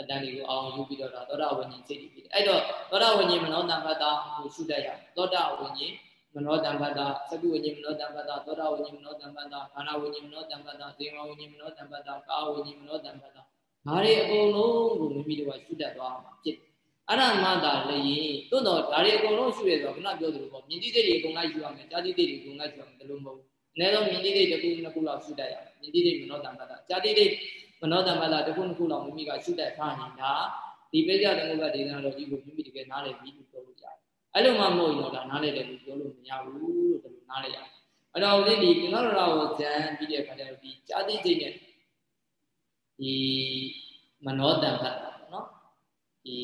အတန်တွေကိုအောင်ယူပြီးတော့ဒါသောတာဝိညာဉ်စိတ်တွေဖြစ်တယ်အဲ့တော့သောတာဝိညာဉ်မနောတမ္ပတ္တကိုရှုတတ်ရသောတာဝိညာဉ်မနောတမ္ပတ္တသကုဝိညာဉ်မနောတမ္ပတ္တသောတာဝိညာဉ်မနောတမ္ပတ္တခန္ဓာဝိညာဉ်မနောတမ္ပတ္တသေဝဝိညာဉ်မနောတမ္ပတ္တကာဝိညာဉ်မနောတမ္ပတ္တဒါတွေအကုန်လုံးကိုမိမိတို့ကရှုတတ်သွားမှာဖြစ် အဲ့ဒါမှသာလည်းတွန်းတော့ဒါတွေအကုန်လုံးရှုရဆိုတော့ခုနပြောသလိုပေါ့မြင်တိတဲ့တွေအကုန်လိုက်ရှုရမယ်ကြားတိတဲ့တွေအကုန်လိုက်ရှုရမယ်ဒါလို့မဟုတ်ဘူးအနည်းဆုံးမြင်တိတဲ့တစ်ခုနှစ်ခုလောက်ရှုတတ်ရမယ်မြင်တိတဲ့မနောတမ္ပတ္တကြားတိတဲ့မနောတမ္ပတ္တတစ်ခုနှစ်ခုလောက်မိမိကရှုတတ်ထားနေတာဒီပိကြသမုပ္ပါဒေသနာတော်ကြီးကိုမိမိတကယ်နားလည်ပြီးပြောလို့ရတယ်အဲ့လိုမှမဟုတ်ရင်တော့ဒါနားလည်တယ်လို့ပြောလို့မရဘူးလို့ဒါလိုနားလည်ရတယ်အဲ့တော့ဦးဇင်းဒီကိနောရရာကိုဇံပြီးတဲ့အခါကျတော့ဒီကြားတိစိတ်နဲ့ဒီမနောတမ္ပတ္တပေါ့နော်ဒီ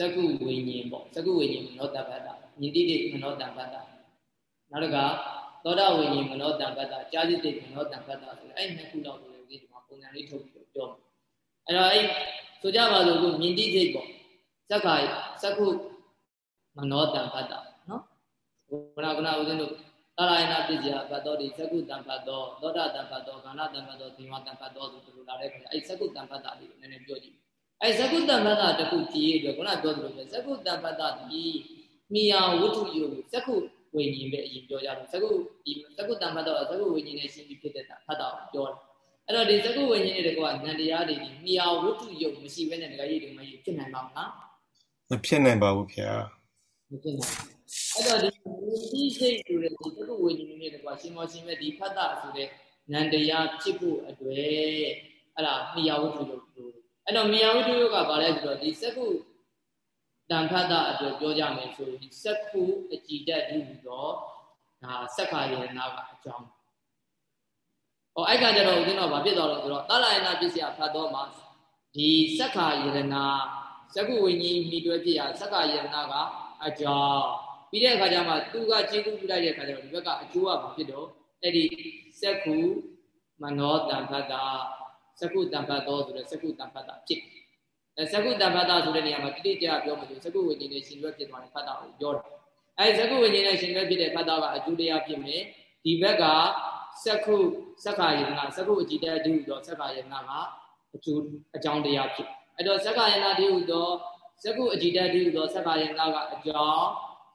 စကုဝိညာဉ်ပေါ့စကုဝိညာဉ်မနောတပ္ပတ္တမြင်တိတိမနောတပ္ပတ္တနောက်တစ်ခါသောတာဝိညာဉ်မနောတပ္ပတ္တကြာတိတိမနောတပ္ပတ္တဆိုတဲ့အဲ့နှစ်ခုလောက်ကိုဒီမှာပုံစံလေးထုတ်ပြီးပြောမယ်အဲ့တော့အဲ့ဆိုကြပါစို့ခုမြင်တိစိတ်ပေါ့စက္ကာစကုမနောတပ္ပတ္တနော်ခုနကဦးဇင်းတို့တာရယနာပစ္စယဘတ်တော်ဒီသကုတံပတ်တော်သောတာတံပတ်တော်ခန္ဓာတံပတ်တော်ဒီဝတံပတ်တော်ဆိုလိုလာတဲ့ခါအဲ့သကုတံပတ်တာလေးကိုနည်းနည်းပြောကြည့် အဲဇကုတ္တမတ္တတခုကြည်ရအတွက်ခုနပြောသလိုပဲဇကုတ္တမတ္တဒီမိယာဝတ္ထုယုဇကုဝိညာဉ်ပဲအရင်ပြောကြတယ်ဇကုဒီဇကုတ္တမတ္တဇကုဝိညာဉ်နဲ့ရှင်းပြီးဖြစ်တဲ့ဖတ်တာပြောတယ်အဲ့တော့ဒီဇကုဝိညာဉ်နဲ့တကွာနန္တရားတွေဒီမိယာဝတ္ထုယုမရှိဘဲနဲ့တကယ်ရည်တွေမရဖြစ်နိုင်ပါမလားမဖြစ်နိုင်ပါဘူးခင်ဗျာမဖြစ်နိုင်အဲ့တော့ဒီဒီစိတ်ဆိုတဲ့ဒီဇကုဝိညာဉ်နဲ့တကွာရှင်းမရှင်းမဲ့ဒီဖတ်တာဆိုတဲ့နန္တရားဖြစ်ဖို့အတွေ့အဲ့ဒါမိယာဝတ္ထုယုလို့ အဲ့တော့မြေယဝိတ္တယောကဘာလဲဆိုတော့ဒီစက္ခုတန်ဖတ်တာအတွက်ပြောကြမယ်ဆိုရင်စက္ခုအကြည်တက်ပြီးတော့ဒါစက္ခာယေနာကအကြောင်းဟောအဲ့ကကြတော့ဦးဇင်းတော်ဗာဖြစ်သွားလို့ဆိုတော့တာလယနာပစ္စယဖတ်တော့မှာဒီစက္ခာယေနာစက္ခုဝိညာဉ်မိတွဲဖြစ်ရစက္ခာယေနာကအကြောင်းပြီးတဲ့အခါကျမှသူကကျေးဇူးပြုလိုက်တဲ့အခါကျတော့ဒီဘက်ကအကျိုးကဘာဖြစ်တော့အဲ့ဒီစက္ခုမနောတန်ဖတ်တာ စကုတံပတ်တော်ဆိုတဲ့စကုတံပတ်တာဖြစ်အဲအဲသကုတံဖတ်တာဆိုတဲ့နေရာမှာတိတိကျကျပြောမှဆိုသကုဝိညာဉ်နဲ့ရှင်ရွက်ဖြစ်သွားတဲ့ဖတ်တာကိုပြောတာအဲသကုဝိညာဉ်နဲ့ရှင်ရွက်ဖြစ်တဲ့ဖတ်တာကအကျိုးတရားဖြစ်မယ်ဒီဘက်ကသကုသက္ကာယနာသကုအကြည်တဲ့အတူတော့သက္ကာယနာကအကျိုးအကြောင်းတရားဖြစ်အဲ့တော့သက္ကာယနာတည်းဟူသောသကုအကြည်တဲ့အတူတော့သက္ကာယနာကအကြောင်း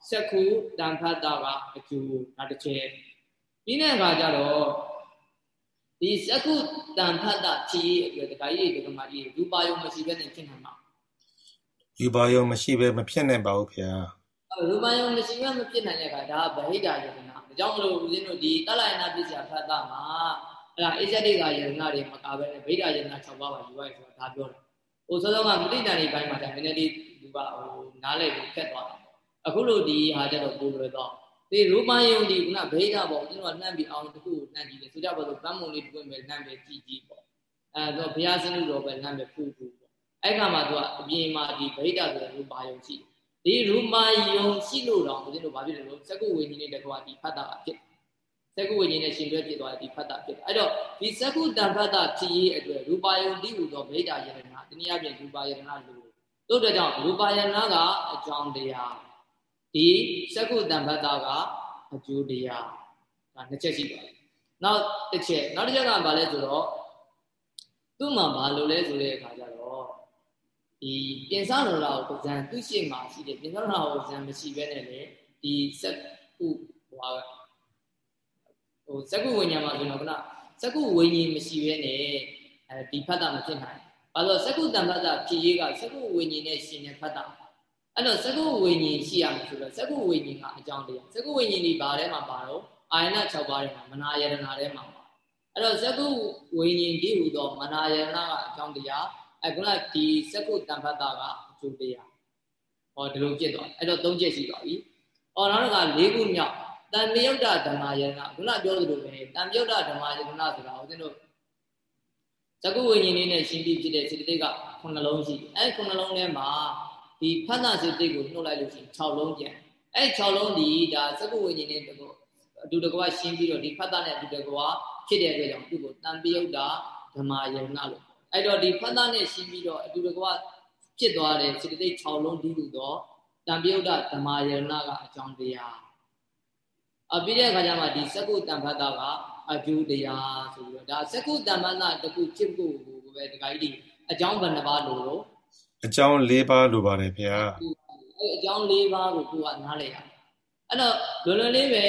သကုတံဖတ်တာကအကျိုးနောက်တစ်ချက်ပြီးတဲ့အခါကျတော့ ဒီသကုတံဖတ်တာဖြည့်အတွက်တခါကြီးဒီကမာကြီးရူပါယုံမရှိဘဲနဲ့ဖြစ်နိုင်မှာယူပါယုံမရှိဘဲမဖြစ်နိုင်ပါဘူးခင်ဗျာရူပါယုံမရှိဘဲမဖြစ်နိုင်တဲ့အခါဒါဗဟိတယုံနာဒါကြောင့်မလို့ဦးဇင်းတို့ဒီတလယနာပစ္စယဖတ်တာမှာအဲ့ဒါအေဇတိကယုံနာတွေမကဘဲနဲ့ဗဟိတယုံနာ6ပါးပါယူလိုက်ဆိုတာဒါပြောတယ်ဟိုစောစောကမတိတန်ဒီဘိုင်းမှာဒါနည်းနည်းလေးဒီကဟိုနားလည်ပြီးခက်သွားတယ်အခုလို့ဒီဟာကြတော့ပိုလွယ်တော့ ဒီရူပယုံဒီခုနဗေဒပေါ့ကျွန်တော်နှမ်းပြီးအောင်တခုနှမ်းကြည့်တယ်ဆိုကြပါစို့ဗမ်းမုံလေးတွင်းပဲနှမ်းပဲကြည့်ကြည့်ပေါ့အဲတော့ဘုရားစင်းလို့တော့ပဲနှမ်းပဲဖူးဖူးပေါ့အဲ့ကမှသူကအပြင်မှာဒီဗေဒဆိုတဲ့ရူပယုံရှိဒီရူပယုံရှိလို့တော့ဦးဇင်းတို့ဘာဖြစ်လဲလို့စကုဝိညာဉ်နဲ့တကွာဒီဖတ်တာဖြစ်စကုဝိညာဉ်နဲ့ရှင်တွဲဖြစ်သွားတဲ့ဒီဖတ်တာဖြစ်အဲ့တော့ဒီစကုတံဖတ်တာဖြစ်ရေးအတွက်ရူပယုံတိဟူသောဗေဒယရဏတနည်းအားဖြင့်ရူပယရဏလို့တို့တဲ့ကြောင့်ရူပယရဏကအကြောင်းတရား ဒီစကုတံဖတ်တာကအကျိုးတရားဒါနှစ်ချက်ရှိပါတယ်နောက်တစ်ချက်နောက်တစ်ချက်ကဘာလဲဆိုတော့သူ့မှာဘာလို့လဲဆိုတဲ့အခါကျတော့ဒီပြင်စတော်လာကိုဇံသူ့ရှိမှရှိတယ်ပြင်စတော်လာကိုဇံမရှိဘဲနဲ့လေဒီစကုဟိုဟိုစကုဝိညာဉ်မှာဆိုတော့ကနစကုဝိညာဉ်မရှိဘဲနဲ့အဲဒီဖတ်တာမဖြစ်နိုင်ဘာလို့စကုတံဖတ်တာဖြစ်ရေးကစကုဝိညာဉ်နဲ့ရှင်နေဖတ်တာ အဲ့တော့စကုဝိညာဉ်ရှိရမယ်ဆိုတော့စကုဝိညာဉ်ကအကြောင်းတရားစကုဝိညာဉ်ဒီဘာထဲမှာပါတော့အာယနာ6ပါးထဲမှာမနာယရဏထဲမှာပါအဲ့တော့စကုဝိညာဉ်ဒီဟူသောမနာယရဏကအကြောင်းတရားအခုနဒီစကုတံဖတ်တာကအကျိုးတရားဟောဒီလိုဖြစ်သွားအဲ့တော့၃ချက်ရှိသွားပြီဟောနောက်တစ်ခါ၄ခုမြောက်တန်မြုတ်တဓမ္မယရဏခုနပြောသလိုပဲတန်မြုတ်တဓမ္မယရဏဆိုတာဦးဇင်းတို့ဇကုဝိညာဉ်လေးနဲ့ရှင်းပြီးဖြစ်တဲ့စေတသိက်ကခုနှလုံးရှိတယ်အဲခုနှလုံးထဲမှာ ဒီဖတ်တာစေတသိက်ကိုနှုတ်လိုက်လို့ရှိရင်6လုံးပြန်အဲ6လုံးဒီဒါဇကုဝိညာဉ်နဲ့တကောအတူတကွရှင်းပြီးတော့ဒီဖတ်တာနဲ့အတူတကွဖြစ်တဲ့အတွက်ကြောင့်သူ့ကိုတန်ပြုတ်တာဓမ္မယရဏလို့အဲ့တော့ဒီဖတ်တာနဲ့ရှင်းပြီးတော့အတူတကွဖြစ်သွားတဲ့စေတသိက်6လုံးဒီလိုတော့တန်ပြုတ်တာဓမ္မယရဏကအကြောင်းတရားအပြီးတဲ့အခါကျမှဒီစကုတံဖတ်တာကအကျိုးတရားဆိုပြီးတော့ဒါစကုတမ္မနာတခုဖြစ်ဖို့ကိုပဲဒီကကြီးဒီအကြောင်းဘယ်နှပါလို့လို့ အကြောင်း၄ပါးလိုပါတယ်ခင်ဗျာအဲအကြောင်း၄ပါးကိုကိုကနားလည်ရတယ်အဲ့တော့လွယ်လွယ်လေးပဲ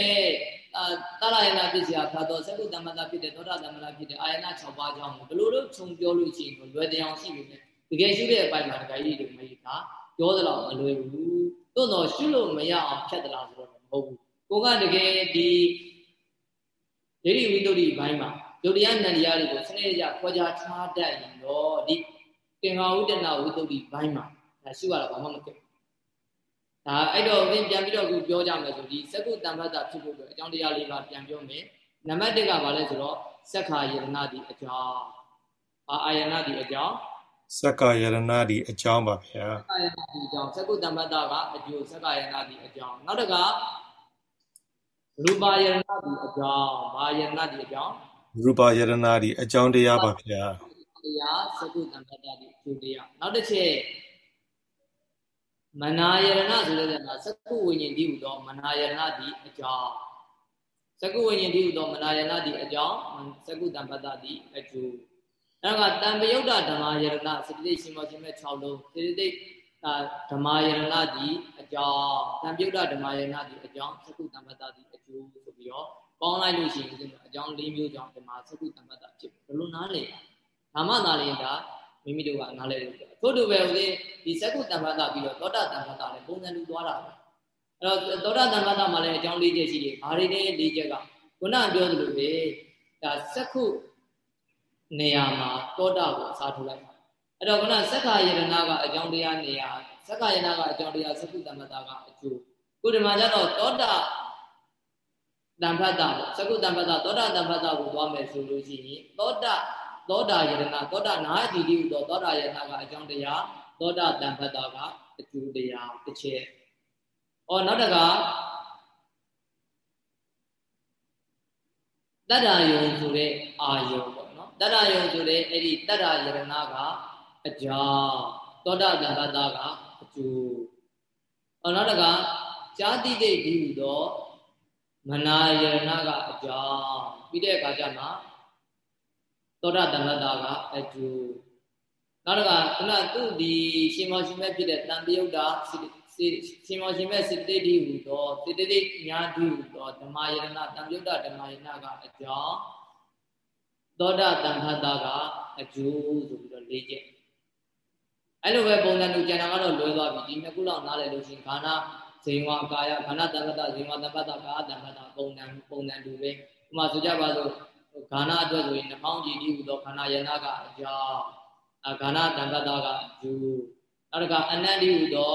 အာတရယနာပစ္စယဖတ်တော့စကုတမ္မနာဖြစ်တဲ့သောတာတမ္မနာဖြစ်တဲ့အာယနာ6ပါးကြောင့်ဘယ်လိုလို့ခြုံပြောလို့ရှိရင်လွယ်တရားရှိပြီလေတကယ်ရှိတဲ့အပိုင်းမှာဒီကကြီးတွေမကြီးတာပြောသလောက်မလွယ်ဘူးသို့တော့ရှုလို့မရအောင်ဖြတ်သလားဆိုတော့မဟုတ်ဘူးကိုကတကယ်ဒီဒိဋ္ဌိဝိတ္တုဘိုင်းမှာယုတ်တရားနန္တရားတွေကိုစနစ်ကြခွဲခြားထားတတ်ရင်တော့ဒီ သင်္ဃာဝိတ္တနာဝိတ္တုဘိုင်းမှာဒါရှုရတာဘာမှမဖြစ်ဒါအဲ့တော့ဦးပြန်ပြီးတော့အခုပြောကြမယ်ဆိုဒီစကုတံဖတ်တာဖြစ်ဖို့အတွက်အကြောင်းတရားလေးပါပြန်ပြောမယ်နံပါတ်1ကဘာလဲဆိုတော့စက္ခာယရဏတိအကြောင်းအာအာယနာတိအကြောင်းစက္ကာယရဏတိအကြောင်းပါဗျာစက္ကာယရဏတိအကြောင်းစကုတံဖတ်တာကအကျိုးစက္ကာယရဏတိအကြောင်းနောက်တစ်ခါရူပါယရဏတိအကြောင်းဘာယရဏတိအကြောင်းရူပါယရဏတိအကြောင်းတရားပါဗျာ တရားသကုတံပတ္တတိကျိုးတရားနောက်တစ်ချက်မနာယရဏဆိုတဲ့ကသကုဝိညာဉ်တည်ဟူသောမနာယရဏတိအကြောင်းသကုဝိညာဉ်တည်ဟူသောမနာယရဏတိအကြောင်းသကုတံပတ္တတိအကျိုးနောက်ကတံပယုတ်တဓမ္မယရဏစတိရှင်မောရှင်မဲ့6လုံးစတိဓမ္မယရဏတိအကြောင်းတံပြုတ်တဓမ္မယရဏတိအကြောင်းသကုတံပတ္တတိအကျိုးဆိုပြီးတော့ပေါင်းလိုက်လို့ရှိရင်အကြောင်း၄မျိုးကြောင့်ဓမ္မသကုတံပတ္တဖြစ်ဘယ်လိုနားလဲ ဓမ္မသာလင်ဒါမိမိတို့ကနားလဲလို့ထို့တူပဲဦးလေးဒီသကုတံပတ္တပြီးတော့သောတာတံပတ္တလည်းပုံစံတူသွားတာပဲအဲ့တော့သောတာတံပတ္တမှာလည်းအကြောင်း၄ချက်ရှိတယ်ဘာတွေလဲ၄ချက်ကခုနပြောသလိုပဲဒါသကုနေရာမှာသောတာကိုအစားထိုးလိုက်အဲ့တော့ခုနစက္ခာယရဏကအကြောင်းတရားနေရာစက္ခာယရဏကအကြောင်းတရားသကုတမတကအကျိုးကိုဒီမှာကျတော့သောတာတံဖတ်တာပေါ့သကုတံဖတ်တာသောတာတံဖတ်တာကိုသွားမယ်ဆိုလို့ရှိရင်သောတာ သောတာယရဏသောတာနာတိတိဟူသောသောတာယရဏကအကြောင်းတရားသောတာတံဖတ်တာကအကျိုးတရားတစ်ချက်။အော်နောက်တကတတ္တယုံဆိုတဲ့အာယုံပေါ့နော်တတ္တယုံဆိုတဲ့အဲ့ဒီတတ္တယရဏကအကြောင်းသောတာတံပတ္တကအကျိုးအော်နောက်တကကြာတိတိဒီဟုသောမနာယရဏကအကြောင်းပြီးတဲ့အခါကျမှ သောတာတမ္ပတာကအကျိုးနောက်တစ်ခါခုနသူ့ဒီရှင်မောရှင်မဲ့ဖြစ်တဲ့တန်တယုတ်တာရှင်မောရှင်မဲ့စိတ္တိတိဟူသောစိတ္တိညာတိဟူသောဓမ္မယရဏတံယုတ်တာဓမ္မယရဏကအကြောင်းသောတာတမ္ပတာကအကျိုးဆိုပြီးတော့လေးချက်အဲ့လိုပဲပုံစံတူကျန်တာကတော့လွဲသွားပြီဒီနှစ်ခုလောက်နားလည်လို့ရှိရင်ခန္ဓာဇေဝကာယခန္ဓာတမ္ပတဇေဝတမ္ပတကာတမ္ပတပုံစံပုံစံတူပဲဥပမာဆိုကြပါစို့ ခန္ဓာအတွက်ဆိုရင်နှောင်းကြည့်ဒီဟူသောခန္ဓာယနာကအကြောင်းခန္ဓာတမ္ပတကယူနောက်တစ်ခါအနန္တိဟူသော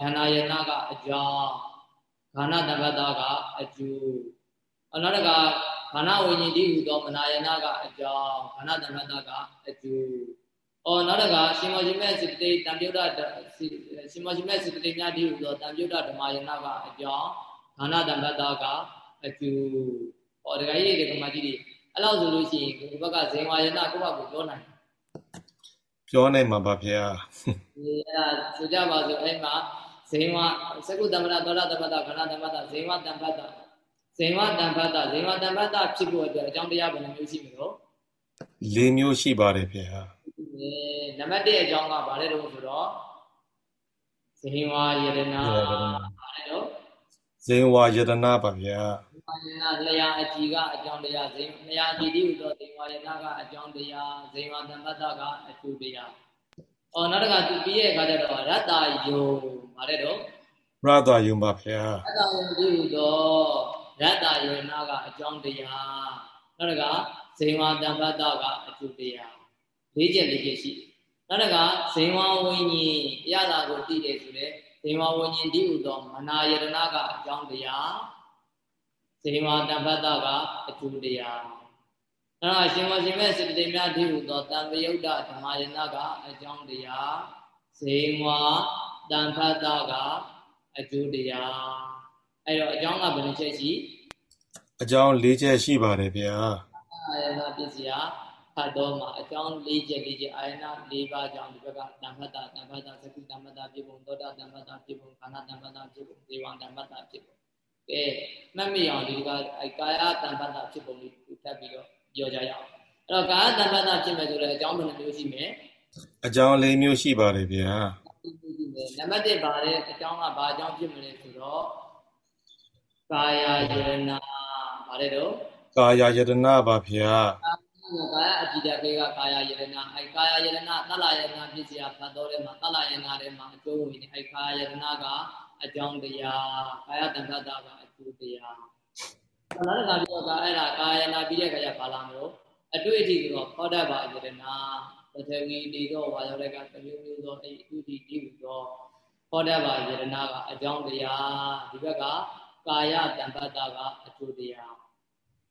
ခန္ဓာယနာကအကြောင်းခန္ဓာတမ္ပတကအကျိုးနောက်တစ်ခါခန္ဓာဝိညာဉ်ဒီဟူသောမနာယနာကအကြောင်းခန္ဓာတမ္ပတကအကျိုးအော်နောက်တကရှင်မောရှင်မဲ့စေတသိက်တံပြုတ်တရှင်မောရှင်မဲ့စေတသိက်များဒီဟူသောတံပြုတ်တဓမ္မယနာကအကြောင်းခန္ဓာတမ္ပတကအကျိုး ဟောဒကာကြီးတွေကမကြီးတွေအဲ့လောက်ဆိုလို့ရှိရင်ဒီဘက်ကဇင်ဝါယနာကိုယ့်ဘက်ကိုပြောနိုင်ပြောနိုင်မှာပါဗျာဒီအဲ့ဒါဆိုကြပါစို့အဲ့မှာဇင်ဝသကုတ္တမရသောတာတမ္ပတခန္ဓာတမ္ပတဇင်ဝတမ္ပတဇင်ဝတမ္ပတဇင်ဝတမ္ပတဖြစ်ဖို့အတွက်အကြောင်းတရားဘယ်နှမျိုးရှိမလို့၄မျိုးရှိပါတယ်ဗျာနံပါတ်1အကြောင်းကဘာလဲတော့ဆိုတော့ဇင်ဝါယရနာဘာလဲတော့ဇင်ဝါယရနာပါဗျာဇင်ဝါယရ နာလျာအကြည်ကအကြောင်းတရားဇင်လျာအကြည်တိဟူသောဇင်ဝါယရနာကအကြောင်းတရားဇင်ဝါတမ္ပတ္တကအကျိုးတရားအော်နောက်တစ်ခါသူပြီးရဲ့အခါကျတော့ရတ္တယုံဘာလဲတော့ရတ္တယုံပါဗျာရတ္တယုံဒီဟူသောရတ္တယုံနာကအကြောင်းတရားနောက်တစ်ခါဇင်ဝါတမ္ပတ္တကအကျိုးတရားလေးချက်လေးချက်ရှိနောက်တစ်ခါဇင်ဝဝိညာဉ်အရသာကိုသိတယ်ဆိုတဲ့ဇင်ဝဝိညာဉ်ဒီဥသောမနာယတနာကအကြောင်းတရား ဇင်ဝတပ္ပတ္တကအကျိုးတရားအဲ့ဒါရှင်မရှင်မဲ့စေတသိက်များဒီဥသောတံပယုတ်တဓမ္မယနာကအကြောင်းတရားဇင်ဝတံဖတ်တကအကျိုးတရားအဲ့တော့အကြောင်းကဘယ်နှချက်ရှိအကြောင်း၄ချက်ရှိပါတယ်ဗျာအာယနာပစ္စယဖတ်တော့မှာအကြောင်း၄ချက်၄ချက်အာယနာ၄ပါးကြောင့်ဒီဘက်ကတမ္ပတ္တတမ္ပတ္တသကုတမ္ပတ္တဖြစ်ပုံသောတာတမ္ပတ္တဖြစ်ပုံခန္ဓာတမ္ပတ္တဖြစ်ပုံဒေဝံတမ္ပတ္တဖြစ်ပုံ ကဲမှတ်မိအောင်ဒီကအဲကာယတံပတ္တဖြစ်ပုံလေးထပ်ပြီးတော့ပြောကြရအောင်အဲ့တော့ကာယတံပတ္တဖြစ်မယ်ဆိုတော့အကြောင်းဘယ်နှမျိုးရှိမလဲအကြောင်း၄မျိုးရှိပါတယ်ဗျာနံပါတ်1ပါတဲ့အကြောင်းကဘာအကြောင်းဖြစ်မလဲဆိုတော့ကာယယရဏဘာလဲတော့ကာယယရဏပါဗျာကာယအကြည့်တဲ့ဘေကကာယယရဏအဲကာယယရဏသလယရဏပြည့်စရာဖတ်တော်ထဲမှာသလယရဏထဲမှာအကျိုးဝင်နေအဲကာယယရဏက အကြောင်းတရားကာယတဏ္ဍတာကအကျိုးတရားနောက်တစ်ခါပြောကအဲ့ဒါကာယနာပြီးတဲ့ခါကျဘာလာမလို့အတွေ့အထိဆိုတော့ခေါ်တတ်ပါယရဏပထဝီဒီတော့ဝါယောတွေကတမျိုးမျိုးသောအဲ့အတုတိဒီဟူသောခေါ်တတ်ပါယရဏကအကြောင်းတရားဒီဘက်ကကာယတဏ္ဍတာကအကျိုးတရား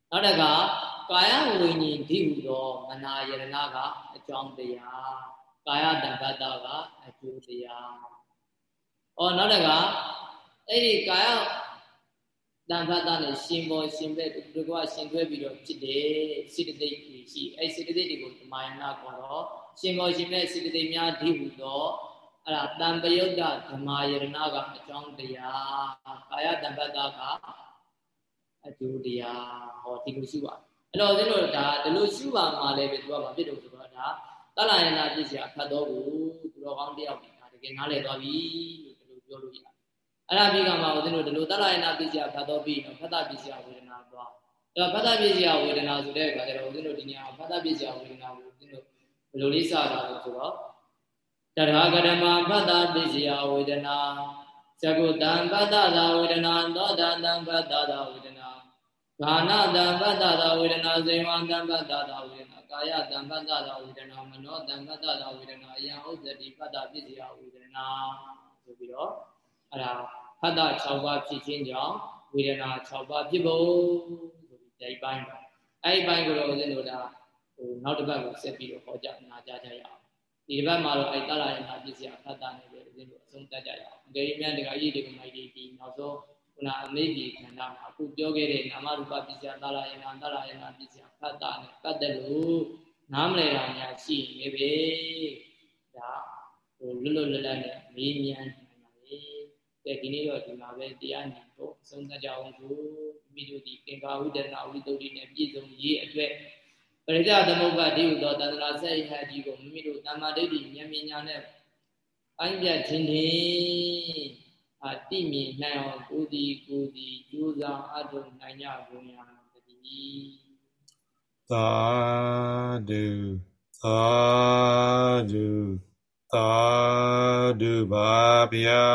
နောက်တစ်ခါကာယဝိညာဉ်ဒီဟူသောမနာယရဏကအကြောင်းတရားကာယတံပတ္တကအကျိုးတရား။ အော်နောက်တစ်ခါအဲ့ဒီကာယတံပတ္တနဲ့ရှင်ပေါ်ရှင်ဘက်ဒီကွာရှင်တွဲပြီးတော့ဖြစ်တယ်စေတသိက်ကြီးရှိအဲ့စေတသိက်တွေကိုဓမ္မယနာခေါ်တော့ရှင်ပေါ်ရှင်ဘက်စေတသိက်များဒီဟူသောအဲ့ဒါတံပယုတ်တဓမ္မယရဏကအကြောင်းတရားကာယတံပတ္တကအကျိုးတရားဟောဒီလိုရှိပါအဲ့တော့ဦးဇင်းတို့ဒါဒီလိုရှုပါမှာလည်းပဲသူကမဖြစ်တော့ဆိုတော့ဒါတလယနာပြည့်စရာဖတ်တော့ကိုသူတော်ကောင်းတယောက်ဒီဒါတကယ်နားလည်သွားပြီလို့ဒီလို ပြောလို့ရတယ်အဲ့ဒါပြီးကမှဦးဇင်းတို့ဒီလိုတလယနာပြည့်စရာဖတ်တော့ပြီးတော့ဖတ်တာပြည့်စရာဝေဒနာသွားအဲ့တော့ဖတ်တာပြည့်စရာဝေဒနာဆိုတဲ့အခါကျတော့ဦးဇင်းတို့ဒီညဖတ်တာပြည့်စရာဝေဒနာကိုဦးဇင်းတို့ဘယ်လိုလေးစတာလဲဆိုတော့တရာဂရမဖတ်တာပြည့်စရာဝေဒနာသကုတံပတ္တသာဝေဒနာသောတာတံပတ္တသာဝေဒနာဘာနာတံပတ္တသာဝေဒနာဇေဝံတံပတ္တသာဝေဒနာကာယတံပတ္တသာဝေဒနာမနောတံပတ္တသာဝေဒနာအယံဥစ္စတိပတ္တပစ္စယဝေဒနာ ဆိုပြီးတော့အဲ့ဒါဖတ်တာ6ပါးဖြစ်ခြင်းကြောင့်ဝေဒနာ6ပါးဖြစ်ဖို့ဆိုပြီးဒီပိုင်းပါအဲ့ဒီပိုင်းကိုတော့ဦးဇင်းတို့ဒါဟိုနောက်တစ်ပတ်ကိုဆက်ပြီးတော့ဟောကြားနာကြားကြရအောင်ဒီဘက်မှာတော့အဲ့တလာရနာပစ္စယဖတ်တာနဲ့ပဲဦးဇင်းတို့အဆုံးသတ်ကြရအောင်အကြိမ်မြန်တကကြီးဒီကမိုက်ဒီနောက်ဆုံးခုနအမိတ်ဒီခန္ဓာမှာအခုပြောခဲ့တဲ့နာမရူပပစ္စယသလာယနာသလာယနာပစ္စယဖတ်တာနဲ့ပတ်သက်လို့နားမလည်တာများရှိနေပြီဒါဟိုဟို လွတ်လွတ်လပ်လပ်နဲ့မေးမြန်းနိုင်ပါလေကဲဒီနေ့တော့ဒီမှာပဲတရားနေတော့အဆုံးသတ်ကြအောင်ဆိုမိတို့ဒီသင်္ကာဝိဒနာဝိတုဒ္ဓိနဲ့ပြည့်စုံရေးအတွက်ပရိဒသမုပ္ပါဒိဟုသောတန္တရာဆက်ရဟကြီးကိုမိမိတို့တမ္မာဒိဋ္ဌိဉာဏ်ဉာဏ်နဲ့အိုင်းပြခြင်းဖြင့်အတိမြင်နိုင်အောင်ကိုယ်ဒီကိုယ်ဒီကြိုးစားအထုံနိုင်ကြကုန်ရတည်းသာဓုသာဓု သာဓုပါဗျာ